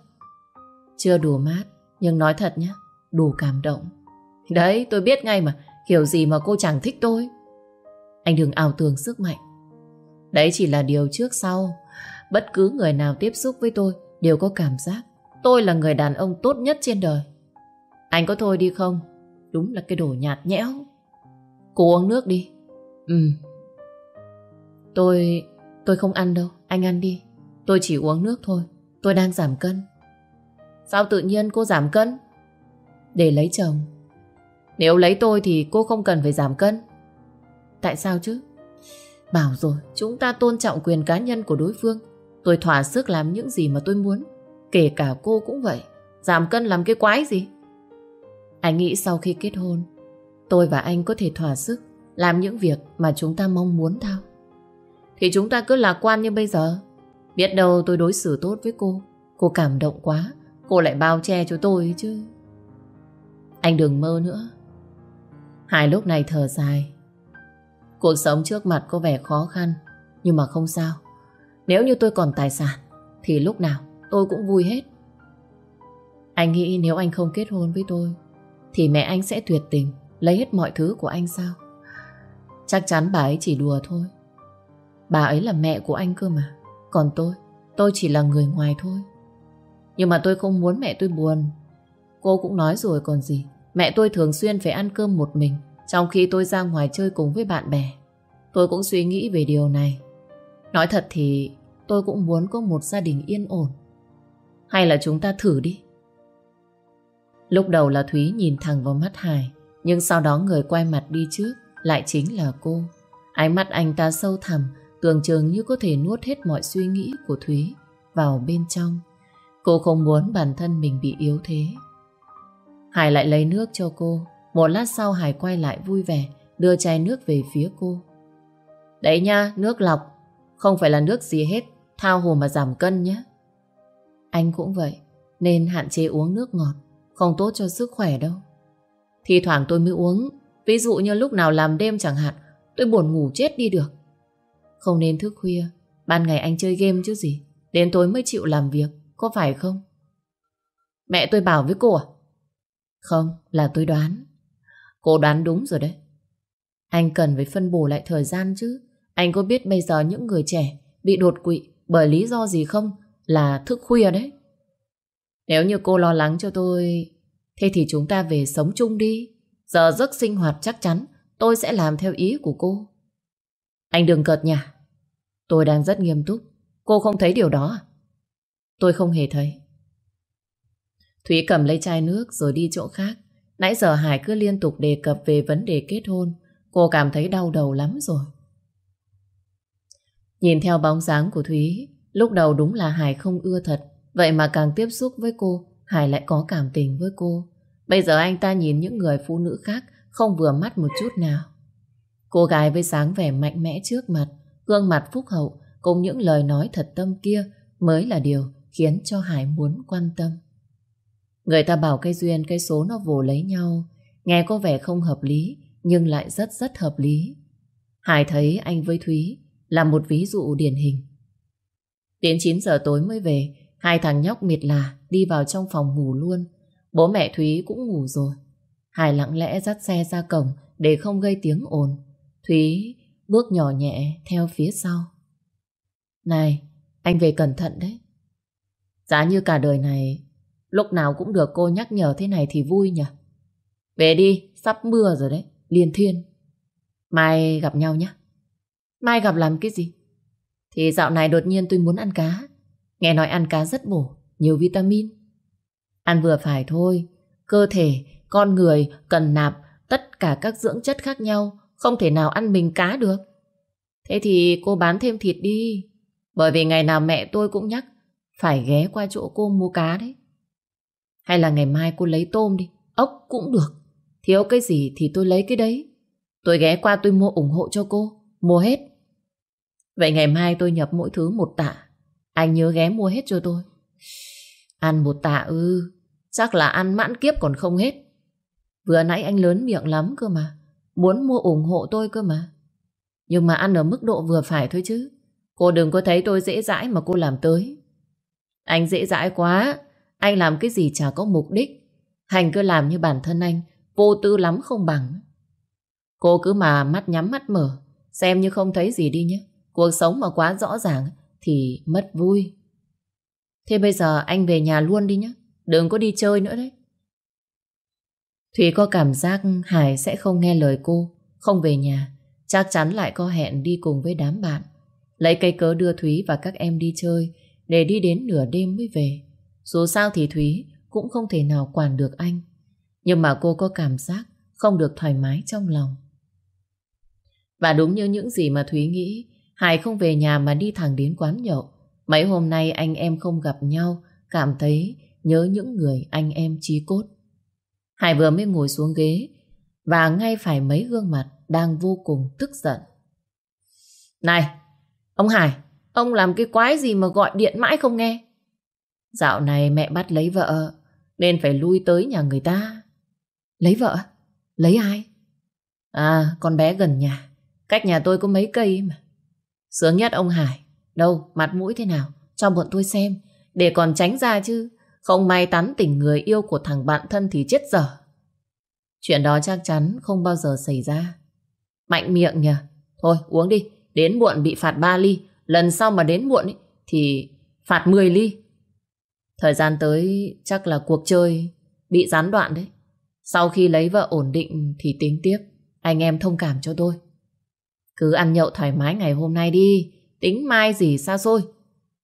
S1: Chưa đủ mát, nhưng nói thật nhé, đủ cảm động. Đấy, tôi biết ngay mà, kiểu gì mà cô chẳng thích tôi. Anh đừng ảo tưởng sức mạnh. Đấy chỉ là điều trước sau. Bất cứ người nào tiếp xúc với tôi đều có cảm giác tôi là người đàn ông tốt nhất trên đời. Anh có thôi đi không? Đúng là cái đồ nhạt nhẽo. Cô uống nước đi. Ừ. Tôi... tôi không ăn đâu. Anh ăn đi. Tôi chỉ uống nước thôi. Tôi đang giảm cân. Sao tự nhiên cô giảm cân? Để lấy chồng. Nếu lấy tôi thì cô không cần phải giảm cân. Tại sao chứ? Bảo rồi, chúng ta tôn trọng quyền cá nhân của đối phương. Tôi thỏa sức làm những gì mà tôi muốn. Kể cả cô cũng vậy. Giảm cân làm cái quái gì? Anh nghĩ sau khi kết hôn, tôi và anh có thể thỏa sức làm những việc mà chúng ta mong muốn thao. Thì chúng ta cứ lạc quan như bây giờ. Biết đâu tôi đối xử tốt với cô. Cô cảm động quá. Cô lại bao che cho tôi chứ. Anh đừng mơ nữa. Hải lúc này thở dài. Cuộc sống trước mặt có vẻ khó khăn. Nhưng mà không sao. Nếu như tôi còn tài sản thì lúc nào tôi cũng vui hết. Anh nghĩ nếu anh không kết hôn với tôi thì mẹ anh sẽ tuyệt tình lấy hết mọi thứ của anh sao? Chắc chắn bà ấy chỉ đùa thôi. Bà ấy là mẹ của anh cơ mà. Còn tôi, tôi chỉ là người ngoài thôi. Nhưng mà tôi không muốn mẹ tôi buồn. Cô cũng nói rồi còn gì. Mẹ tôi thường xuyên phải ăn cơm một mình trong khi tôi ra ngoài chơi cùng với bạn bè. Tôi cũng suy nghĩ về điều này. Nói thật thì tôi cũng muốn có một gia đình yên ổn. Hay là chúng ta thử đi. Lúc đầu là Thúy nhìn thẳng vào mắt Hải, nhưng sau đó người quay mặt đi trước lại chính là cô. Ánh mắt anh ta sâu thẳm, tưởng chừng như có thể nuốt hết mọi suy nghĩ của Thúy vào bên trong. Cô không muốn bản thân mình bị yếu thế. Hải lại lấy nước cho cô. Một lát sau Hải quay lại vui vẻ, đưa chai nước về phía cô. Đấy nha, nước lọc. Không phải là nước gì hết, thao hồ mà giảm cân nhé. Anh cũng vậy, nên hạn chế uống nước ngọt. Không tốt cho sức khỏe đâu Thì thoảng tôi mới uống Ví dụ như lúc nào làm đêm chẳng hạn Tôi buồn ngủ chết đi được Không nên thức khuya Ban ngày anh chơi game chứ gì Đến tối mới chịu làm việc Có phải không Mẹ tôi bảo với cô à Không, là tôi đoán. Cô đoán đúng rồi đấy. Anh cần phải phân bổ lại thời gian chứ. Anh có biết bây giờ những người trẻ bị đột quỵ bởi lý do gì không? Là thức khuya đấy. Nếu như cô lo lắng cho tôi, thế thì chúng ta về sống chung đi. Giờ giấc sinh hoạt chắc chắn tôi sẽ làm theo ý của cô. Anh đừng cợt nhả. Tôi đang rất nghiêm túc. Cô không thấy điều đó à? Tôi không hề thấy. Thúy cầm lấy chai nước rồi đi chỗ khác. Nãy giờ Hải cứ liên tục đề cập về vấn đề kết hôn. Cô cảm thấy đau đầu lắm rồi. Nhìn theo bóng dáng của Thúy, lúc đầu đúng là Hải không ưa thật. Vậy mà càng tiếp xúc với cô, Hải lại có cảm tình với cô. Bây giờ anh ta nhìn những người phụ nữ khác không vừa mắt một chút nào. Cô gái với dáng vẻ mạnh mẽ trước mặt, gương mặt phúc hậu cùng những lời nói thật tâm kia mới là điều khiến cho Hải muốn quan tâm. Người ta bảo cái duyên cái số nó vồ lấy nhau, nghe có vẻ không hợp lý, nhưng lại rất rất hợp lý. Hải thấy anh với Thúy là một ví dụ điển hình. Đến 9 giờ tối mới về, hai thằng nhóc miệt là đi vào trong phòng ngủ luôn. Bố mẹ Thúy cũng ngủ rồi. Hải lặng lẽ dắt xe ra cổng để không gây tiếng ồn. Thúy bước nhỏ nhẹ theo phía sau. Này, anh về cẩn thận đấy. Giá như cả đời này lúc nào cũng được cô nhắc nhở thế này thì vui nhỉ. Về đi, sắp mưa rồi đấy, liền thiên. Mai gặp nhau nhé. Mai gặp làm cái gì? Thì dạo này đột nhiên tôi muốn ăn cá. Nghe nói ăn cá rất bổ, nhiều vitamin. Ăn vừa phải thôi, cơ thể, con người cần nạp tất cả các dưỡng chất khác nhau, không thể nào ăn mình cá được. Thế thì cô bán thêm thịt đi, bởi vì ngày nào mẹ tôi cũng nhắc phải ghé qua chỗ cô mua cá đấy. Hay là ngày mai cô lấy tôm đi, ốc cũng được. Thiếu cái gì thì tôi lấy cái đấy. Tôi ghé qua tôi mua ủng hộ cho cô, mua hết. Vậy ngày mai tôi nhập mỗi thứ một tạ. Anh nhớ ghé mua hết cho tôi. Ăn một tạ ư, chắc là ăn mãn kiếp còn không hết. Vừa nãy anh lớn miệng lắm cơ mà. Muốn mua ủng hộ tôi cơ mà. Nhưng mà ăn ở mức độ vừa phải thôi chứ. Cô đừng có thấy tôi dễ dãi mà cô làm tới. Anh dễ dãi quá. Anh làm cái gì chả có mục đích. Hành cứ làm như bản thân anh. Vô tư lắm không bằng. Cô cứ mà mắt nhắm mắt mở. Xem như không thấy gì đi nhé. Cuộc sống mà quá rõ ràng thì mất vui. Thế bây giờ anh về nhà luôn đi nhé. Đừng có đi chơi nữa đấy. Thủy có cảm giác Hải sẽ không nghe lời cô, không về nhà. Chắc chắn lại có hẹn đi cùng với đám bạn. Lấy cây cớ đưa Thúy và các em đi chơi để đi đến nửa đêm mới về. Dù sao thì Thúy cũng không thể nào quản được anh. Nhưng mà cô có cảm giác không được thoải mái trong lòng. Và đúng như những gì mà Thúy nghĩ, Hải không về nhà mà đi thẳng đến quán nhậu. Mấy hôm nay anh em không gặp nhau, cảm thấy nhớ những người anh em chí cốt. Hải vừa mới ngồi xuống ghế và ngay phải mấy gương mặt đang vô cùng tức giận. Này, ông Hải, ông làm cái quái gì mà gọi điện mãi không nghe? Dạo này mẹ bắt lấy vợ nên phải lui tới nhà người ta. Lấy vợ? Lấy ai? À, con bé gần nhà. Cách nhà tôi có mấy cây mà. Sướng nhất ông Hải. Đâu, mặt mũi thế nào? Cho bọn tôi xem. Để còn tránh ra chứ. Không may tán tỉnh người yêu của thằng bạn thân thì chết dở. Chuyện đó chắc chắn không bao giờ xảy ra. Mạnh miệng nhờ. Thôi uống đi. Đến muộn bị phạt 3 ly. Lần sau mà đến muộn ý, thì phạt 10 ly. Thời gian tới chắc là cuộc chơi bị gián đoạn đấy. Sau khi lấy vợ ổn định thì tính tiếp. Anh em thông cảm cho tôi. Cứ ăn nhậu thoải mái ngày hôm nay đi. Tính mai gì xa xôi.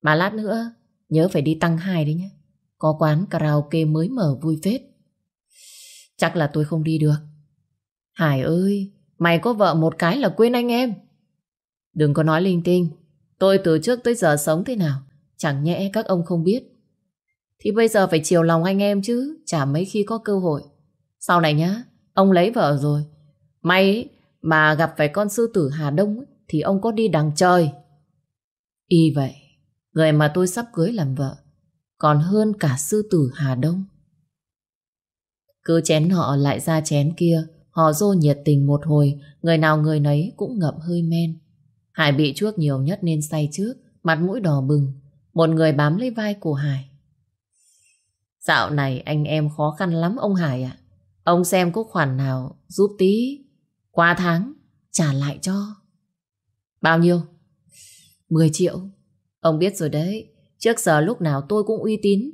S1: Mà lát nữa nhớ phải đi tăng hai đấy nhé. Có quán karaoke mới mở vui phết. Chắc là tôi không đi được. Hải ơi, mày có vợ một cái là quên anh em. Đừng có nói linh tinh. Tôi từ trước tới giờ sống thế nào, chẳng nhẽ các ông không biết. Thì bây giờ phải chiều lòng anh em chứ, chả mấy khi có cơ hội. Sau này nhá, ông lấy vợ rồi. May mà gặp phải con sư tử Hà Đông thì ông có đi đằng trời. Y vậy, người mà tôi sắp cưới làm vợ còn hơn cả sư tử Hà Đông. Cứ chén họ lại ra chén kia, họ dô nhiệt tình một hồi, người nào người nấy cũng ngậm hơi men. Hải bị chuốc nhiều nhất nên say trước, mặt mũi đỏ bừng. Một người bám lấy vai của Hải. Dạo này anh em khó khăn lắm ông Hải ạ. Ông xem có khoản nào giúp tí. Qua tháng trả lại cho. Bao nhiêu? 10 triệu. Ông biết rồi đấy. Trước giờ lúc nào tôi cũng uy tín.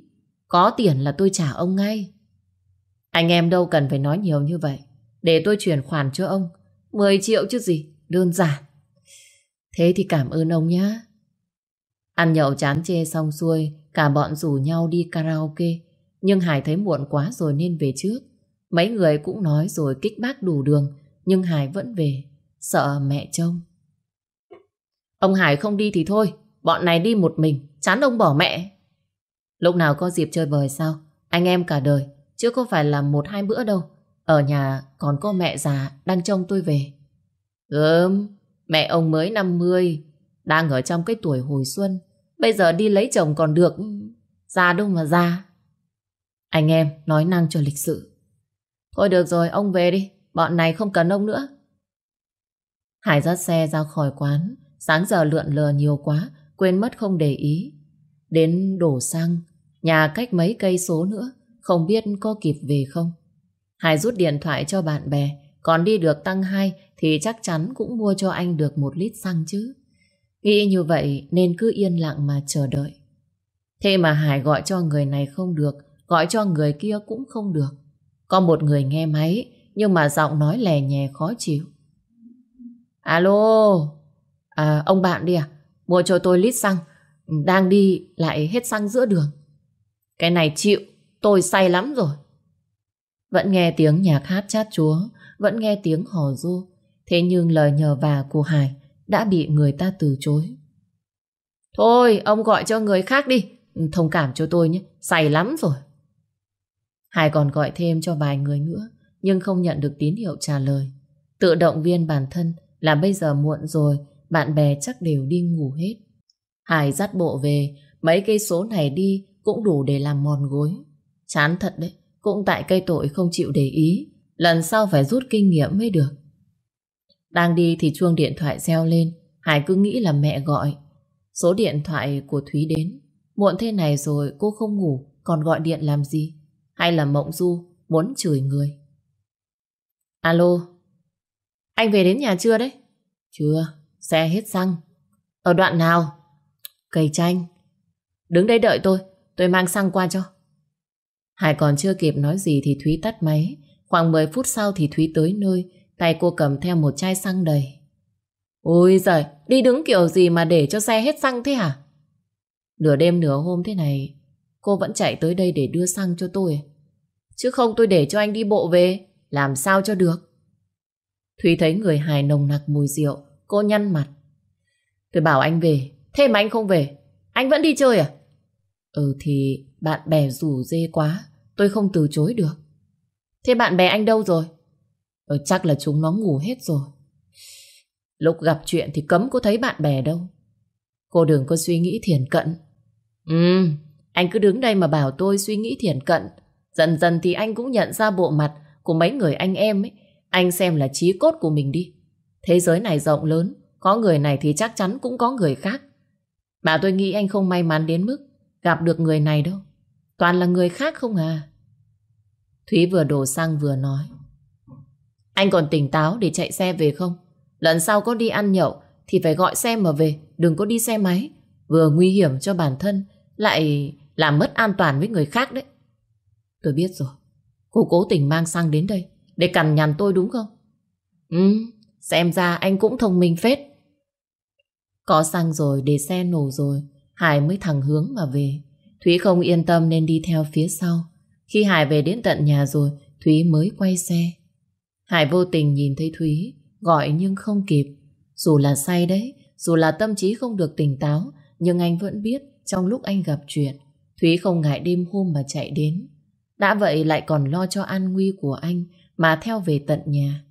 S1: Có tiền là tôi trả ông ngay. Anh em đâu cần phải nói nhiều như vậy. Để tôi chuyển khoản cho ông. 10 triệu chứ gì. Đơn giản. Thế thì cảm ơn ông nhé. Ăn nhậu chán chê xong xuôi, cả bọn rủ nhau đi karaoke. Nhưng Hải thấy muộn quá rồi nên về trước. Mấy người cũng nói rồi kích bác đủ đường, nhưng Hải vẫn về, sợ mẹ trông. Ông Hải không đi thì thôi, bọn này đi một mình, chán ông bỏ mẹ. Lúc nào có dịp chơi bời sao? Anh em cả đời, chứ có phải là một hai bữa đâu. Ở nhà còn có mẹ già đang trông tôi về. Gớm, mẹ ông mới 50, đang ở trong cái tuổi hồi xuân. Bây giờ đi lấy chồng còn được, già đâu mà già. Anh em nói năng cho lịch sự. Thôi được rồi, ông về đi, bọn này không cần ông nữa. Hải dắt xe ra khỏi quán, sáng giờ lượn lờ nhiều quá, quên mất không để ý. Đến đổ xăng, nhà cách mấy cây số nữa, không biết có kịp về không. Hải rút điện thoại cho bạn bè, còn đi được tăng 2 thì chắc chắn cũng mua cho anh được một lít xăng chứ. Nghĩ như vậy nên cứ yên lặng mà chờ đợi. Thế mà Hải gọi cho người này không được, gọi cho người kia cũng không được. Có một người nghe máy, nhưng mà giọng nói lè nhè khó chịu. Alo, à, ông bạn đi à? Mua cho tôi lít xăng, đang đi lại hết xăng giữa đường. Cái này chịu, tôi say lắm rồi. Vẫn nghe tiếng nhạc hát chát chúa, vẫn nghe tiếng hò ru. Thế nhưng lời nhờ vả của Hải đã bị người ta từ chối. Thôi, ông gọi cho người khác đi. Thông cảm cho tôi nhé, say lắm rồi. Hải còn gọi thêm cho vài người nữa, nhưng không nhận được tín hiệu trả lời. Tự động viên bản thân là bây giờ muộn rồi, bạn bè chắc đều đi ngủ hết. Hải dắt bộ về, mấy cây số này đi cũng đủ để làm mòn gối. Chán thật đấy, cũng tại cây tội không chịu để ý, lần sau phải rút kinh nghiệm mới được. Đang đi thì chuông điện thoại reo lên, Hải cứ nghĩ là mẹ gọi. Số điện thoại của Thúy đến. Muộn thế này rồi cô không ngủ, còn gọi điện làm gì? Hay là Mộng Du muốn chửi người? Alo, anh về đến nhà chưa đấy? Chưa, xe hết xăng. Ở đoạn nào? Cây chanh. Đứng đây đợi tôi, tôi mang xăng qua cho. Hải còn chưa kịp nói gì thì Thúy tắt máy. Khoảng 10 phút sau thì Thúy tới nơi, tay cô cầm theo một chai xăng đầy. Ôi giời, đi đứng kiểu gì mà để cho xe hết xăng thế hả? Nửa đêm nửa hôm thế này, cô vẫn chạy tới đây để đưa xăng cho tôi. Chứ không tôi để cho anh đi bộ về, làm sao cho được? Thúy thấy người hài nồng nặc mùi rượu, cô nhăn mặt. Tôi bảo anh về, thế mà anh không về, anh vẫn đi chơi à? Ừ thì bạn bè rủ dê quá, tôi không từ chối được. Thế bạn bè anh đâu rồi? Ừ, chắc là chúng nó ngủ hết rồi. Lúc gặp chuyện thì cấm có thấy bạn bè đâu. Cô đừng có suy nghĩ thiền cận. Ừ, anh cứ đứng đây mà bảo tôi suy nghĩ thiền cận. Dần dần thì anh cũng nhận ra bộ mặt của mấy người anh em ấy. Anh xem là trí cốt của mình đi. Thế giới này rộng lớn, có người này thì chắc chắn cũng có người khác. Mà tôi nghĩ anh không may mắn đến mức gặp được người này đâu. Toàn là người khác không à. Thúy vừa đổ xăng vừa nói. Anh còn tỉnh táo để chạy xe về không? Lần sau có đi ăn nhậu thì phải gọi xe mà về, đừng có đi xe máy. Vừa nguy hiểm cho bản thân, lại làm mất an toàn với người khác đấy. Tôi biết rồi. Cô cố tình mang xăng đến đây để cằn nhằn tôi đúng không? Ừ, xem ra anh cũng thông minh phết. Có xăng rồi, để xe nổ rồi, Hải mới thẳng hướng mà về. Thúy không yên tâm nên đi theo phía sau. Khi Hải về đến tận nhà rồi, Thúy mới quay xe. Hải vô tình nhìn thấy Thúy, gọi nhưng không kịp. Dù là say đấy, dù là tâm trí không được tỉnh táo, nhưng anh vẫn biết trong lúc anh gặp chuyện, Thúy không ngại đêm hôm mà chạy đến. Đã vậy lại còn lo cho an nguy của anh mà theo về tận nhà.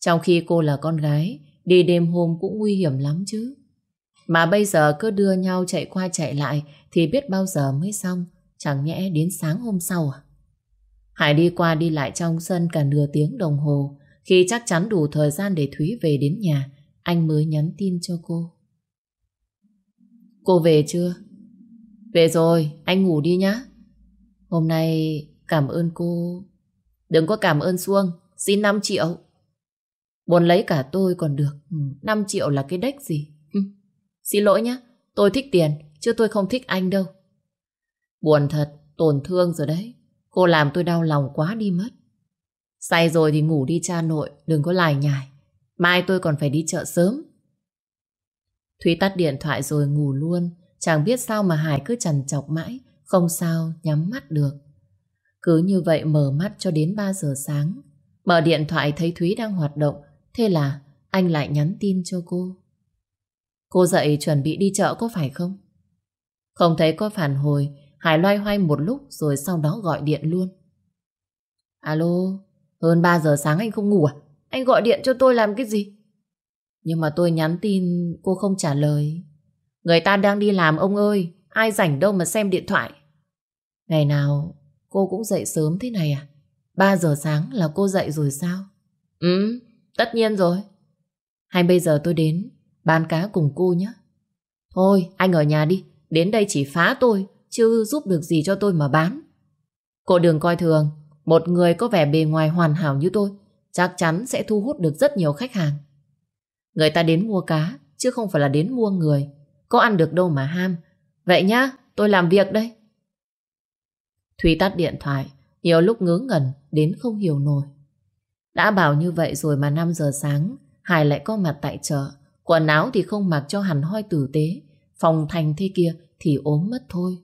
S1: Trong khi cô là con gái, đi đêm hôm cũng nguy hiểm lắm chứ. Mà bây giờ cứ đưa nhau chạy qua chạy lại thì biết bao giờ mới xong, chẳng nhẽ đến sáng hôm sau à? Hải đi qua đi lại trong sân cả nửa tiếng đồng hồ, khi chắc chắn đủ thời gian để Thúy về đến nhà, anh mới nhắn tin cho cô. Cô về chưa? Về rồi, anh ngủ đi nhá. Hôm nay cảm ơn cô. Đừng có cảm ơn Xuông, xin 5 triệu. Muốn lấy cả tôi còn được, ừ, 5 triệu là cái đếch gì. Ừ, xin lỗi nhá, tôi thích tiền, chứ tôi không thích anh đâu. Buồn thật, tổn thương rồi đấy. Cô làm tôi đau lòng quá đi mất. Say rồi thì ngủ đi cha nội, đừng có lải nhải. Mai tôi còn phải đi chợ sớm. Thúy tắt điện thoại rồi ngủ luôn. Chẳng biết sao mà Hải cứ chằn chọc mãi, không sao nhắm mắt được. Cứ như vậy mở mắt cho đến 3 giờ sáng. Mở điện thoại thấy Thúy đang hoạt động, thế là anh lại nhắn tin cho cô. Cô dậy chuẩn bị đi chợ có phải không? Không thấy có phản hồi, Hải loay hoay một lúc rồi sau đó gọi điện luôn. Alo, hơn 3 giờ sáng anh không ngủ à? Anh gọi điện cho tôi làm cái gì? Nhưng mà tôi nhắn tin cô không trả lời. Người ta đang đi làm ông ơi, ai rảnh đâu mà xem điện thoại. Ngày nào cô cũng dậy sớm thế này à? 3 giờ sáng là cô dậy rồi sao? Ừ, tất nhiên rồi. Hay bây giờ tôi đến bán cá cùng cô nhé. Thôi, anh ở nhà đi, đến đây chỉ phá tôi, chứ giúp được gì cho tôi mà bán. Cô đừng coi thường, một người có vẻ bề ngoài hoàn hảo như tôi, chắc chắn sẽ thu hút được rất nhiều khách hàng. Người ta đến mua cá, chứ không phải là đến mua người. Có ăn được đâu mà ham. Vậy nhá, tôi làm việc đây. Thúy tắt điện thoại, nhiều lúc ngớ ngẩn đến không hiểu nổi. Đã bảo như vậy rồi mà 5 giờ sáng, Hải lại có mặt tại chợ. Quần áo thì không mặc cho hẳn hoi tử tế, phòng thành thế kia thì ốm mất thôi.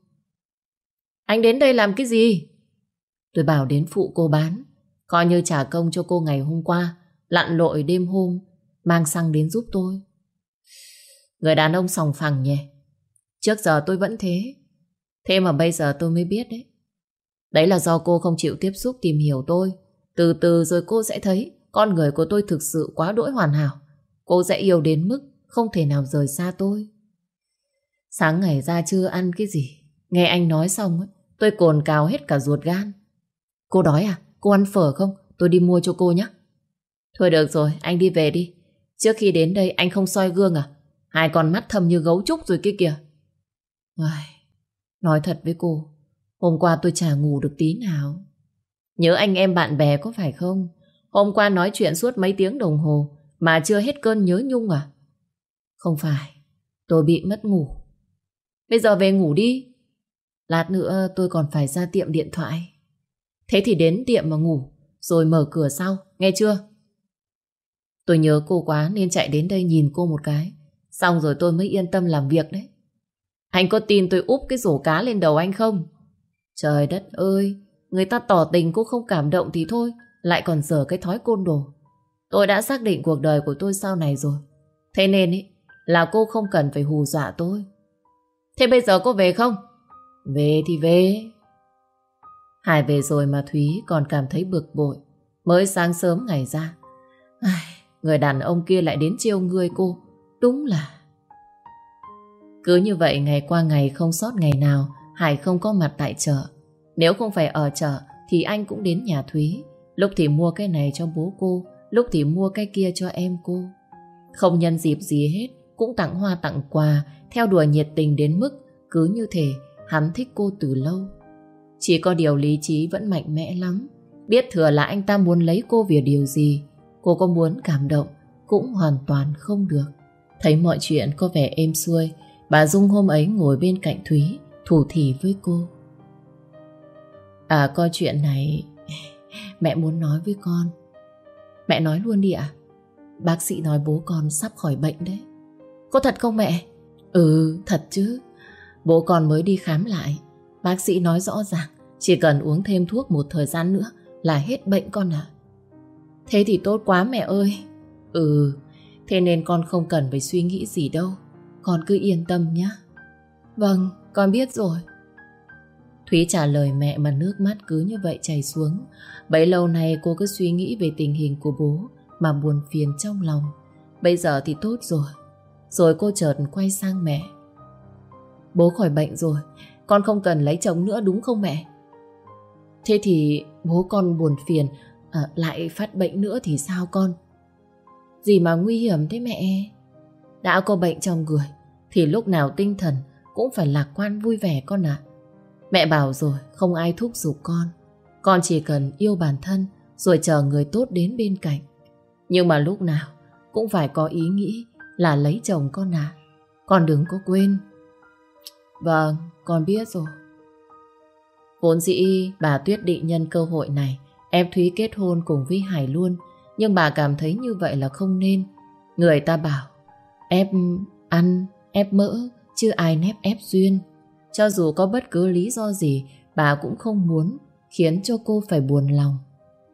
S1: Anh đến đây làm cái gì? Tôi bảo đến phụ cô bán, coi như trả công cho cô ngày hôm qua, lặn lội đêm hôm, mang xăng đến giúp tôi. Người đàn ông sòng phẳng nhỉ. Trước giờ tôi vẫn thế. Thế mà bây giờ tôi mới biết đấy. Đấy là do cô không chịu tiếp xúc tìm hiểu tôi. Từ từ rồi cô sẽ thấy con người của tôi thực sự quá đỗi hoàn hảo. Cô sẽ yêu đến mức không thể nào rời xa tôi. Sáng ngày ra chưa ăn cái gì. Nghe anh nói xong, tôi cồn cào hết cả ruột gan. Cô đói à? Cô ăn phở không? Tôi đi mua cho cô nhé. Thôi được rồi, anh đi về đi. Trước khi đến đây anh không soi gương à? Hai con mắt thâm như gấu trúc rồi kia kìa. Ai, nói thật với cô, hôm qua tôi chả ngủ được tí nào. Nhớ anh em bạn bè có phải không? Hôm qua nói chuyện suốt mấy tiếng đồng hồ mà chưa hết cơn nhớ nhung à? Không phải, tôi bị mất ngủ. Bây giờ về ngủ đi. Lát nữa tôi còn phải ra tiệm điện thoại. Thế thì đến tiệm mà ngủ, rồi mở cửa sau, nghe chưa? Tôi nhớ cô quá nên chạy đến đây nhìn cô một cái. Xong rồi tôi mới yên tâm làm việc đấy. Anh có tin tôi úp cái rổ cá lên đầu anh không? Trời đất ơi, người ta tỏ tình cô không cảm động thì thôi, lại còn dở cái thói côn đồ. Tôi đã xác định cuộc đời của tôi sau này rồi. Thế nên ý, là cô không cần phải hù dọa tôi. Thế bây giờ cô về không? Về thì về. Hải về rồi mà Thúy còn cảm thấy bực bội. Mới sáng sớm ngày ra. Ai, người đàn ông kia lại đến chiêu người cô. Đúng là... Cứ như vậy ngày qua ngày không sót ngày nào Hải không có mặt tại chợ. Nếu không phải ở chợ thì anh cũng đến nhà Thúy. Lúc thì mua cái này cho bố cô, lúc thì mua cái kia cho em cô. Không nhân dịp gì hết, cũng tặng hoa tặng quà, theo đùa nhiệt tình đến mức cứ như thể hắn thích cô từ lâu. Chỉ có điều lý trí vẫn mạnh mẽ lắm. Biết thừa là anh ta muốn lấy cô vì điều gì. Cô có muốn cảm động cũng hoàn toàn không được. Thấy mọi chuyện có vẻ êm xuôi, bà Dung hôm ấy ngồi bên cạnh Thúy, thủ thỉ với cô. À, coi chuyện này mẹ muốn nói với con. Mẹ nói luôn đi ạ. Bác sĩ nói bố con sắp khỏi bệnh đấy. Có thật không mẹ? Ừ, thật chứ. Bố con mới đi khám lại. Bác sĩ nói rõ ràng chỉ cần uống thêm thuốc một thời gian nữa là hết bệnh con ạ. Thế thì tốt quá mẹ ơi. Ừ, thế nên con không cần phải suy nghĩ gì đâu. Con cứ yên tâm nhé. Vâng, con biết rồi. Thúy trả lời mẹ mà nước mắt cứ như vậy chảy xuống. Bấy lâu nay cô cứ suy nghĩ về tình hình của bố mà buồn phiền trong lòng. Bây giờ thì tốt rồi. Rồi cô chợt quay sang mẹ. Bố khỏi bệnh rồi, con không cần lấy chồng nữa đúng không mẹ? Thế thì bố con buồn phiền, à, lại phát bệnh nữa thì sao con? Gì mà nguy hiểm thế mẹ? Đã có bệnh trong người, thì lúc nào tinh thần cũng phải lạc quan vui vẻ con ạ. Mẹ bảo rồi, không ai thúc giục con. con chỉ cần yêu bản thân rồi chờ người tốt đến bên cạnh. Nhưng mà lúc nào cũng phải có ý nghĩ là lấy chồng con à. Con đừng có quên. Vâng, con biết rồi. Vốn dĩ bà Tuyết định nhân cơ hội này em Thúy kết hôn cùng với Hải luôn. Nhưng bà cảm thấy như vậy là không nên. Người ta bảo ép ăn, ép mỡ, chứ ai nép ép duyên. Cho dù có bất cứ lý do gì, bà cũng không muốn khiến cho cô phải buồn lòng.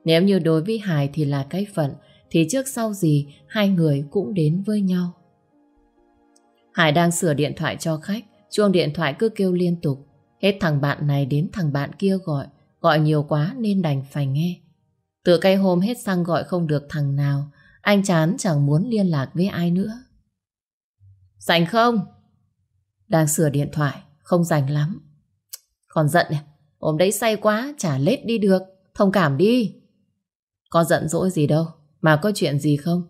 S1: Nếu như đối với Hải thì là cái phận, thì trước sau gì hai người cũng đến với nhau. Hải đang sửa điện thoại cho khách, chuông điện thoại cứ kêu liên tục. Hết thằng bạn này đến thằng bạn kia gọi, gọi nhiều quá nên đành phải nghe. Từ cây hôm hết sang gọi không được thằng nào, anh chán chẳng muốn liên lạc với ai nữa. Rảnh không? Đang sửa điện thoại, không rảnh lắm. Còn giận này, hôm đấy say quá, chả lết đi được, thông cảm đi. Có giận dỗi gì đâu, mà có chuyện gì không?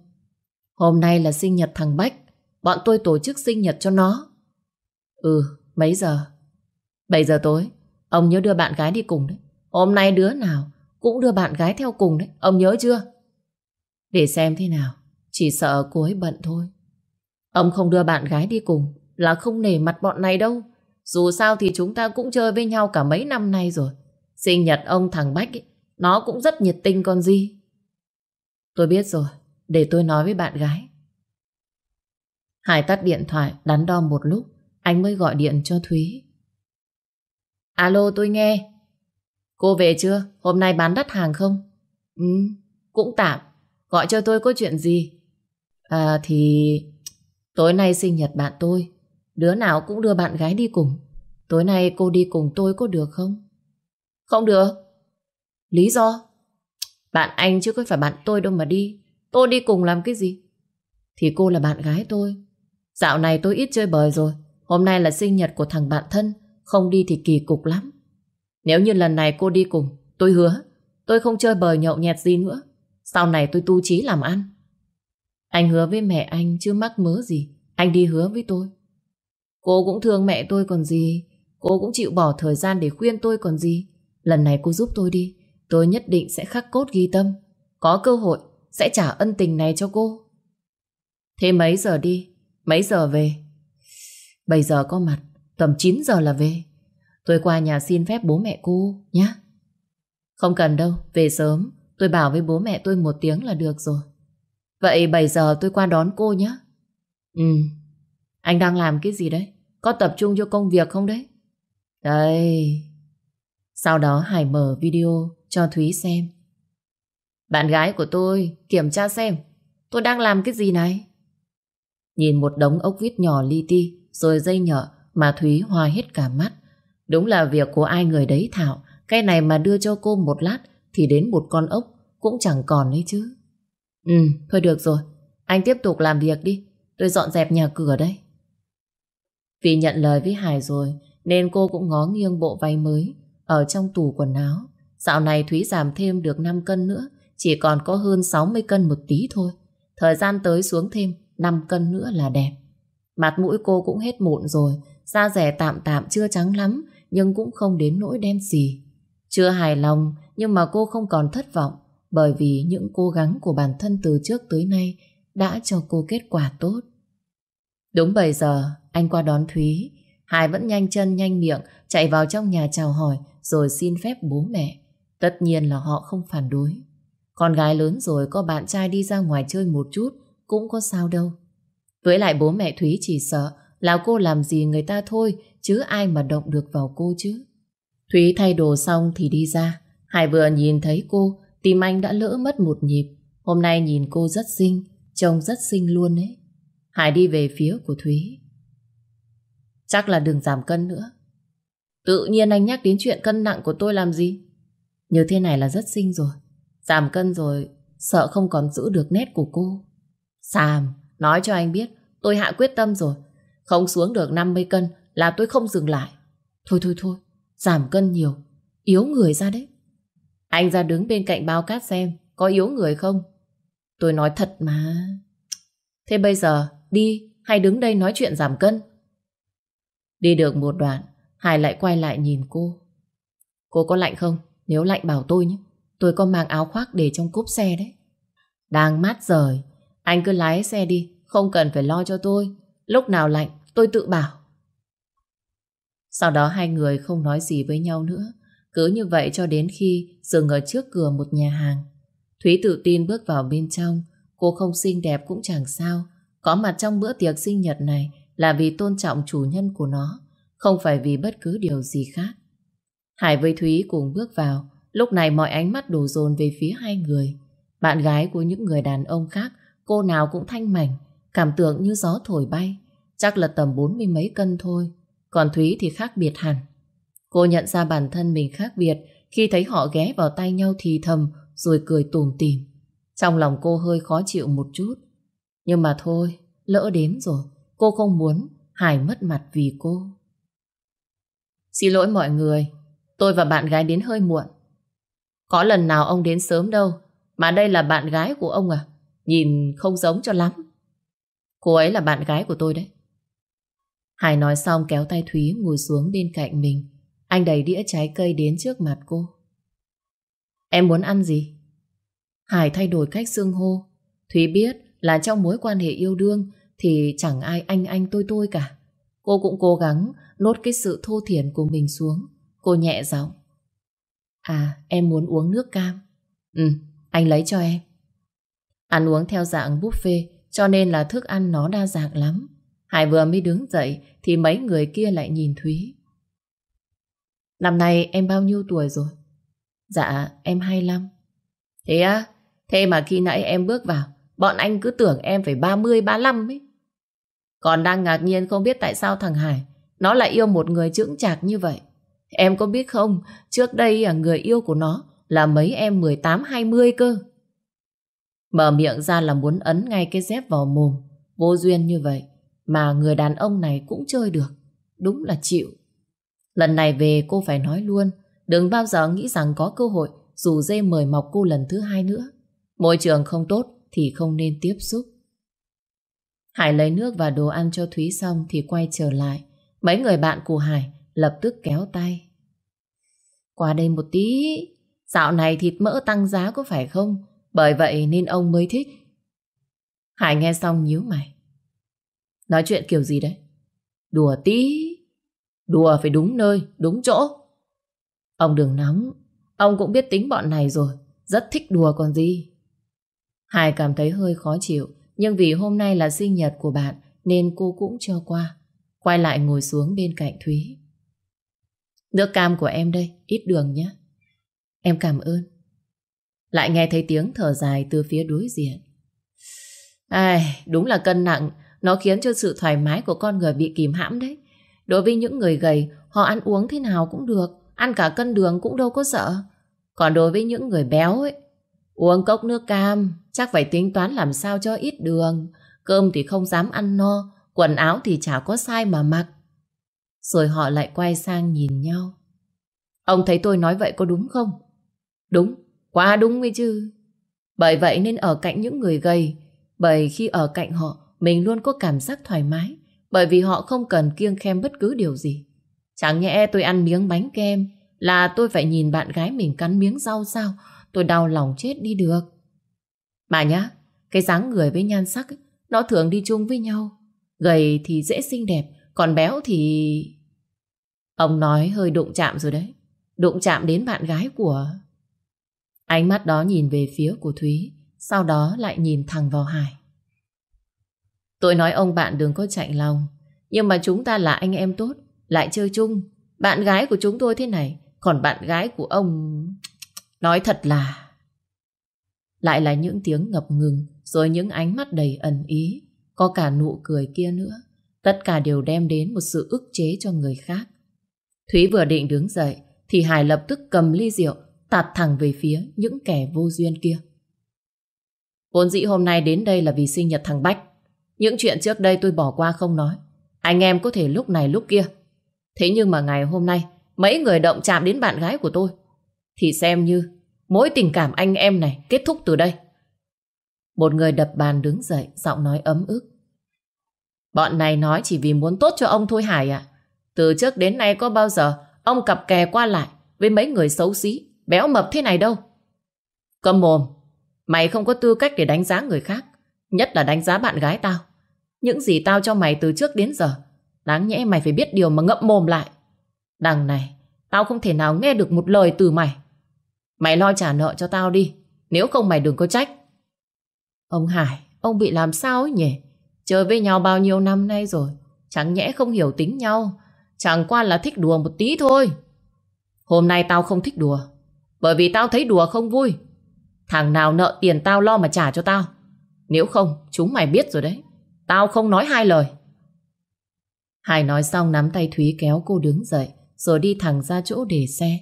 S1: Hôm nay là sinh nhật thằng Bách, bọn tôi tổ chức sinh nhật cho nó. Ừ, mấy giờ? 7 giờ tối, ông nhớ đưa bạn gái đi cùng đấy. Hôm nay đứa nào cũng đưa bạn gái theo cùng đấy, ông nhớ chưa? Để xem thế nào, chỉ sợ cô ấy bận thôi. Ông không đưa bạn gái đi cùng là không nể mặt bọn này đâu. Dù sao thì chúng ta cũng chơi với nhau cả mấy năm nay rồi. Sinh nhật ông thằng Bách ấy, nó cũng rất nhiệt tình con gì. Tôi biết rồi, để tôi nói với bạn gái. Hải tắt điện thoại, đắn đo một lúc, anh mới gọi điện cho Thúy. Alo tôi nghe. Cô về chưa? Hôm nay bán đắt hàng không? Ừ, cũng tạm. Gọi cho tôi có chuyện gì? À thì... Tối nay sinh nhật bạn tôi. Đứa nào cũng đưa bạn gái đi cùng. Tối nay cô đi cùng tôi có được không? Không được. Lý do? Bạn anh chứ có phải bạn tôi đâu mà đi. Tôi đi cùng làm cái gì? Thì cô là bạn gái tôi. Dạo này tôi ít chơi bời rồi. Hôm nay là sinh nhật của thằng bạn thân. Không đi thì kỳ cục lắm. Nếu như lần này cô đi cùng, tôi hứa tôi không chơi bời nhậu nhẹt gì nữa. Sau này tôi tu trí làm ăn. Anh hứa với mẹ anh chứ mắc mớ gì. Anh đi hứa với tôi. Cô cũng thương mẹ tôi còn gì. Cô cũng chịu bỏ thời gian để khuyên tôi còn gì. Lần này cô giúp tôi đi. Tôi nhất định sẽ khắc cốt ghi tâm. Có cơ hội sẽ trả ân tình này cho cô. Thế mấy giờ đi? Mấy giờ về? bây giờ có mặt, tầm 9 giờ là về. Tôi qua nhà xin phép bố mẹ cô nhé. Không cần đâu, về sớm. Tôi bảo với bố mẹ tôi một tiếng là được rồi. Vậy 7 giờ tôi qua đón cô nhé. Ừ, anh đang làm cái gì đấy? Có tập trung cho công việc không đấy? Đây. Sau đó Hải mở video cho Thúy xem. Bạn gái của tôi kiểm tra xem tôi đang làm cái gì này. Nhìn một đống ốc vít nhỏ li ti rồi dây nhợ mà Thúy hoa hết cả mắt. Đúng là việc của ai người đấy Thảo. Cái này mà đưa cho cô một lát thì đến một con ốc cũng chẳng còn ấy chứ. Ừ, thôi được rồi. Anh tiếp tục làm việc đi. Tôi dọn dẹp nhà cửa đây. Vì nhận lời với Hải rồi nên cô cũng ngó nghiêng bộ váy mới ở trong tủ quần áo. Dạo này Thúy giảm thêm được 5 cân nữa chỉ còn có hơn 60 cân một tí thôi. Thời gian tới xuống thêm 5 cân nữa là đẹp. Mặt mũi cô cũng hết mụn rồi da rẻ tạm tạm chưa trắng lắm nhưng cũng không đến nỗi đen gì. Chưa hài lòng nhưng mà cô không còn thất vọng bởi vì những cố gắng của bản thân từ trước tới nay đã cho cô kết quả tốt. Đúng 7 giờ, anh qua đón Thúy. Hải vẫn nhanh chân nhanh miệng chạy vào trong nhà chào hỏi rồi xin phép bố mẹ. Tất nhiên là họ không phản đối. Con gái lớn rồi có bạn trai đi ra ngoài chơi một chút cũng có sao đâu. Với lại bố mẹ Thúy chỉ sợ là cô làm gì người ta thôi chứ ai mà động được vào cô chứ. Thúy thay đồ xong thì đi ra. Hải vừa nhìn thấy cô tim anh đã lỡ mất một nhịp. Hôm nay nhìn cô rất xinh, trông rất xinh luôn ấy. Hải đi về phía của Thúy. Chắc là đừng giảm cân nữa. Tự nhiên anh nhắc đến chuyện cân nặng của tôi làm gì? Như thế này là rất xinh rồi. Giảm cân rồi, sợ không còn giữ được nét của cô. Sàm, nói cho anh biết, tôi hạ quyết tâm rồi. Không xuống được 50 cân là tôi không dừng lại. Thôi thôi thôi, giảm cân nhiều, yếu người ra đấy. Anh ra đứng bên cạnh bao cát xem, có yếu người không? Tôi nói thật mà. Thế bây giờ, đi hay đứng đây nói chuyện giảm cân? Đi được một đoạn, Hải lại quay lại nhìn cô. Cô có lạnh không? Nếu lạnh bảo tôi nhé, tôi có mang áo khoác để trong cốp xe đấy. Đang mát rời, anh cứ lái xe đi, không cần phải lo cho tôi. Lúc nào lạnh, tôi tự bảo. Sau đó hai người không nói gì với nhau nữa. Cứ như vậy cho đến khi dừng ở trước cửa một nhà hàng. Thúy tự tin bước vào bên trong. Cô không xinh đẹp cũng chẳng sao. Có mặt trong bữa tiệc sinh nhật này là vì tôn trọng chủ nhân của nó. Không phải vì bất cứ điều gì khác. Hải với Thúy cùng bước vào. Lúc này mọi ánh mắt đổ dồn về phía hai người. Bạn gái của những người đàn ông khác, cô nào cũng thanh mảnh, cảm tưởng như gió thổi bay. Chắc là tầm bốn mươi mấy cân thôi. Còn Thúy thì khác biệt hẳn. Cô nhận ra bản thân mình khác biệt khi thấy họ ghé vào tay nhau thì thầm rồi cười tùm tìm Trong lòng cô hơi khó chịu một chút. Nhưng mà thôi, lỡ đến rồi. Cô không muốn Hải mất mặt vì cô. Xin lỗi mọi người, tôi và bạn gái đến hơi muộn. Có lần nào ông đến sớm đâu, mà đây là bạn gái của ông à? Nhìn không giống cho lắm. Cô ấy là bạn gái của tôi đấy. Hải nói xong kéo tay Thúy ngồi xuống bên cạnh mình. Anh đẩy đĩa trái cây đến trước mặt cô. Em muốn ăn gì? Hải thay đổi cách xương hô. Thúy biết là trong mối quan hệ yêu đương thì chẳng ai anh anh tôi tôi cả. Cô cũng cố gắng nốt cái sự thô thiển của mình xuống. Cô nhẹ giọng. À, em muốn uống nước cam. Ừ, anh lấy cho em. Ăn uống theo dạng buffet cho nên là thức ăn nó đa dạng lắm. Hải vừa mới đứng dậy thì mấy người kia lại nhìn Thúy. Năm nay em bao nhiêu tuổi rồi? Dạ, em 25. Thế á? Thế mà khi nãy em bước vào, bọn anh cứ tưởng em phải 30, 35 ấy. Còn đang ngạc nhiên không biết tại sao thằng Hải nó lại yêu một người chững chạc như vậy. Em có biết không, trước đây à, người yêu của nó là mấy em 18-20 cơ. Mở miệng ra là muốn ấn ngay cái dép vào mồm. Vô duyên như vậy. Mà người đàn ông này cũng chơi được. Đúng là chịu. Lần này về cô phải nói luôn. Đừng bao giờ nghĩ rằng có cơ hội dù dê mời mọc cô lần thứ hai nữa. Môi trường không tốt thì không nên tiếp xúc. Hải lấy nước và đồ ăn cho Thúy xong thì quay trở lại. Mấy người bạn của Hải lập tức kéo tay. Qua đây một tí, dạo này thịt mỡ tăng giá có phải không? Bởi vậy nên ông mới thích. Hải nghe xong nhíu mày. Nói chuyện kiểu gì đấy? Đùa tí. Đùa phải đúng nơi, đúng chỗ. Ông đừng nóng. Ông cũng biết tính bọn này rồi. Rất thích đùa còn gì. Hải cảm thấy hơi khó chịu. Nhưng vì hôm nay là sinh nhật của bạn nên cô cũng cho qua. Quay lại ngồi xuống bên cạnh Thúy. Nước cam của em đây, ít đường nhé. Em cảm ơn. Lại nghe thấy tiếng thở dài từ phía đối diện. Ai, đúng là cân nặng, nó khiến cho sự thoải mái của con người bị kìm hãm đấy. Đối với những người gầy, họ ăn uống thế nào cũng được, ăn cả cân đường cũng đâu có sợ. Còn đối với những người béo ấy, uống cốc nước cam, chắc phải tính toán làm sao cho ít đường. Cơm thì không dám ăn no, quần áo thì chả có sai mà mặc. Rồi họ lại quay sang nhìn nhau. Ông thấy tôi nói vậy có đúng không? Đúng, quá đúng ấy chứ. Bởi vậy nên ở cạnh những người gầy, bởi khi ở cạnh họ, mình luôn có cảm giác thoải mái, bởi vì họ không cần kiêng khem bất cứ điều gì. Chẳng nhẽ tôi ăn miếng bánh kem là tôi phải nhìn bạn gái mình cắn miếng rau sao, tôi đau lòng chết đi được. Mà nhá, cái dáng người với nhan sắc ấy, nó thường đi chung với nhau. Gầy thì dễ xinh đẹp, còn béo thì... Ông nói hơi đụng chạm rồi đấy. Đụng chạm đến bạn gái của... Ánh mắt đó nhìn về phía của Thúy, sau đó lại nhìn thẳng vào Hải. Tôi nói ông bạn đừng có chạy lòng, nhưng mà chúng ta là anh em tốt, lại chơi chung. Bạn gái của chúng tôi thế này, còn bạn gái của ông... Nói thật là... Lại là những tiếng ngập ngừng, rồi những ánh mắt đầy ẩn ý, có cả nụ cười kia nữa. Tất cả đều đem đến một sự ức chế cho người khác. Thúy vừa định đứng dậy, thì Hải lập tức cầm ly rượu, tạt thẳng về phía những kẻ vô duyên kia. Vốn dĩ hôm nay đến đây là vì sinh nhật thằng Bách. Những chuyện trước đây tôi bỏ qua không nói. Anh em có thể lúc này lúc kia. Thế nhưng mà ngày hôm nay, mấy người động chạm đến bạn gái của tôi. Thì xem như mối tình cảm anh em này kết thúc từ đây. Một người đập bàn đứng dậy, giọng nói ấm ức. Bọn này nói chỉ vì muốn tốt cho ông thôi Hải ạ. Từ trước đến nay có bao giờ ông cặp kè qua lại với mấy người xấu xí, béo mập thế này đâu. Cầm mồm, mày không có tư cách để đánh giá người khác, nhất là đánh giá bạn gái tao. Những gì tao cho mày từ trước đến giờ, đáng nhẽ mày phải biết điều mà ngậm mồm lại. Đằng này, tao không thể nào nghe được một lời từ mày. Mày lo trả nợ cho tao đi, nếu không mày đừng có trách. Ông Hải, ông bị làm sao ấy nhỉ? Chơi với nhau bao nhiêu năm nay rồi, chẳng nhẽ không hiểu tính nhau, chẳng qua là thích đùa một tí thôi. Hôm nay tao không thích đùa, bởi vì tao thấy đùa không vui. Thằng nào nợ tiền tao lo mà trả cho tao. Nếu không, chúng mày biết rồi đấy. Tao không nói hai lời. Hải nói xong nắm tay Thúy kéo cô đứng dậy, rồi đi thẳng ra chỗ để xe.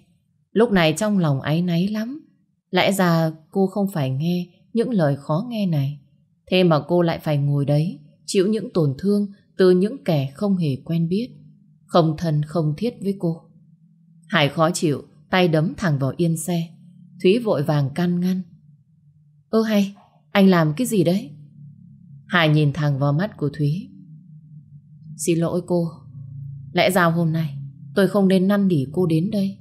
S1: Lúc này trong lòng áy náy lắm. Lẽ ra cô không phải nghe những lời khó nghe này. Thế mà cô lại phải ngồi đấy, chịu những tổn thương từ những kẻ không hề quen biết. Không thân không thiết với cô. Hải khó chịu, tay đấm thẳng vào yên xe. Thúy vội vàng can ngăn. Ơ hay, anh làm cái gì đấy? Hải nhìn thẳng vào mắt của Thúy. Xin lỗi cô, lẽ ra hôm nay tôi không nên năn nỉ cô đến đây.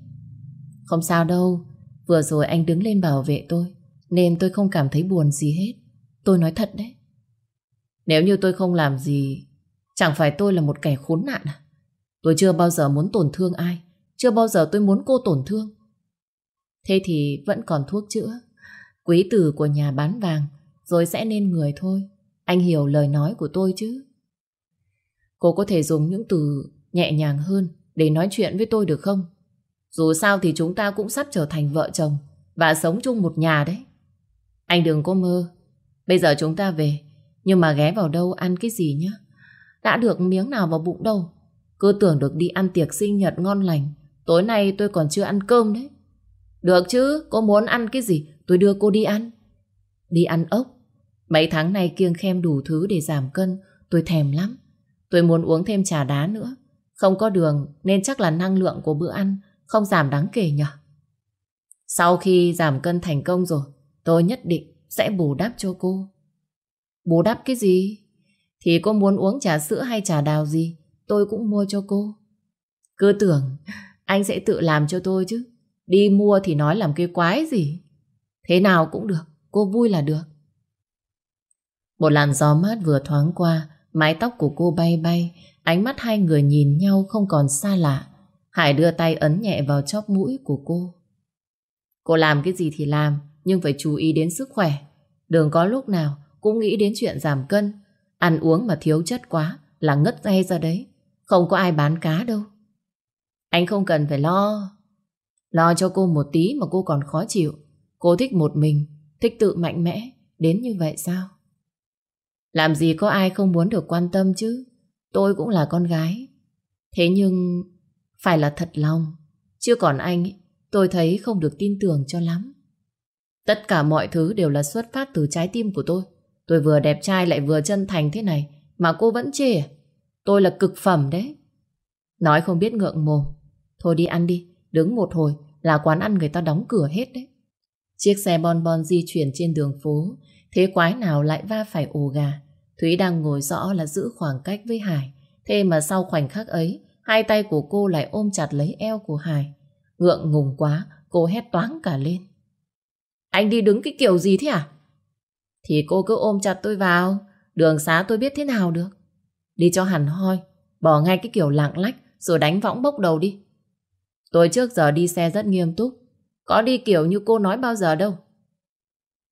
S1: Không sao đâu, vừa rồi anh đứng lên bảo vệ tôi, nên tôi không cảm thấy buồn gì hết. Tôi nói thật đấy. Nếu như tôi không làm gì, chẳng phải tôi là một kẻ khốn nạn à? Tôi chưa bao giờ muốn tổn thương ai, chưa bao giờ tôi muốn cô tổn thương. Thế thì vẫn còn thuốc chữa. Quý tử của nhà bán vàng, rồi sẽ nên người thôi. Anh hiểu lời nói của tôi chứ? Cô có thể dùng những từ nhẹ nhàng hơn để nói chuyện với tôi được không? Dù sao thì chúng ta cũng sắp trở thành vợ chồng và sống chung một nhà đấy. Anh đừng có mơ. Bây giờ chúng ta về, nhưng mà ghé vào đâu ăn cái gì nhá. Đã được miếng nào vào bụng đâu. Cứ tưởng được đi ăn tiệc sinh nhật ngon lành. Tối nay tôi còn chưa ăn cơm đấy. Được chứ, cô muốn ăn cái gì, tôi đưa cô đi ăn. Đi ăn ốc. Mấy tháng nay kiêng khem đủ thứ để giảm cân, tôi thèm lắm. Tôi muốn uống thêm trà đá nữa. Không có đường nên chắc là năng lượng của bữa ăn không giảm đáng kể nhở? Sau khi giảm cân thành công rồi, tôi nhất định sẽ bù đắp cho cô. Bù đắp cái gì? Thì cô muốn uống trà sữa hay trà đào gì, tôi cũng mua cho cô. Cứ tưởng anh sẽ tự làm cho tôi chứ. Đi mua thì nói làm cái quái gì. Thế nào cũng được, cô vui là được. Một làn gió mát vừa thoáng qua, mái tóc của cô bay bay, ánh mắt hai người nhìn nhau không còn xa lạ. Hải đưa tay ấn nhẹ vào chóp mũi của cô. Cô làm cái gì thì làm, nhưng phải chú ý đến sức khỏe. Đừng có lúc nào cũng nghĩ đến chuyện giảm cân. Ăn uống mà thiếu chất quá là ngất ngay ra đấy. Không có ai bán cá đâu. Anh không cần phải lo. Lo cho cô một tí mà cô còn khó chịu. Cô thích một mình, thích tự mạnh mẽ. Đến như vậy sao? Làm gì có ai không muốn được quan tâm chứ? Tôi cũng là con gái. Thế nhưng phải là thật lòng. Chưa còn anh, tôi thấy không được tin tưởng cho lắm. Tất cả mọi thứ đều là xuất phát từ trái tim của tôi. Tôi vừa đẹp trai lại vừa chân thành thế này mà cô vẫn chê à? Tôi là cực phẩm đấy. Nói không biết ngượng mồm. Thôi đi ăn đi, đứng một hồi là quán ăn người ta đóng cửa hết đấy. Chiếc xe bon bon di chuyển trên đường phố, thế quái nào lại va phải ồ gà. Thúy đang ngồi rõ là giữ khoảng cách với Hải. Thế mà sau khoảnh khắc ấy, hai tay của cô lại ôm chặt lấy eo của Hải. Ngượng ngùng quá, cô hét toáng cả lên. Anh đi đứng cái kiểu gì thế à? Thì cô cứ ôm chặt tôi vào, đường xá tôi biết thế nào được. Đi cho hẳn hoi, bỏ ngay cái kiểu lạng lách rồi đánh võng bốc đầu đi. Tôi trước giờ đi xe rất nghiêm túc, có đi kiểu như cô nói bao giờ đâu.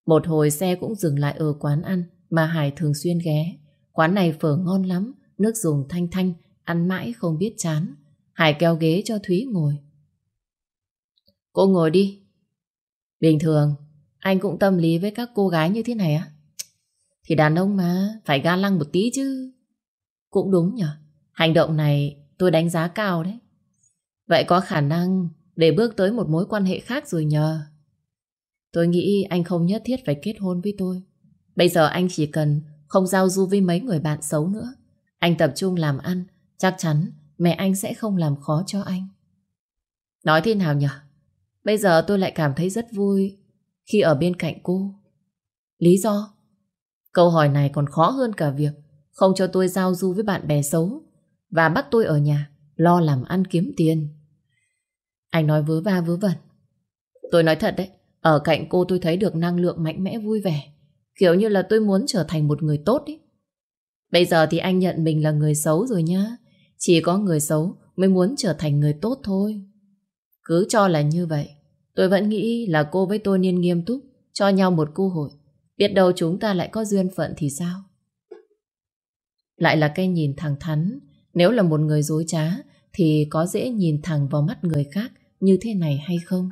S1: Một hồi xe cũng dừng lại ở quán ăn mà Hải thường xuyên ghé. Quán này phở ngon lắm, nước dùng thanh thanh, ăn mãi không biết chán. Hải kéo ghế cho Thúy ngồi. Cô ngồi đi. Bình thường, anh cũng tâm lý với các cô gái như thế này á? Thì đàn ông mà, phải ga lăng một tí chứ. Cũng đúng nhở. Hành động này tôi đánh giá cao đấy. Vậy có khả năng để bước tới một mối quan hệ khác rồi nhờ. Tôi nghĩ anh không nhất thiết phải kết hôn với tôi. Bây giờ anh chỉ cần không giao du với mấy người bạn xấu nữa. Anh tập trung làm ăn, chắc chắn mẹ anh sẽ không làm khó cho anh. Nói thế nào nhở? Bây giờ tôi lại cảm thấy rất vui khi ở bên cạnh cô. Lý do? Câu hỏi này còn khó hơn cả việc không cho tôi giao du với bạn bè xấu và bắt tôi ở nhà lo làm ăn kiếm tiền. Anh nói vớ va vớ vẩn. Tôi nói thật đấy, ở cạnh cô tôi thấy được năng lượng mạnh mẽ vui vẻ. Kiểu như là tôi muốn trở thành một người tốt ấy. Bây giờ thì anh nhận mình là người xấu rồi nhá. Chỉ có người xấu mới muốn trở thành người tốt thôi. Cứ cho là như vậy. Tôi vẫn nghĩ là cô với tôi nên nghiêm túc, cho nhau một cơ hội. Biết đâu chúng ta lại có duyên phận thì sao? Lại là cái nhìn thẳng thắn. Nếu là một người dối trá, thì có dễ nhìn thẳng vào mắt người khác như thế này hay không?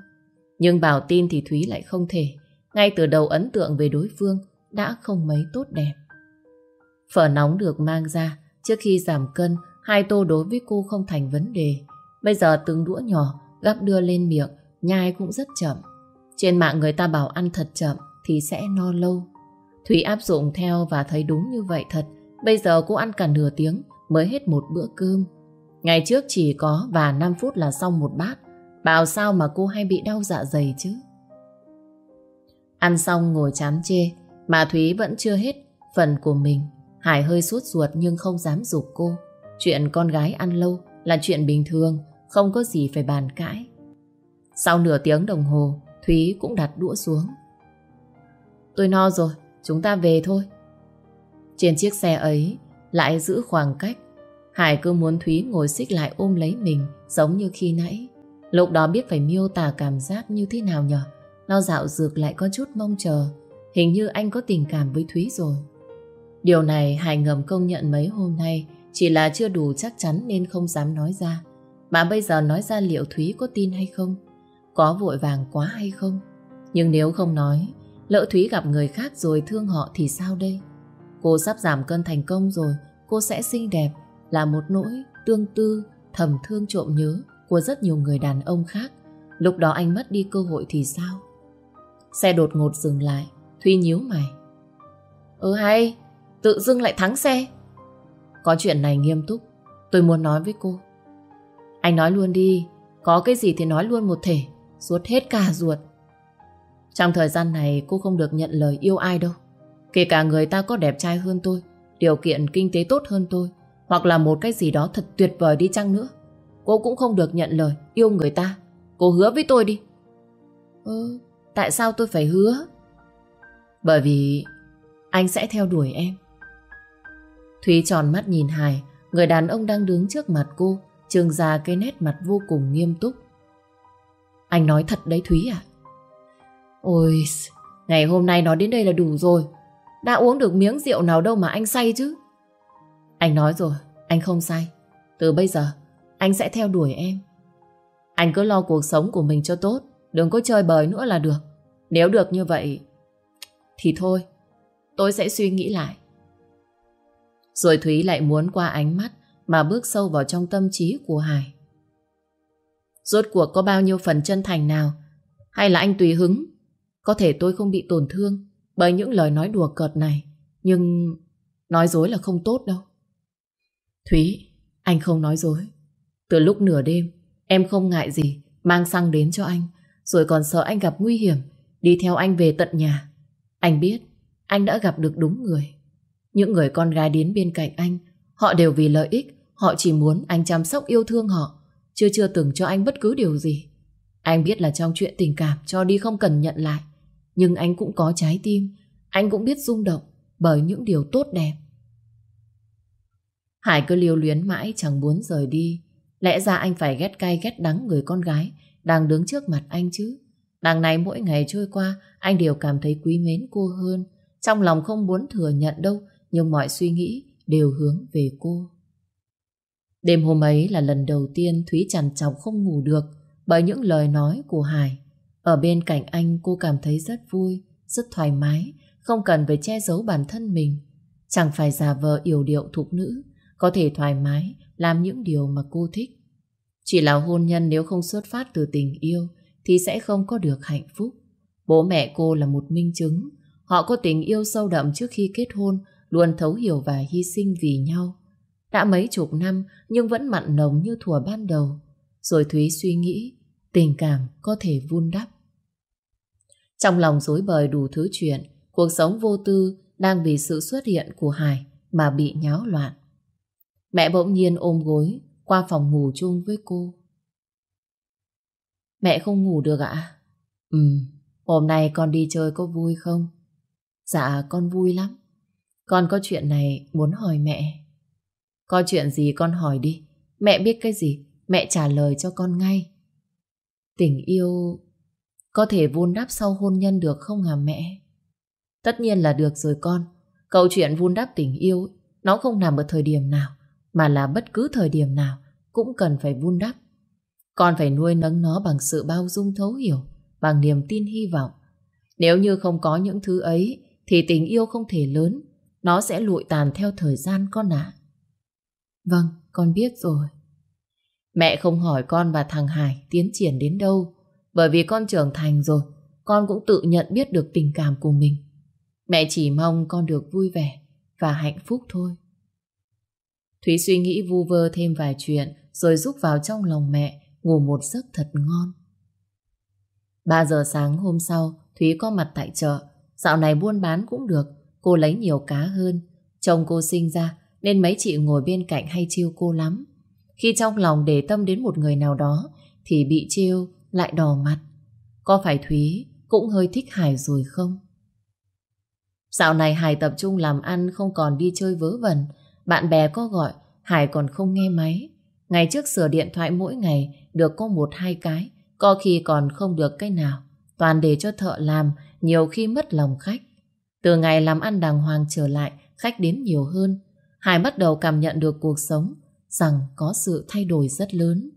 S1: Nhưng bảo tin thì Thúy lại không thể. Ngay từ đầu ấn tượng về đối phương đã không mấy tốt đẹp. Phở nóng được mang ra, trước khi giảm cân, hai tô đối với cô không thành vấn đề. Bây giờ từng đũa nhỏ gắp đưa lên miệng, nhai cũng rất chậm. Trên mạng người ta bảo ăn thật chậm thì sẽ no lâu. Thúy áp dụng theo và thấy đúng như vậy thật. Bây giờ cô ăn cả nửa tiếng mới hết một bữa cơm. Ngày trước chỉ có và 5 phút là xong một bát. Bảo sao mà cô hay bị đau dạ dày chứ? Ăn xong ngồi chán chê, mà Thúy vẫn chưa hết phần của mình. Hải hơi suốt ruột nhưng không dám dục cô. Chuyện con gái ăn lâu là chuyện bình thường, không có gì phải bàn cãi. Sau nửa tiếng đồng hồ, Thúy cũng đặt đũa xuống. Tôi no rồi, chúng ta về thôi. Trên chiếc xe ấy lại giữ khoảng cách. Hải cứ muốn Thúy ngồi xích lại ôm lấy mình giống như khi nãy. Lúc đó biết phải miêu tả cảm giác như thế nào nhở? Nó dạo dược lại có chút mong chờ. Hình như anh có tình cảm với Thúy rồi. Điều này Hải ngầm công nhận mấy hôm nay chỉ là chưa đủ chắc chắn nên không dám nói ra. Mà bây giờ nói ra liệu Thúy có tin hay không? Có vội vàng quá hay không? Nhưng nếu không nói, lỡ Thúy gặp người khác rồi thương họ thì sao đây? Cô sắp giảm cân thành công rồi, cô sẽ xinh đẹp, là một nỗi tương tư, thầm thương trộm nhớ của rất nhiều người đàn ông khác. Lúc đó anh mất đi cơ hội thì sao? Xe đột ngột dừng lại, Thuy nhíu mày. Ừ hay, tự dưng lại thắng xe. Có chuyện này nghiêm túc, tôi muốn nói với cô. Anh nói luôn đi, có cái gì thì nói luôn một thể, suốt hết cả ruột. Trong thời gian này cô không được nhận lời yêu ai đâu. Kể cả người ta có đẹp trai hơn tôi, điều kiện kinh tế tốt hơn tôi, hoặc là một cái gì đó thật tuyệt vời đi chăng nữa. Cô cũng không được nhận lời yêu người ta. Cô hứa với tôi đi. Ừ, tại sao tôi phải hứa? Bởi vì anh sẽ theo đuổi em. Thúy tròn mắt nhìn Hải, người đàn ông đang đứng trước mặt cô, trương ra cái nét mặt vô cùng nghiêm túc. Anh nói thật đấy Thúy à? Ôi, ngày hôm nay nói đến đây là đủ rồi. Đã uống được miếng rượu nào đâu mà anh say chứ. Anh nói rồi, anh không say. Từ bây giờ, anh sẽ theo đuổi em. Anh cứ lo cuộc sống của mình cho tốt, đừng có chơi bời nữa là được. Nếu được như vậy, thì thôi, tôi sẽ suy nghĩ lại. Rồi Thúy lại muốn qua ánh mắt mà bước sâu vào trong tâm trí của Hải. Rốt cuộc có bao nhiêu phần chân thành nào? Hay là anh tùy hứng? Có thể tôi không bị tổn thương bởi những lời nói đùa cợt này, nhưng nói dối là không tốt đâu. Thúy, anh không nói dối. Từ lúc nửa đêm, em không ngại gì mang xăng đến cho anh, rồi còn sợ anh gặp nguy hiểm, đi theo anh về tận nhà. Anh biết, anh đã gặp được đúng người. Những người con gái đến bên cạnh anh, họ đều vì lợi ích, họ chỉ muốn anh chăm sóc yêu thương họ, chưa chưa từng cho anh bất cứ điều gì. Anh biết là trong chuyện tình cảm cho đi không cần nhận lại, nhưng anh cũng có trái tim, anh cũng biết rung động bởi những điều tốt đẹp. Hải cứ liêu luyến mãi chẳng muốn rời đi. Lẽ ra anh phải ghét cay ghét đắng người con gái đang đứng trước mặt anh chứ. Đằng này mỗi ngày trôi qua anh đều cảm thấy quý mến cô hơn. Trong lòng không muốn thừa nhận đâu nhưng mọi suy nghĩ đều hướng về cô. Đêm hôm ấy là lần đầu tiên Thúy chằn chọc không ngủ được bởi những lời nói của Hải. Ở bên cạnh anh cô cảm thấy rất vui, rất thoải mái, không cần phải che giấu bản thân mình. Chẳng phải giả vờ yểu điệu thục nữ, có thể thoải mái làm những điều mà cô thích. Chỉ là hôn nhân nếu không xuất phát từ tình yêu thì sẽ không có được hạnh phúc. Bố mẹ cô là một minh chứng. Họ có tình yêu sâu đậm trước khi kết hôn, luôn thấu hiểu và hy sinh vì nhau. Đã mấy chục năm nhưng vẫn mặn nồng như thuở ban đầu. Rồi Thúy suy nghĩ tình cảm có thể vun đắp. Trong lòng dối bời đủ thứ chuyện, cuộc sống vô tư đang vì sự xuất hiện của Hải mà bị nháo loạn. Mẹ bỗng nhiên ôm gối qua phòng ngủ chung với cô. Mẹ không ngủ được ạ? Ừ, hôm nay con đi chơi có vui không? Dạ, con vui lắm. Con có chuyện này muốn hỏi mẹ. Có chuyện gì con hỏi đi. Mẹ biết cái gì, mẹ trả lời cho con ngay. Tình yêu có thể vun đắp sau hôn nhân được không hả mẹ? Tất nhiên là được rồi con. Câu chuyện vun đắp tình yêu nó không nằm ở thời điểm nào mà là bất cứ thời điểm nào cũng cần phải vun đắp. Con phải nuôi nấng nó bằng sự bao dung thấu hiểu, bằng niềm tin hy vọng. Nếu như không có những thứ ấy thì tình yêu không thể lớn, nó sẽ lụi tàn theo thời gian con ạ. Vâng, con biết rồi. Mẹ không hỏi con và thằng Hải tiến triển đến đâu, bởi vì con trưởng thành rồi, con cũng tự nhận biết được tình cảm của mình. Mẹ chỉ mong con được vui vẻ và hạnh phúc thôi. Thúy suy nghĩ vu vơ thêm vài chuyện rồi rúc vào trong lòng mẹ ngủ một giấc thật ngon. 3 giờ sáng hôm sau, Thúy có mặt tại chợ. Dạo này buôn bán cũng được, Cô lấy nhiều cá hơn. Chồng cô sinh ra, nên mấy chị ngồi bên cạnh hay chiêu cô lắm. Khi trong lòng để tâm đến một người nào đó, Thì bị chiêu lại đỏ mặt. Có phải Thúy cũng hơi thích Hải rồi không? Dạo này Hải tập trung làm ăn, không còn đi chơi vớ vẩn. Bạn bè có gọi, Hải còn không nghe máy. Ngày trước sửa điện thoại mỗi ngày, được có một hai cái, Có khi còn không được cái nào. Toàn để cho thợ làm, Nhiều khi mất lòng khách. Từ ngày làm ăn đàng hoàng trở lại, Khách đến nhiều hơn. Hải bắt đầu cảm nhận được cuộc sống, Rằng có sự thay đổi rất lớn.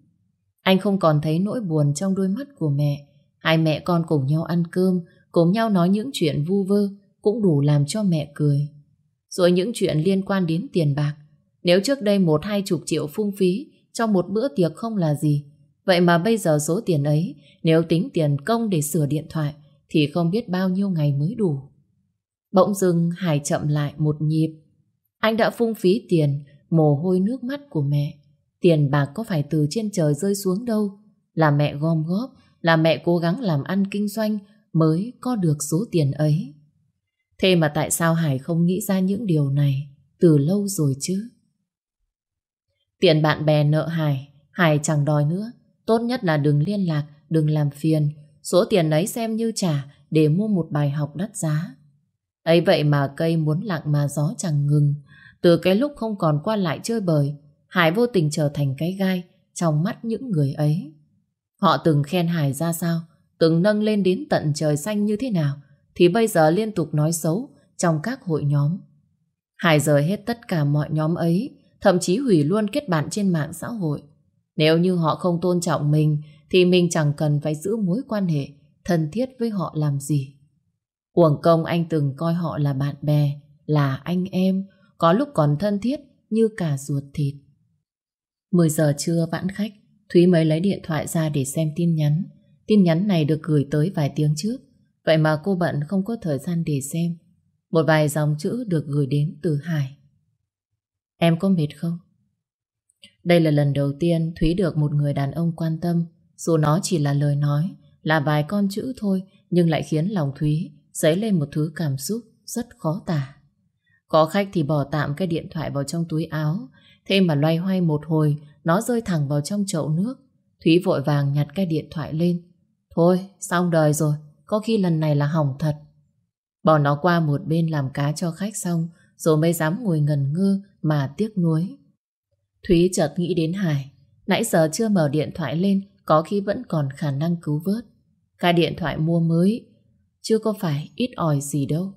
S1: Anh không còn thấy nỗi buồn trong đôi mắt của mẹ. Hai mẹ con cùng nhau ăn cơm, Cùng nhau nói những chuyện vu vơ, Cũng đủ làm cho mẹ cười. Rồi những chuyện liên quan đến tiền bạc. Nếu trước đây một hai chục triệu phung phí trong một bữa tiệc không là gì. Vậy mà bây giờ số tiền ấy, Nếu tính tiền công để sửa điện thoại, Thì không biết bao nhiêu ngày mới đủ. Bỗng dưng Hải chậm lại một nhịp. Anh đã phung phí tiền, Mồ hôi nước mắt của mẹ. Tiền bạc có phải từ trên trời rơi xuống đâu? Là mẹ gom góp, Là mẹ cố gắng làm ăn kinh doanh Mới có được số tiền ấy. Thế mà tại sao Hải không nghĩ ra những điều này Từ lâu rồi chứ? Tiền bạn bè nợ Hải Hải chẳng đòi nữa Tốt nhất là đừng liên lạc, đừng làm phiền. Số tiền ấy xem như trả để mua một bài học đắt giá. ấy vậy mà cây muốn lặng mà gió chẳng ngừng. Từ cái lúc không còn qua lại chơi bời, Hải vô tình trở thành cái gai trong mắt những người ấy. Họ từng khen Hải ra sao, từng nâng lên đến tận trời xanh như thế nào, thì bây giờ liên tục nói xấu trong các hội nhóm. Hải rời hết tất cả mọi nhóm ấy, thậm chí hủy luôn kết bạn trên mạng xã hội. Nếu như họ không tôn trọng mình thì mình chẳng cần phải giữ mối quan hệ thân thiết với họ làm gì. Uổng công anh từng coi họ là bạn bè, là anh em, có lúc còn thân thiết như cả ruột thịt. 10 giờ trưa vãn khách, Thúy mới lấy điện thoại ra để xem tin nhắn. Tin nhắn này được gửi tới vài tiếng trước, vậy mà cô bận không có thời gian để xem. Một vài dòng chữ được gửi đến từ Hải. Em có mệt không? Đây là lần đầu tiên Thúy được một người đàn ông quan tâm, dù nó chỉ là lời nói, là vài con chữ thôi, nhưng lại khiến lòng Thúy dấy lên một thứ cảm xúc rất khó tả. Có khách thì bỏ tạm cái điện thoại vào trong túi áo, thế mà loay hoay một hồi, nó rơi thẳng vào trong chậu nước. Thúy vội vàng nhặt cái điện thoại lên. Thôi, xong đời rồi, có khi lần này là hỏng thật. Bỏ nó qua một bên làm cá cho khách xong, rồi mới dám ngồi ngần ngơ mà tiếc nuối. Thúy chợt nghĩ đến Hải. Nãy giờ chưa mở điện thoại lên, có khi vẫn còn khả năng cứu vớt. Cái điện thoại mua mới, chưa có phải ít ỏi gì đâu.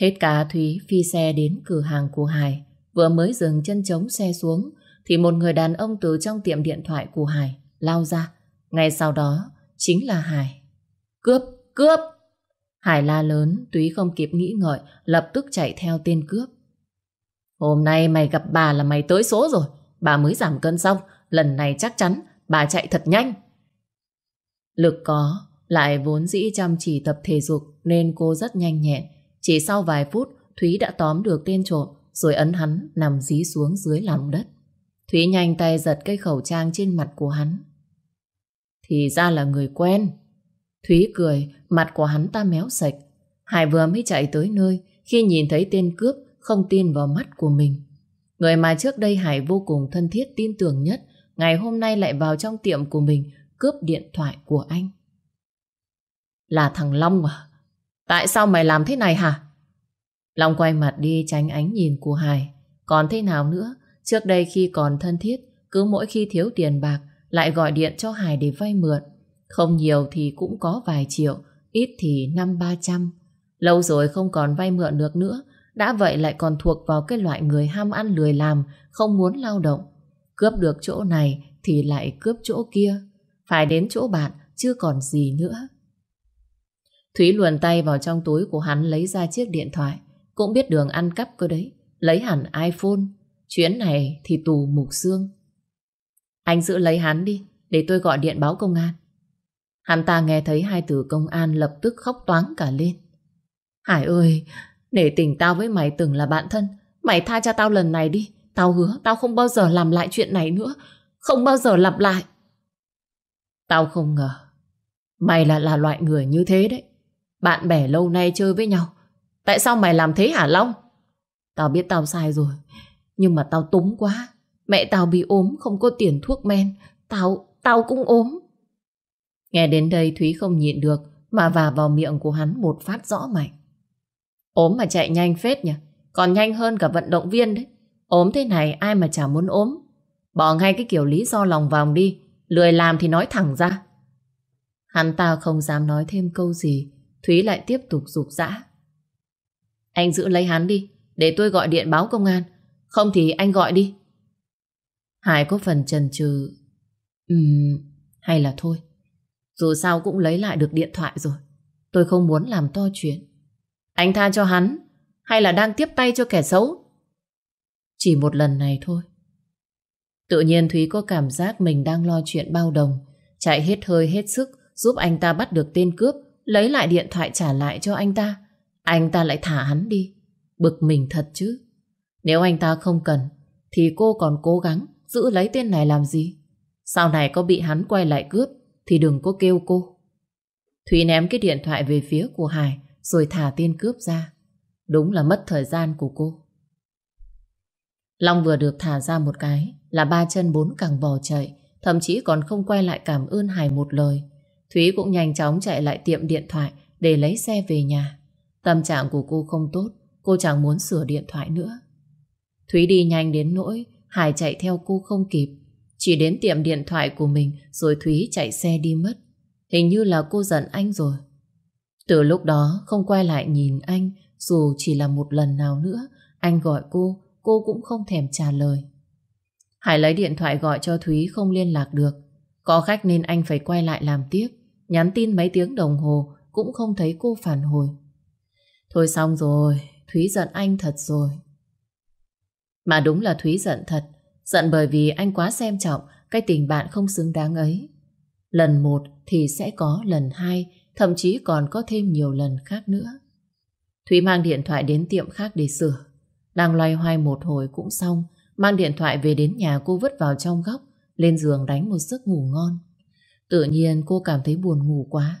S1: Hết cả Thúy phi xe đến cửa hàng của Hải. Vừa mới dừng chân chống xe xuống, thì một người đàn ông từ trong tiệm điện thoại của Hải lao ra. Ngay sau đó, chính là Hải. Cướp! Cướp! Hải la lớn, Túy không kịp nghĩ ngợi, lập tức chạy theo tên cướp. Hôm nay mày gặp bà là mày tới số rồi. Bà mới giảm cân xong. Lần này chắc chắn bà chạy thật nhanh. Lực có, lại vốn dĩ chăm chỉ tập thể dục nên cô rất nhanh nhẹn. Chỉ sau vài phút, Thúy đã tóm được tên trộm rồi ấn hắn nằm dí xuống dưới lòng đất. Thúy nhanh tay giật cây khẩu trang trên mặt của hắn. Thì ra là người quen. Thúy cười, mặt của hắn ta méo sạch. Hải vừa mới chạy tới nơi khi nhìn thấy tên cướp không tin vào mắt của mình. Người mà trước đây Hải vô cùng thân thiết tin tưởng nhất, ngày hôm nay lại vào trong tiệm của mình cướp điện thoại của anh. Là thằng Long à? Tại sao mày làm thế này hả? Long quay mặt đi tránh ánh nhìn của Hải. Còn thế nào nữa? Trước đây khi còn thân thiết, cứ mỗi khi thiếu tiền bạc, lại gọi điện cho Hải để vay mượn. Không nhiều thì cũng có vài triệu, ít thì năm ba trăm. Lâu rồi không còn vay mượn được nữa, đã vậy lại còn thuộc vào cái loại người ham ăn lười làm, không muốn lao động. Cướp được chỗ này thì lại cướp chỗ kia. Phải đến chỗ bạn, chưa còn gì nữa. Thúy luồn tay vào trong túi của hắn lấy ra chiếc điện thoại. Cũng biết đường ăn cắp cơ đấy. Lấy hẳn iPhone. Chuyến này thì tù mục xương. Anh giữ lấy hắn đi, để tôi gọi điện báo công an. Hắn ta nghe thấy hai từ công an lập tức khóc toáng cả lên. Hải ơi, nể tình tao với mày từng là bạn thân. Mày tha cho tao lần này đi. Tao hứa tao không bao giờ làm lại chuyện này nữa. Không bao giờ lặp lại. Tao không ngờ. Mày là là loại người như thế đấy. Bạn bè lâu nay chơi với nhau. Tại sao mày làm thế hả Long? Tao biết tao sai rồi. Nhưng mà tao túng quá. Mẹ tao bị ốm không có tiền thuốc men. Tao, tao cũng ốm. Nghe đến đây Thúy không nhịn được mà vả vào miệng của hắn một phát rõ mạnh. Ốm mà chạy nhanh phết nhỉ. Còn nhanh hơn cả vận động viên đấy. Ốm thế này ai mà chả muốn ốm. Bỏ ngay cái kiểu lý do lòng vòng đi. Lười làm thì nói thẳng ra. Hắn ta không dám nói thêm câu gì. Thúy lại tiếp tục rục dã. Anh giữ lấy hắn đi. Để tôi gọi điện báo công an. Không thì anh gọi đi. Hải có phần chần chừ. Ừm, hay là thôi. Dù sao cũng lấy lại được điện thoại rồi. Tôi không muốn làm to chuyện. Anh tha cho hắn hay là đang tiếp tay cho kẻ xấu? Chỉ một lần này thôi. Tự nhiên Thúy có cảm giác mình đang lo chuyện bao đồng, chạy hết hơi hết sức giúp anh ta bắt được tên cướp, lấy lại điện thoại trả lại cho anh ta. Anh ta lại thả hắn đi. Bực mình thật chứ. Nếu anh ta không cần, thì cô còn cố gắng giữ lấy tên này làm gì? Sau này có bị hắn quay lại cướp, thì đừng có kêu cô. Thúy ném cái điện thoại về phía của Hải, rồi thả tên cướp ra. Đúng là mất thời gian của cô. Long vừa được thả ra một cái là ba chân bốn càng bò chạy, thậm chí còn không quay lại cảm ơn Hải một lời. Thúy cũng nhanh chóng chạy lại tiệm điện thoại để lấy xe về nhà. Tâm trạng của cô không tốt, cô chẳng muốn sửa điện thoại nữa. Thúy đi nhanh đến nỗi Hải chạy theo cô không kịp. Chỉ đến tiệm điện thoại của mình rồi Thúy chạy xe đi mất. Hình như là cô giận anh rồi. Từ lúc đó không quay lại nhìn anh dù chỉ là một lần nào nữa anh gọi cô, cô cũng không thèm trả lời. Hải lấy điện thoại gọi cho Thúy không liên lạc được. Có khách nên anh phải quay lại làm tiếp. Nhắn tin mấy tiếng đồng hồ cũng không thấy cô phản hồi. Thôi xong rồi, Thúy giận anh thật rồi. Mà đúng là Thúy giận thật. Giận bởi vì anh quá xem trọng cái tình bạn không xứng đáng ấy. Lần một thì sẽ có lần hai, thậm chí còn có thêm nhiều lần khác nữa. Thúy mang điện thoại đến tiệm khác để sửa. Đang loay hoay một hồi cũng xong, mang điện thoại về đến nhà cô vứt vào trong góc, lên giường đánh một giấc ngủ ngon. Tự nhiên cô cảm thấy buồn ngủ quá.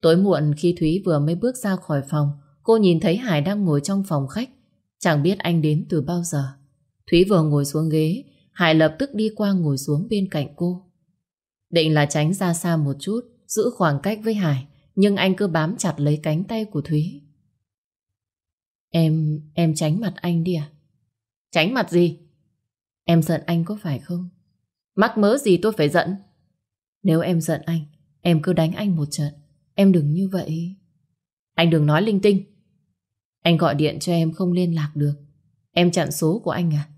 S1: Tối muộn khi Thúy vừa mới bước ra khỏi phòng, cô nhìn thấy Hải đang ngồi trong phòng khách. Chẳng biết anh đến từ bao giờ. Thúy vừa ngồi xuống ghế, Hải lập tức đi qua ngồi xuống bên cạnh cô. Định là tránh ra xa một chút, giữ khoảng cách với Hải, nhưng anh cứ bám chặt lấy cánh tay của Thúy. Em, em tránh mặt anh đi à? Tránh mặt gì? Em giận anh có phải không? Mắc mớ gì tôi phải giận? Nếu em giận anh, em cứ đánh anh một trận. Em đừng như vậy. Anh đừng nói linh tinh. Anh gọi điện cho em không liên lạc được. Em chặn số của anh à?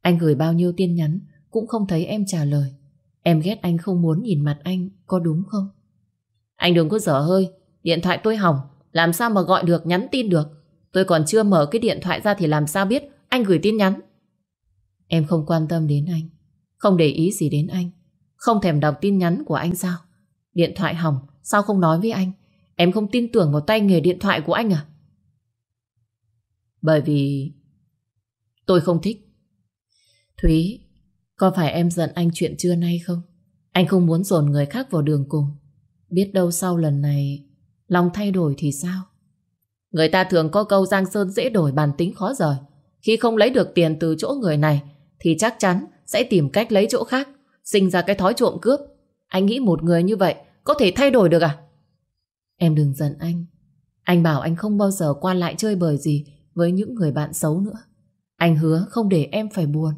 S1: Anh gửi bao nhiêu tin nhắn cũng không thấy em trả lời. Em ghét anh không muốn nhìn mặt anh, có đúng không? Anh đừng có dở hơi. Điện thoại tôi hỏng. Làm sao mà gọi được, nhắn tin được? Tôi còn chưa mở cái điện thoại ra thì làm sao biết anh gửi tin nhắn. Em không quan tâm đến anh. Không để ý gì đến anh. Không thèm đọc tin nhắn của anh sao? Điện thoại hỏng, sao không nói với anh? Em không tin tưởng vào tay nghề điện thoại của anh à? Bởi vì tôi không thích. Thúy, có phải em giận anh chuyện trưa nay không? Anh không muốn dồn người khác vào đường cùng. Biết đâu sau lần này lòng thay đổi thì sao? Người ta thường có câu giang sơn dễ đổi bản tính khó rời. Khi không lấy được tiền từ chỗ người này thì chắc chắn sẽ tìm cách lấy chỗ khác, sinh ra cái thói trộm cướp. Anh nghĩ một người như vậy có thể thay đổi được à? Em đừng giận anh. Anh bảo anh không bao giờ qua lại chơi bời gì với những người bạn xấu nữa. Anh hứa không để em phải buồn.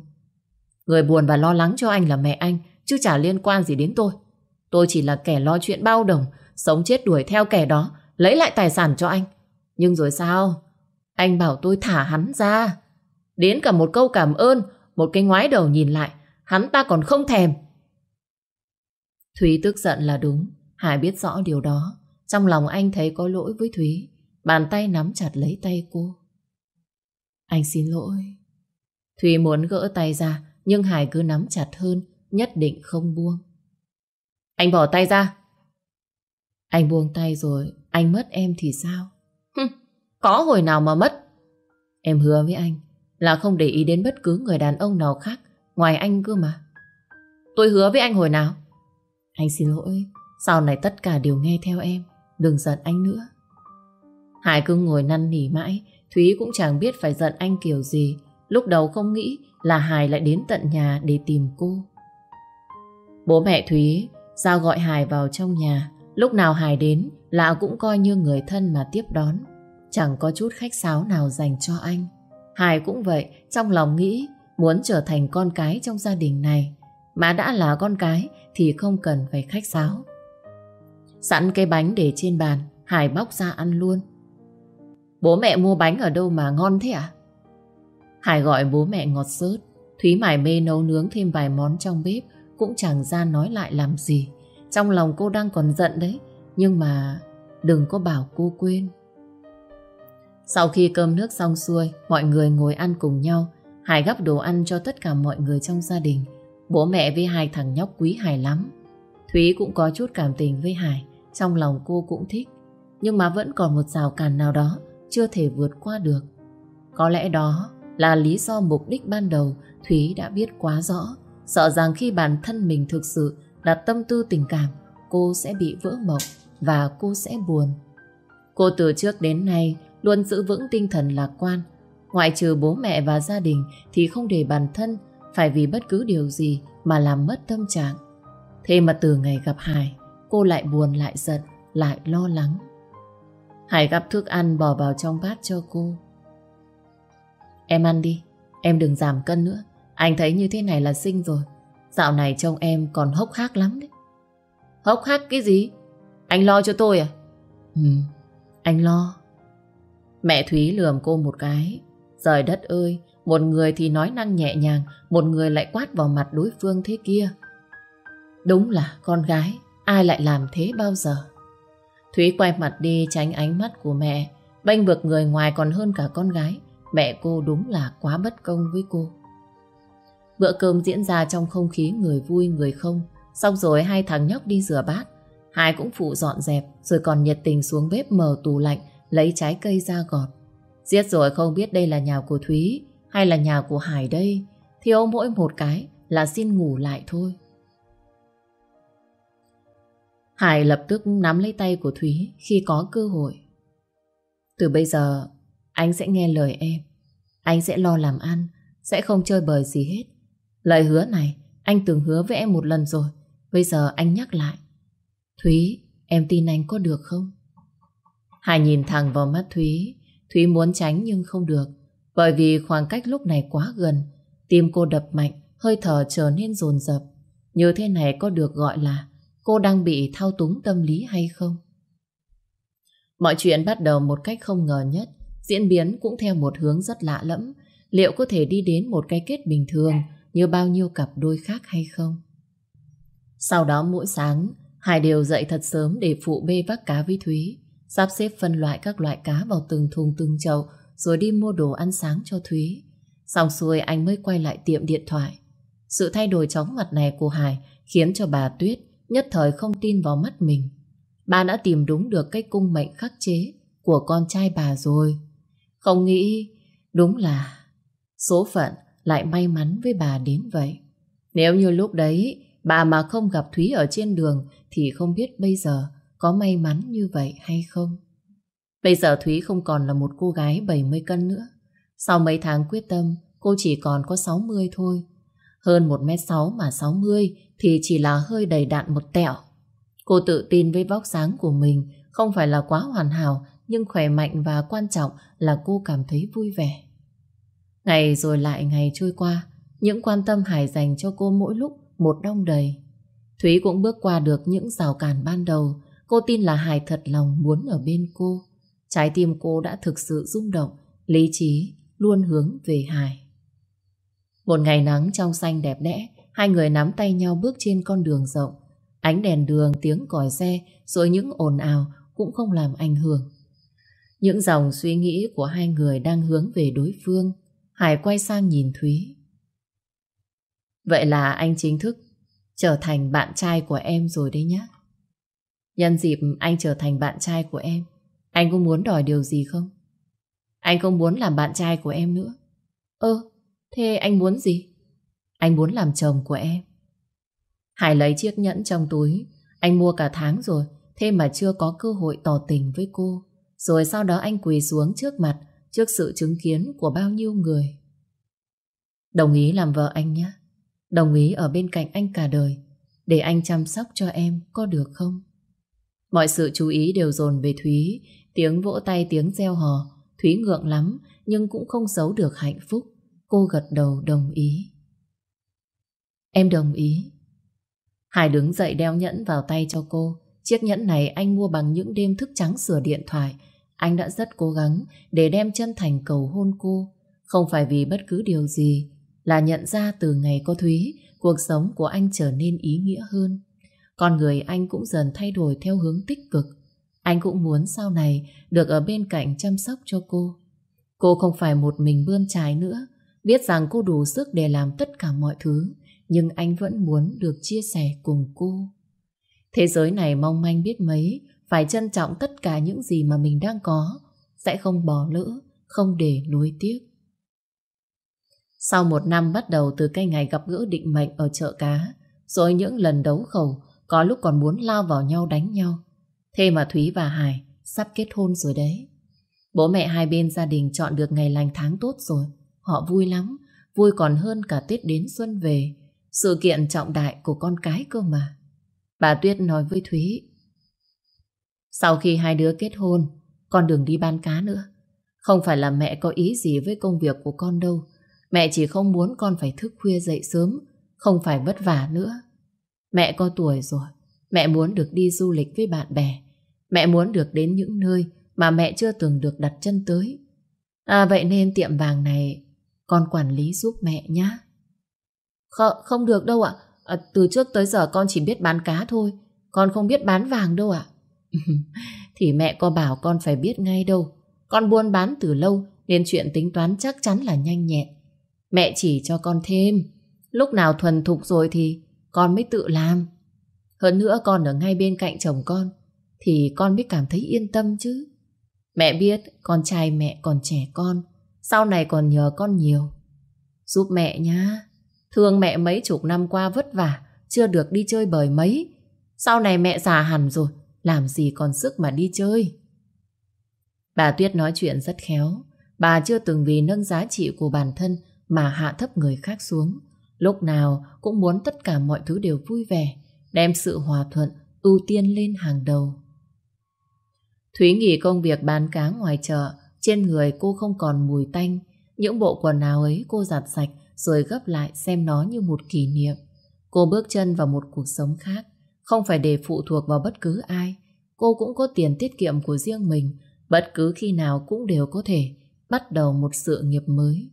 S1: Người buồn và lo lắng cho anh là mẹ anh, chứ chả liên quan gì đến tôi. Tôi chỉ là kẻ lo chuyện bao đồng, sống chết đuổi theo kẻ đó, lấy lại tài sản cho anh. Nhưng rồi sao? Anh bảo tôi thả hắn ra. Đến cả một câu cảm ơn, một cái ngoái đầu nhìn lại, hắn ta còn không thèm. Thúy tức giận là đúng, Hải biết rõ điều đó. Trong lòng anh thấy có lỗi với Thúy, bàn tay nắm chặt lấy tay cô. Anh xin lỗi. Thúy muốn gỡ tay ra, nhưng Hải cứ nắm chặt hơn, nhất định không buông. Anh bỏ tay ra. Anh buông tay rồi, anh mất em thì sao? Hừm, có hồi nào mà mất. Em hứa với anh là không để ý đến bất cứ người đàn ông nào khác ngoài anh cơ mà. Tôi hứa với anh hồi nào? Anh xin lỗi, sau này tất cả đều nghe theo em, đừng giận anh nữa. Hải cứ ngồi năn nỉ mãi, Thúy cũng chẳng biết phải giận anh kiểu gì. Lúc đầu không nghĩ là Hải lại đến tận nhà để tìm cô. Bố mẹ Thúy giao gọi Hải vào trong nhà. Lúc nào Hải đến là cũng coi như người thân mà tiếp đón. Chẳng có chút khách sáo nào dành cho anh. Hải cũng vậy, trong lòng nghĩ muốn trở thành con cái trong gia đình này. Mà đã là con cái thì không cần phải khách sáo. Sẵn cái bánh để trên bàn, Hải bóc ra ăn luôn. Bố mẹ mua bánh ở đâu mà ngon thế ạ? Hải gọi bố mẹ ngọt sớt. Thúy mải mê nấu nướng thêm vài món trong bếp cũng chẳng ra nói lại làm gì. Trong lòng cô đang còn giận đấy. Nhưng mà đừng có bảo cô quên. Sau khi cơm nước xong xuôi, mọi người ngồi ăn cùng nhau. Hải gắp đồ ăn cho tất cả mọi người trong gia đình. Bố mẹ với hai thằng nhóc quý Hải lắm. Thúy cũng có chút cảm tình với Hải. Trong lòng cô cũng thích. Nhưng mà vẫn còn một rào cản nào đó chưa thể vượt qua được. Có lẽ đó là lý do mục đích ban đầu Thúy đã biết quá rõ. Sợ rằng khi bản thân mình thực sự đặt tâm tư tình cảm, cô sẽ bị vỡ mộng và cô sẽ buồn. Cô từ trước đến nay luôn giữ vững tinh thần lạc quan. Ngoại trừ bố mẹ và gia đình thì không để bản thân phải vì bất cứ điều gì mà làm mất tâm trạng. Thế mà từ ngày gặp Hải, cô lại buồn lại giận, lại lo lắng. Hải gặp thức ăn bỏ vào trong bát cho cô. Em ăn đi, em đừng giảm cân nữa. Anh thấy như thế này là xinh rồi. Dạo này trông em còn hốc hác lắm đấy. Hốc hác cái gì? Anh lo cho tôi à? Ừ, anh lo. Mẹ Thúy lườm cô một cái. Rời đất ơi, một người thì nói năng nhẹ nhàng, một người lại quát vào mặt đối phương thế kia. Đúng là con gái, ai lại làm thế bao giờ? Thúy quay mặt đi tránh ánh mắt của mẹ. Bênh vực người ngoài còn hơn cả con gái. Mẹ cô đúng là quá bất công với cô. Bữa cơm diễn ra trong không khí người vui người không. Xong rồi hai thằng nhóc đi rửa bát. Hai cũng phụ dọn dẹp rồi còn nhiệt tình xuống bếp mở tủ lạnh lấy trái cây ra gọt. Giết rồi không biết đây là nhà của Thúy hay là nhà của Hải đây. Thiếu mỗi một cái là xin ngủ lại thôi. Hải lập tức nắm lấy tay của Thúy khi có cơ hội. Từ bây giờ, anh sẽ nghe lời em. Anh sẽ lo làm ăn, sẽ không chơi bời gì hết. Lời hứa này, anh từng hứa với em một lần rồi. Bây giờ anh nhắc lại. Thúy, em tin anh có được không? Hải nhìn thẳng vào mắt Thúy. Thúy muốn tránh nhưng không được. Bởi vì khoảng cách lúc này quá gần. Tim cô đập mạnh, hơi thở trở nên dồn dập. Như thế này có được gọi là cô đang bị thao túng tâm lý hay không? Mọi chuyện bắt đầu một cách không ngờ nhất, diễn biến cũng theo một hướng rất lạ lẫm. Liệu có thể đi đến một cái kết bình thường như bao nhiêu cặp đôi khác hay không? Sau đó mỗi sáng, Hải đều dậy thật sớm để phụ bê vác cá với Thúy, sắp xếp phân loại các loại cá vào từng thùng từng chậu, rồi đi mua đồ ăn sáng cho Thúy. Xong xuôi anh mới quay lại tiệm điện thoại. Sự thay đổi chóng mặt này của Hải khiến cho bà Tuyết nhất thời không tin vào mắt mình. Bà đã tìm đúng được cái cung mệnh khắc chế của con trai bà rồi. Không nghĩ đúng là số phận lại may mắn với bà đến vậy. Nếu như lúc đấy bà mà không gặp Thúy ở trên đường thì không biết bây giờ có may mắn như vậy hay không. Bây giờ Thúy không còn là một cô gái 70 cân nữa. Sau mấy tháng quyết tâm, cô chỉ còn có 60 thôi. Hơn 1m6 mà 60 thì chỉ là hơi đầy đạn một tẹo. Cô tự tin với vóc sáng của mình, không phải là quá hoàn hảo, nhưng khỏe mạnh và quan trọng là cô cảm thấy vui vẻ. Ngày rồi lại ngày trôi qua, những quan tâm Hải dành cho cô mỗi lúc một đông đầy. Thúy cũng bước qua được những rào cản ban đầu, cô tin là Hải thật lòng muốn ở bên cô. Trái tim cô đã thực sự rung động, lý trí luôn hướng về Hải. Một ngày nắng trong xanh đẹp đẽ, hai người nắm tay nhau bước trên con đường rộng. Ánh đèn đường, tiếng còi xe, rồi những ồn ào cũng không làm ảnh hưởng. Những dòng suy nghĩ của hai người đang hướng về đối phương. Hải quay sang nhìn Thúy. Vậy là anh chính thức trở thành bạn trai của em rồi đấy nhá. Nhân dịp anh trở thành bạn trai của em, anh có muốn đòi điều gì không? Anh không muốn làm bạn trai của em nữa. Ơ, thế anh muốn gì? Anh muốn làm chồng của em. Hải lấy chiếc nhẫn trong túi. Anh mua cả tháng rồi, thế mà chưa có cơ hội tỏ tình với cô. Rồi sau đó anh quỳ xuống trước mặt, trước sự chứng kiến của bao nhiêu người. Đồng ý làm vợ anh nhé. Đồng ý ở bên cạnh anh cả đời, để anh chăm sóc cho em, có được không? Mọi sự chú ý đều dồn về Thúy, tiếng vỗ tay tiếng reo hò. Thúy ngượng lắm, nhưng cũng không giấu được hạnh phúc. Cô gật đầu đồng ý. Em đồng ý. Hải đứng dậy đeo nhẫn vào tay cho cô. Chiếc nhẫn này anh mua bằng những đêm thức trắng sửa điện thoại. Anh đã rất cố gắng để đem chân thành cầu hôn cô. Không phải vì bất cứ điều gì, là nhận ra từ ngày có Thúy, cuộc sống của anh trở nên ý nghĩa hơn. Con người anh cũng dần thay đổi theo hướng tích cực. Anh cũng muốn sau này được ở bên cạnh chăm sóc cho cô. Cô không phải một mình bươn trải nữa, biết rằng cô đủ sức để làm tất cả mọi thứ nhưng anh vẫn muốn được chia sẻ cùng cô. Thế giới này mong manh biết mấy, phải trân trọng tất cả những gì mà mình đang có, sẽ không bỏ lỡ, không để nuối tiếc. Sau một năm bắt đầu từ cái ngày gặp gỡ định mệnh ở chợ cá, rồi những lần đấu khẩu, có lúc còn muốn lao vào nhau đánh nhau. Thế mà Thúy và Hải sắp kết hôn rồi đấy. Bố mẹ hai bên gia đình chọn được ngày lành tháng tốt rồi. Họ vui lắm, vui còn hơn cả Tết đến xuân về. Sự kiện trọng đại của con cái cơ mà. Bà Tuyết nói với Thúy. Sau khi hai đứa kết hôn, con đừng đi bán cá nữa. Không phải là mẹ có ý gì với công việc của con đâu. Mẹ chỉ không muốn con phải thức khuya dậy sớm, không phải vất vả nữa. Mẹ có tuổi rồi, mẹ muốn được đi du lịch với bạn bè. Mẹ muốn được đến những nơi mà mẹ chưa từng được đặt chân tới. À vậy nên tiệm vàng này con quản lý giúp mẹ nhé. Không, không được đâu ạ. À, từ trước tới giờ con chỉ biết bán cá thôi. Con không biết bán vàng đâu ạ. Thì mẹ có bảo con phải biết ngay đâu. Con buôn bán từ lâu nên chuyện tính toán chắc chắn là nhanh nhẹn. Mẹ chỉ cho con thêm. Lúc nào thuần thục rồi thì con mới tự làm. Hơn nữa con ở ngay bên cạnh chồng con thì con mới cảm thấy yên tâm chứ. Mẹ biết con trai mẹ còn trẻ con sau này còn nhờ con nhiều. Giúp mẹ nhá. Thương mẹ mấy chục năm qua vất vả, chưa được đi chơi bời mấy. Sau này mẹ già hẳn rồi, làm gì còn sức mà đi chơi. Bà Tuyết nói chuyện rất khéo. Bà chưa từng vì nâng giá trị của bản thân mà hạ thấp người khác xuống. Lúc nào cũng muốn tất cả mọi thứ đều vui vẻ, đem sự hòa thuận, ưu tiên lên hàng đầu. Thúy nghỉ công việc bán cá ngoài chợ, trên người cô không còn mùi tanh. Những bộ quần áo ấy cô giặt sạch rồi gấp lại xem nó như một kỷ niệm. Cô bước chân vào một cuộc sống khác, không phải để phụ thuộc vào bất cứ ai. Cô cũng có tiền tiết kiệm của riêng mình, bất cứ khi nào cũng đều có thể bắt đầu một sự nghiệp mới.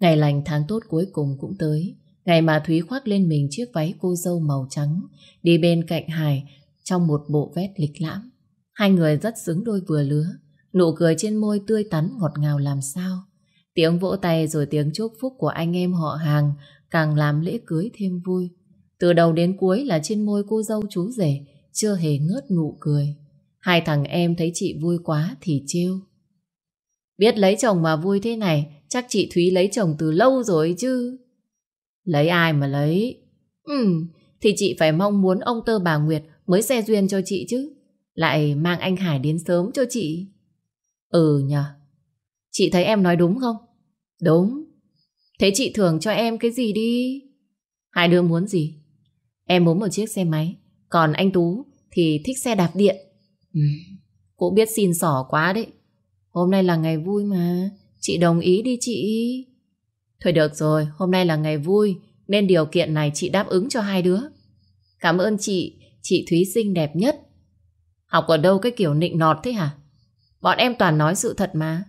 S1: Ngày lành tháng tốt cuối cùng cũng tới, ngày mà Thúy khoác lên mình chiếc váy cô dâu màu trắng, đi bên cạnh Hải trong một bộ vest lịch lãm. Hai người rất xứng đôi vừa lứa, nụ cười trên môi tươi tắn ngọt ngào làm sao. Tiếng vỗ tay rồi tiếng chúc phúc của anh em họ hàng càng làm lễ cưới thêm vui. Từ đầu đến cuối là trên môi cô dâu chú rể chưa hề ngớt nụ cười. Hai thằng em thấy chị vui quá thì trêu. Biết lấy chồng mà vui thế này, chắc chị Thúy lấy chồng từ lâu rồi chứ. Lấy ai mà lấy? Ừ, thì chị phải mong muốn ông tơ bà Nguyệt mới xe duyên cho chị chứ. Lại mang anh Hải đến sớm cho chị. Ừ nhờ, Chị thấy em nói đúng không? Đúng. Thế chị thưởng cho em cái gì đi? Hai đứa muốn gì? Em muốn một chiếc xe máy. Còn anh Tú thì thích xe đạp điện. Ừ, Cũng biết xin sỏ quá đấy. Hôm nay là ngày vui mà. Chị đồng ý đi chị. Thôi được rồi, hôm nay là ngày vui, nên điều kiện này chị đáp ứng cho hai đứa. Cảm ơn chị, chị Thúy xinh đẹp nhất. Học ở đâu cái kiểu nịnh nọt thế hả? Bọn em toàn nói sự thật mà.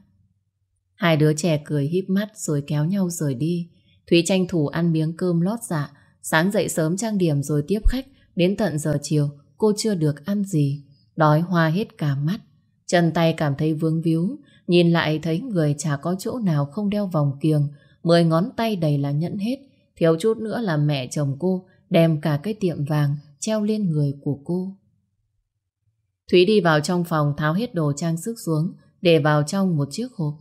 S1: Hai đứa trẻ cười híp mắt rồi kéo nhau rời đi. Thúy tranh thủ ăn miếng cơm lót dạ, sáng dậy sớm trang điểm rồi tiếp khách, đến tận giờ chiều cô chưa được ăn gì, đói hoa hết cả mắt. Chân tay cảm thấy vướng víu, nhìn lại thấy người chả có chỗ nào không đeo vòng kiềng, mười ngón tay đầy là nhẫn hết, thiếu chút nữa là mẹ chồng cô đem cả cái tiệm vàng treo lên người của cô. Thúy đi vào trong phòng tháo hết đồ trang sức xuống, để vào trong một chiếc hộp.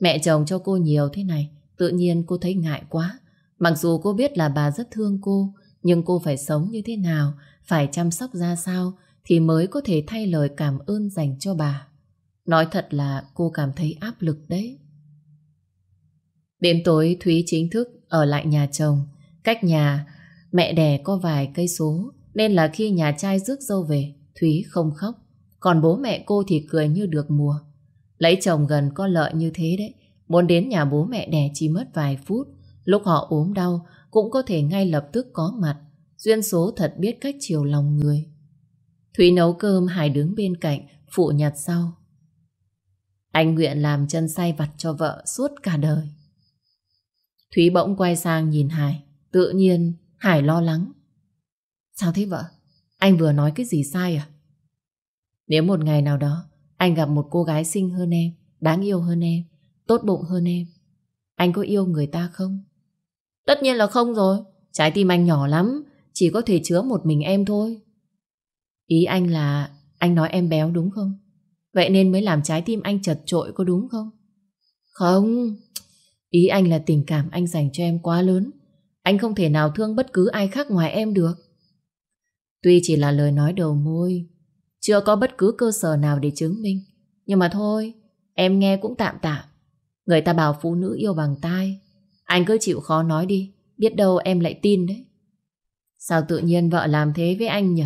S1: Mẹ chồng cho cô nhiều thế này, tự nhiên cô thấy ngại quá. Mặc dù cô biết là bà rất thương cô, nhưng cô phải sống như thế nào, phải chăm sóc ra sao thì mới có thể thay lời cảm ơn dành cho bà. Nói thật là cô cảm thấy áp lực đấy. Đến tối Thúy chính thức ở lại nhà chồng. Cách nhà mẹ đẻ có vài cây số nên là khi nhà trai rước dâu về Thúy không khóc. Còn bố mẹ cô thì cười như được mùa. Lấy chồng gần có lợi như thế đấy. Muốn đến nhà bố mẹ đẻ chỉ mất vài phút. Lúc họ ốm đau cũng có thể ngay lập tức có mặt. Duyên số thật biết cách chiều lòng người. Thúy nấu cơm Hải đứng bên cạnh phụ nhặt sau. Anh nguyện làm chân say vặt cho vợ suốt cả đời. Thúy bỗng quay sang nhìn Hải. Tự nhiên Hải lo lắng. Sao thế vợ? Anh vừa nói cái gì sai à? Nếu một ngày nào đó anh gặp một cô gái xinh hơn em, đáng yêu hơn em, tốt bụng hơn em, anh có yêu người ta không? Tất nhiên là không rồi. Trái tim anh nhỏ lắm, chỉ có thể chứa một mình em thôi. Ý anh là anh nói em béo đúng không? Vậy nên mới làm trái tim anh chật trội có đúng không? Không, ý anh là tình cảm anh dành cho em quá lớn. Anh không thể nào thương bất cứ ai khác ngoài em được. Tuy chỉ là lời nói đầu môi, chưa có bất cứ cơ sở nào để chứng minh. Nhưng mà thôi, em nghe cũng tạm tạm. Người ta bảo phụ nữ yêu bằng tai. Anh cứ chịu khó nói đi, biết đâu em lại tin đấy. Sao tự nhiên vợ làm thế với anh nhỉ?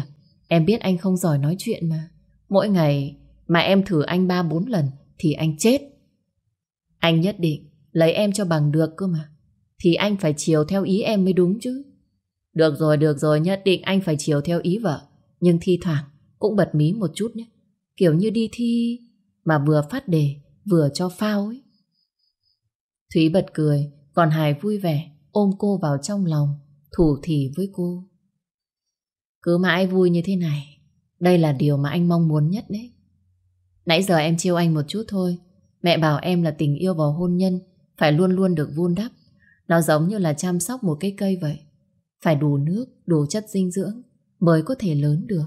S1: Em biết anh không giỏi nói chuyện mà. Mỗi ngày mà em thử anh ba bốn lần thì anh chết. Anh nhất định lấy em cho bằng được cơ mà. Thì anh phải chiều theo ý em mới đúng chứ. Được rồi, được rồi, nhất định anh phải chiều theo ý vợ. Nhưng thi thoảng cũng bật mí một chút nhé. Kiểu như đi thi mà vừa phát đề vừa cho phao ấy. Thúy bật cười, còn Hải vui vẻ ôm cô vào trong lòng, thủ thỉ với cô. Cứ mãi vui như thế này, đây là điều mà anh mong muốn nhất đấy. Nãy giờ em chiêu anh một chút thôi, mẹ bảo em là tình yêu và hôn nhân, phải luôn luôn được vun đắp. Nó giống như là chăm sóc một cái cây vậy. Phải đủ nước, đủ chất dinh dưỡng mới có thể lớn được.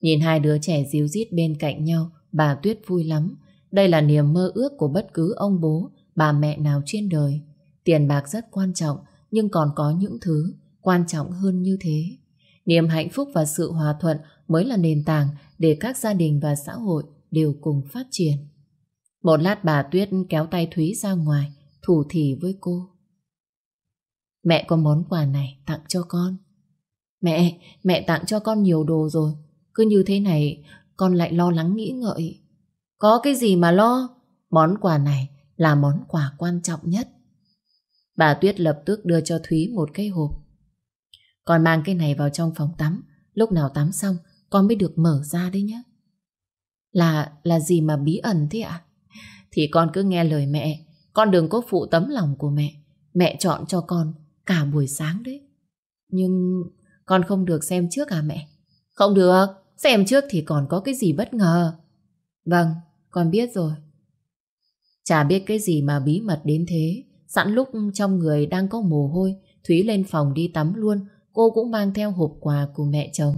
S1: Nhìn hai đứa trẻ díu dít bên cạnh nhau, bà Tuyết vui lắm. Đây là niềm mơ ước của bất cứ ông bố, bà mẹ nào trên đời. Tiền bạc rất quan trọng, nhưng còn có những thứ quan trọng hơn như thế. Niềm hạnh phúc và sự hòa thuận mới là nền tảng để các gia đình và xã hội đều cùng phát triển. Một lát bà Tuyết kéo tay Thúy ra ngoài, thủ thỉ với cô. Mẹ có món quà này tặng cho con. Mẹ, mẹ tặng cho con nhiều đồ rồi. Cứ như thế này, con lại lo lắng nghĩ ngợi. Có cái gì mà lo? Món quà này là món quà quan trọng nhất. Bà Tuyết lập tức đưa cho Thúy một cái hộp. Con mang cái này vào trong phòng tắm. Lúc nào tắm xong, con mới được mở ra đấy nhé. Là, là gì mà bí ẩn thế ạ? Thì con cứ nghe lời mẹ. Con đừng có phụ tấm lòng của mẹ. Mẹ chọn cho con cả buổi sáng đấy. Nhưng con không được xem trước à mẹ? Không được. Xem trước thì còn có cái gì bất ngờ. Vâng, con biết rồi. Chả biết cái gì mà bí mật đến thế. Sẵn lúc trong người đang có mồ hôi, Thúy lên phòng đi tắm luôn, cô cũng mang theo hộp quà của mẹ chồng.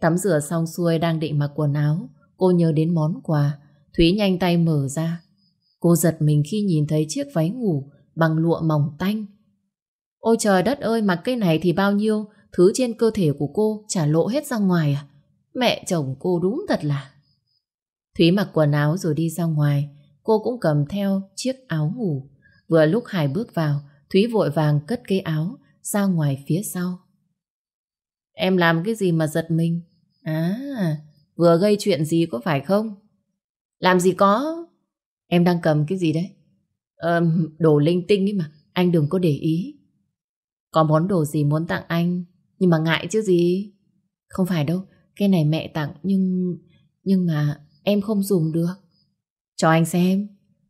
S1: Tắm rửa xong xuôi đang định mặc quần áo, cô nhớ đến món quà. Thúy nhanh tay mở ra. Cô giật mình khi nhìn thấy chiếc váy ngủ bằng lụa mỏng tanh. Ôi trời đất ơi, mặc cái này thì bao nhiêu, thứ trên cơ thể của cô trả lộ hết ra ngoài à? Mẹ chồng cô đúng thật là... Thúy mặc quần áo rồi đi ra ngoài, cô cũng cầm theo chiếc áo ngủ. Vừa lúc Hải bước vào, Thúy vội vàng cất cái áo ra ngoài phía sau. Em làm cái gì mà giật mình? À, vừa gây chuyện gì có phải không? Làm gì có? Em đang cầm cái gì đấy? Ờ, đồ linh tinh ấy mà, anh đừng có để ý. Có món đồ gì muốn tặng anh, nhưng mà ngại chứ gì? Không phải đâu, cái này mẹ tặng nhưng... Nhưng mà em không dùng được. Cho anh xem.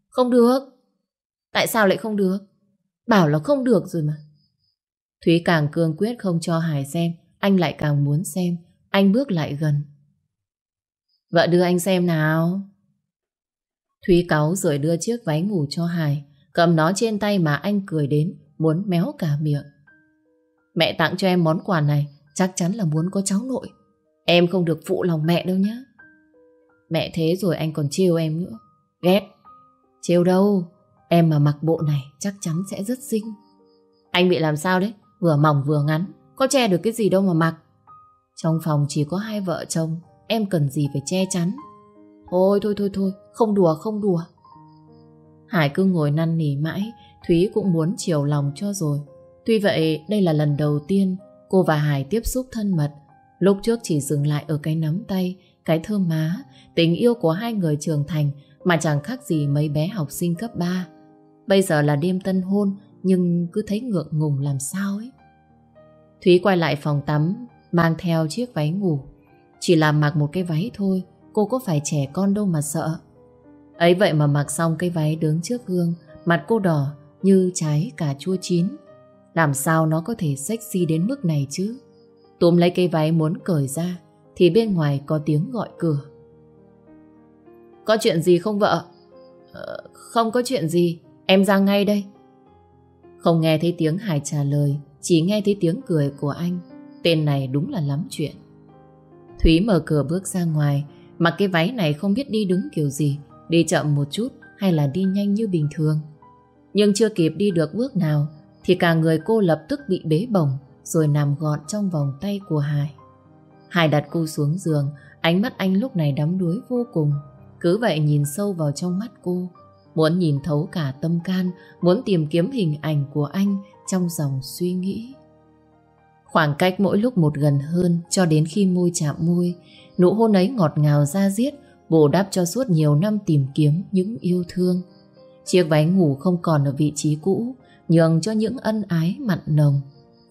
S1: Không được. Tại sao lại không được? Bảo là không được rồi mà. Thúy càng cương quyết không cho Hải xem, anh lại càng muốn xem. Anh bước lại gần. Vợ đưa anh xem nào. Thúy cáu rồi đưa chiếc váy ngủ cho Hải, cầm nó trên tay mà anh cười đến, muốn méo cả miệng. Mẹ tặng cho em món quà này, chắc chắn là muốn có cháu nội. Em không được phụ lòng mẹ đâu nhé. Mẹ thế rồi anh còn trêu em nữa. Ghét. Trêu đâu, em mà mặc bộ này chắc chắn sẽ rất xinh. Anh bị làm sao đấy? Vừa mỏng vừa ngắn, có che được cái gì đâu mà mặc. Trong phòng chỉ có hai vợ chồng, em cần gì phải che chắn. Thôi thôi thôi thôi, không đùa không đùa. Hải cứ ngồi năn nỉ mãi, Thúy cũng muốn chiều lòng cho rồi. Tuy vậy, đây là lần đầu tiên cô và Hải tiếp xúc thân mật. Lúc trước chỉ dừng lại ở cái nắm tay, cái thơm má, tình yêu của hai người trưởng thành mà chẳng khác gì mấy bé học sinh cấp 3. Bây giờ là đêm tân hôn nhưng cứ thấy ngượng ngùng làm sao ấy. Thúy quay lại phòng tắm, mang theo chiếc váy ngủ. Chỉ là mặc một cái váy thôi, cô có phải trẻ con đâu mà sợ. Ấy vậy mà mặc xong cái váy đứng trước gương, mặt cô đỏ như trái cà chua chín. Làm sao nó có thể sexy đến mức này chứ? Túm lấy cây váy muốn cởi ra, thì bên ngoài có tiếng gọi cửa. Có chuyện gì không vợ? Ờ, không có chuyện gì, em ra ngay đây. Không nghe thấy tiếng Hải trả lời, chỉ nghe thấy tiếng cười của anh. Tên này đúng là lắm chuyện. Thúy mở cửa bước ra ngoài, mặc cái váy này không biết đi đứng kiểu gì, đi chậm một chút hay là đi nhanh như bình thường. Nhưng chưa kịp đi được bước nào, thì cả người cô lập tức bị bế bổng, rồi nằm gọn trong vòng tay của Hải. Hải đặt cô xuống giường, ánh mắt anh lúc này đắm đuối vô cùng. Cứ vậy nhìn sâu vào trong mắt cô, muốn nhìn thấu cả tâm can, muốn tìm kiếm hình ảnh của anh trong dòng suy nghĩ. Khoảng cách mỗi lúc một gần hơn cho đến khi môi chạm môi, nụ hôn ấy ngọt ngào ra diết, bổ đắp cho suốt nhiều năm tìm kiếm những yêu thương. Chiếc váy ngủ không còn ở vị trí cũ, nhường cho những ân ái mặn nồng.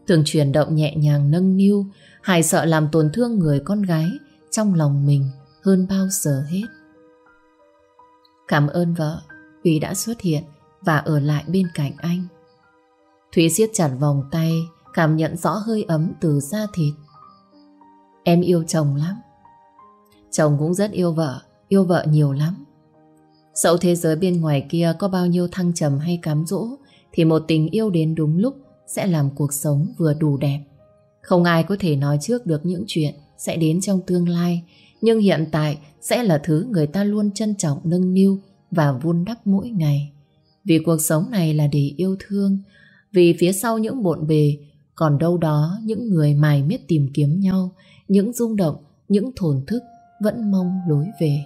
S1: Thường chuyển động nhẹ nhàng nâng niu, Hải sợ làm tổn thương người con gái trong lòng mình hơn bao giờ hết. Cảm ơn vợ vì đã xuất hiện và ở lại bên cạnh anh. Thúy siết chặt vòng tay, cảm nhận rõ hơi ấm từ da thịt. Em yêu chồng lắm. Chồng cũng rất yêu vợ, yêu vợ nhiều lắm. Dẫu thế giới bên ngoài kia có bao nhiêu thăng trầm hay cám dỗ, thì một tình yêu đến đúng lúc sẽ làm cuộc sống vừa đủ đẹp. Không ai có thể nói trước được những chuyện sẽ đến trong tương lai, nhưng hiện tại sẽ là thứ người ta luôn trân trọng nâng niu và vun đắp mỗi ngày. Vì cuộc sống này là để yêu thương, vì phía sau những bộn bề còn đâu đó những người mài miết tìm kiếm nhau, những rung động, những thổn thức vẫn mong lối về.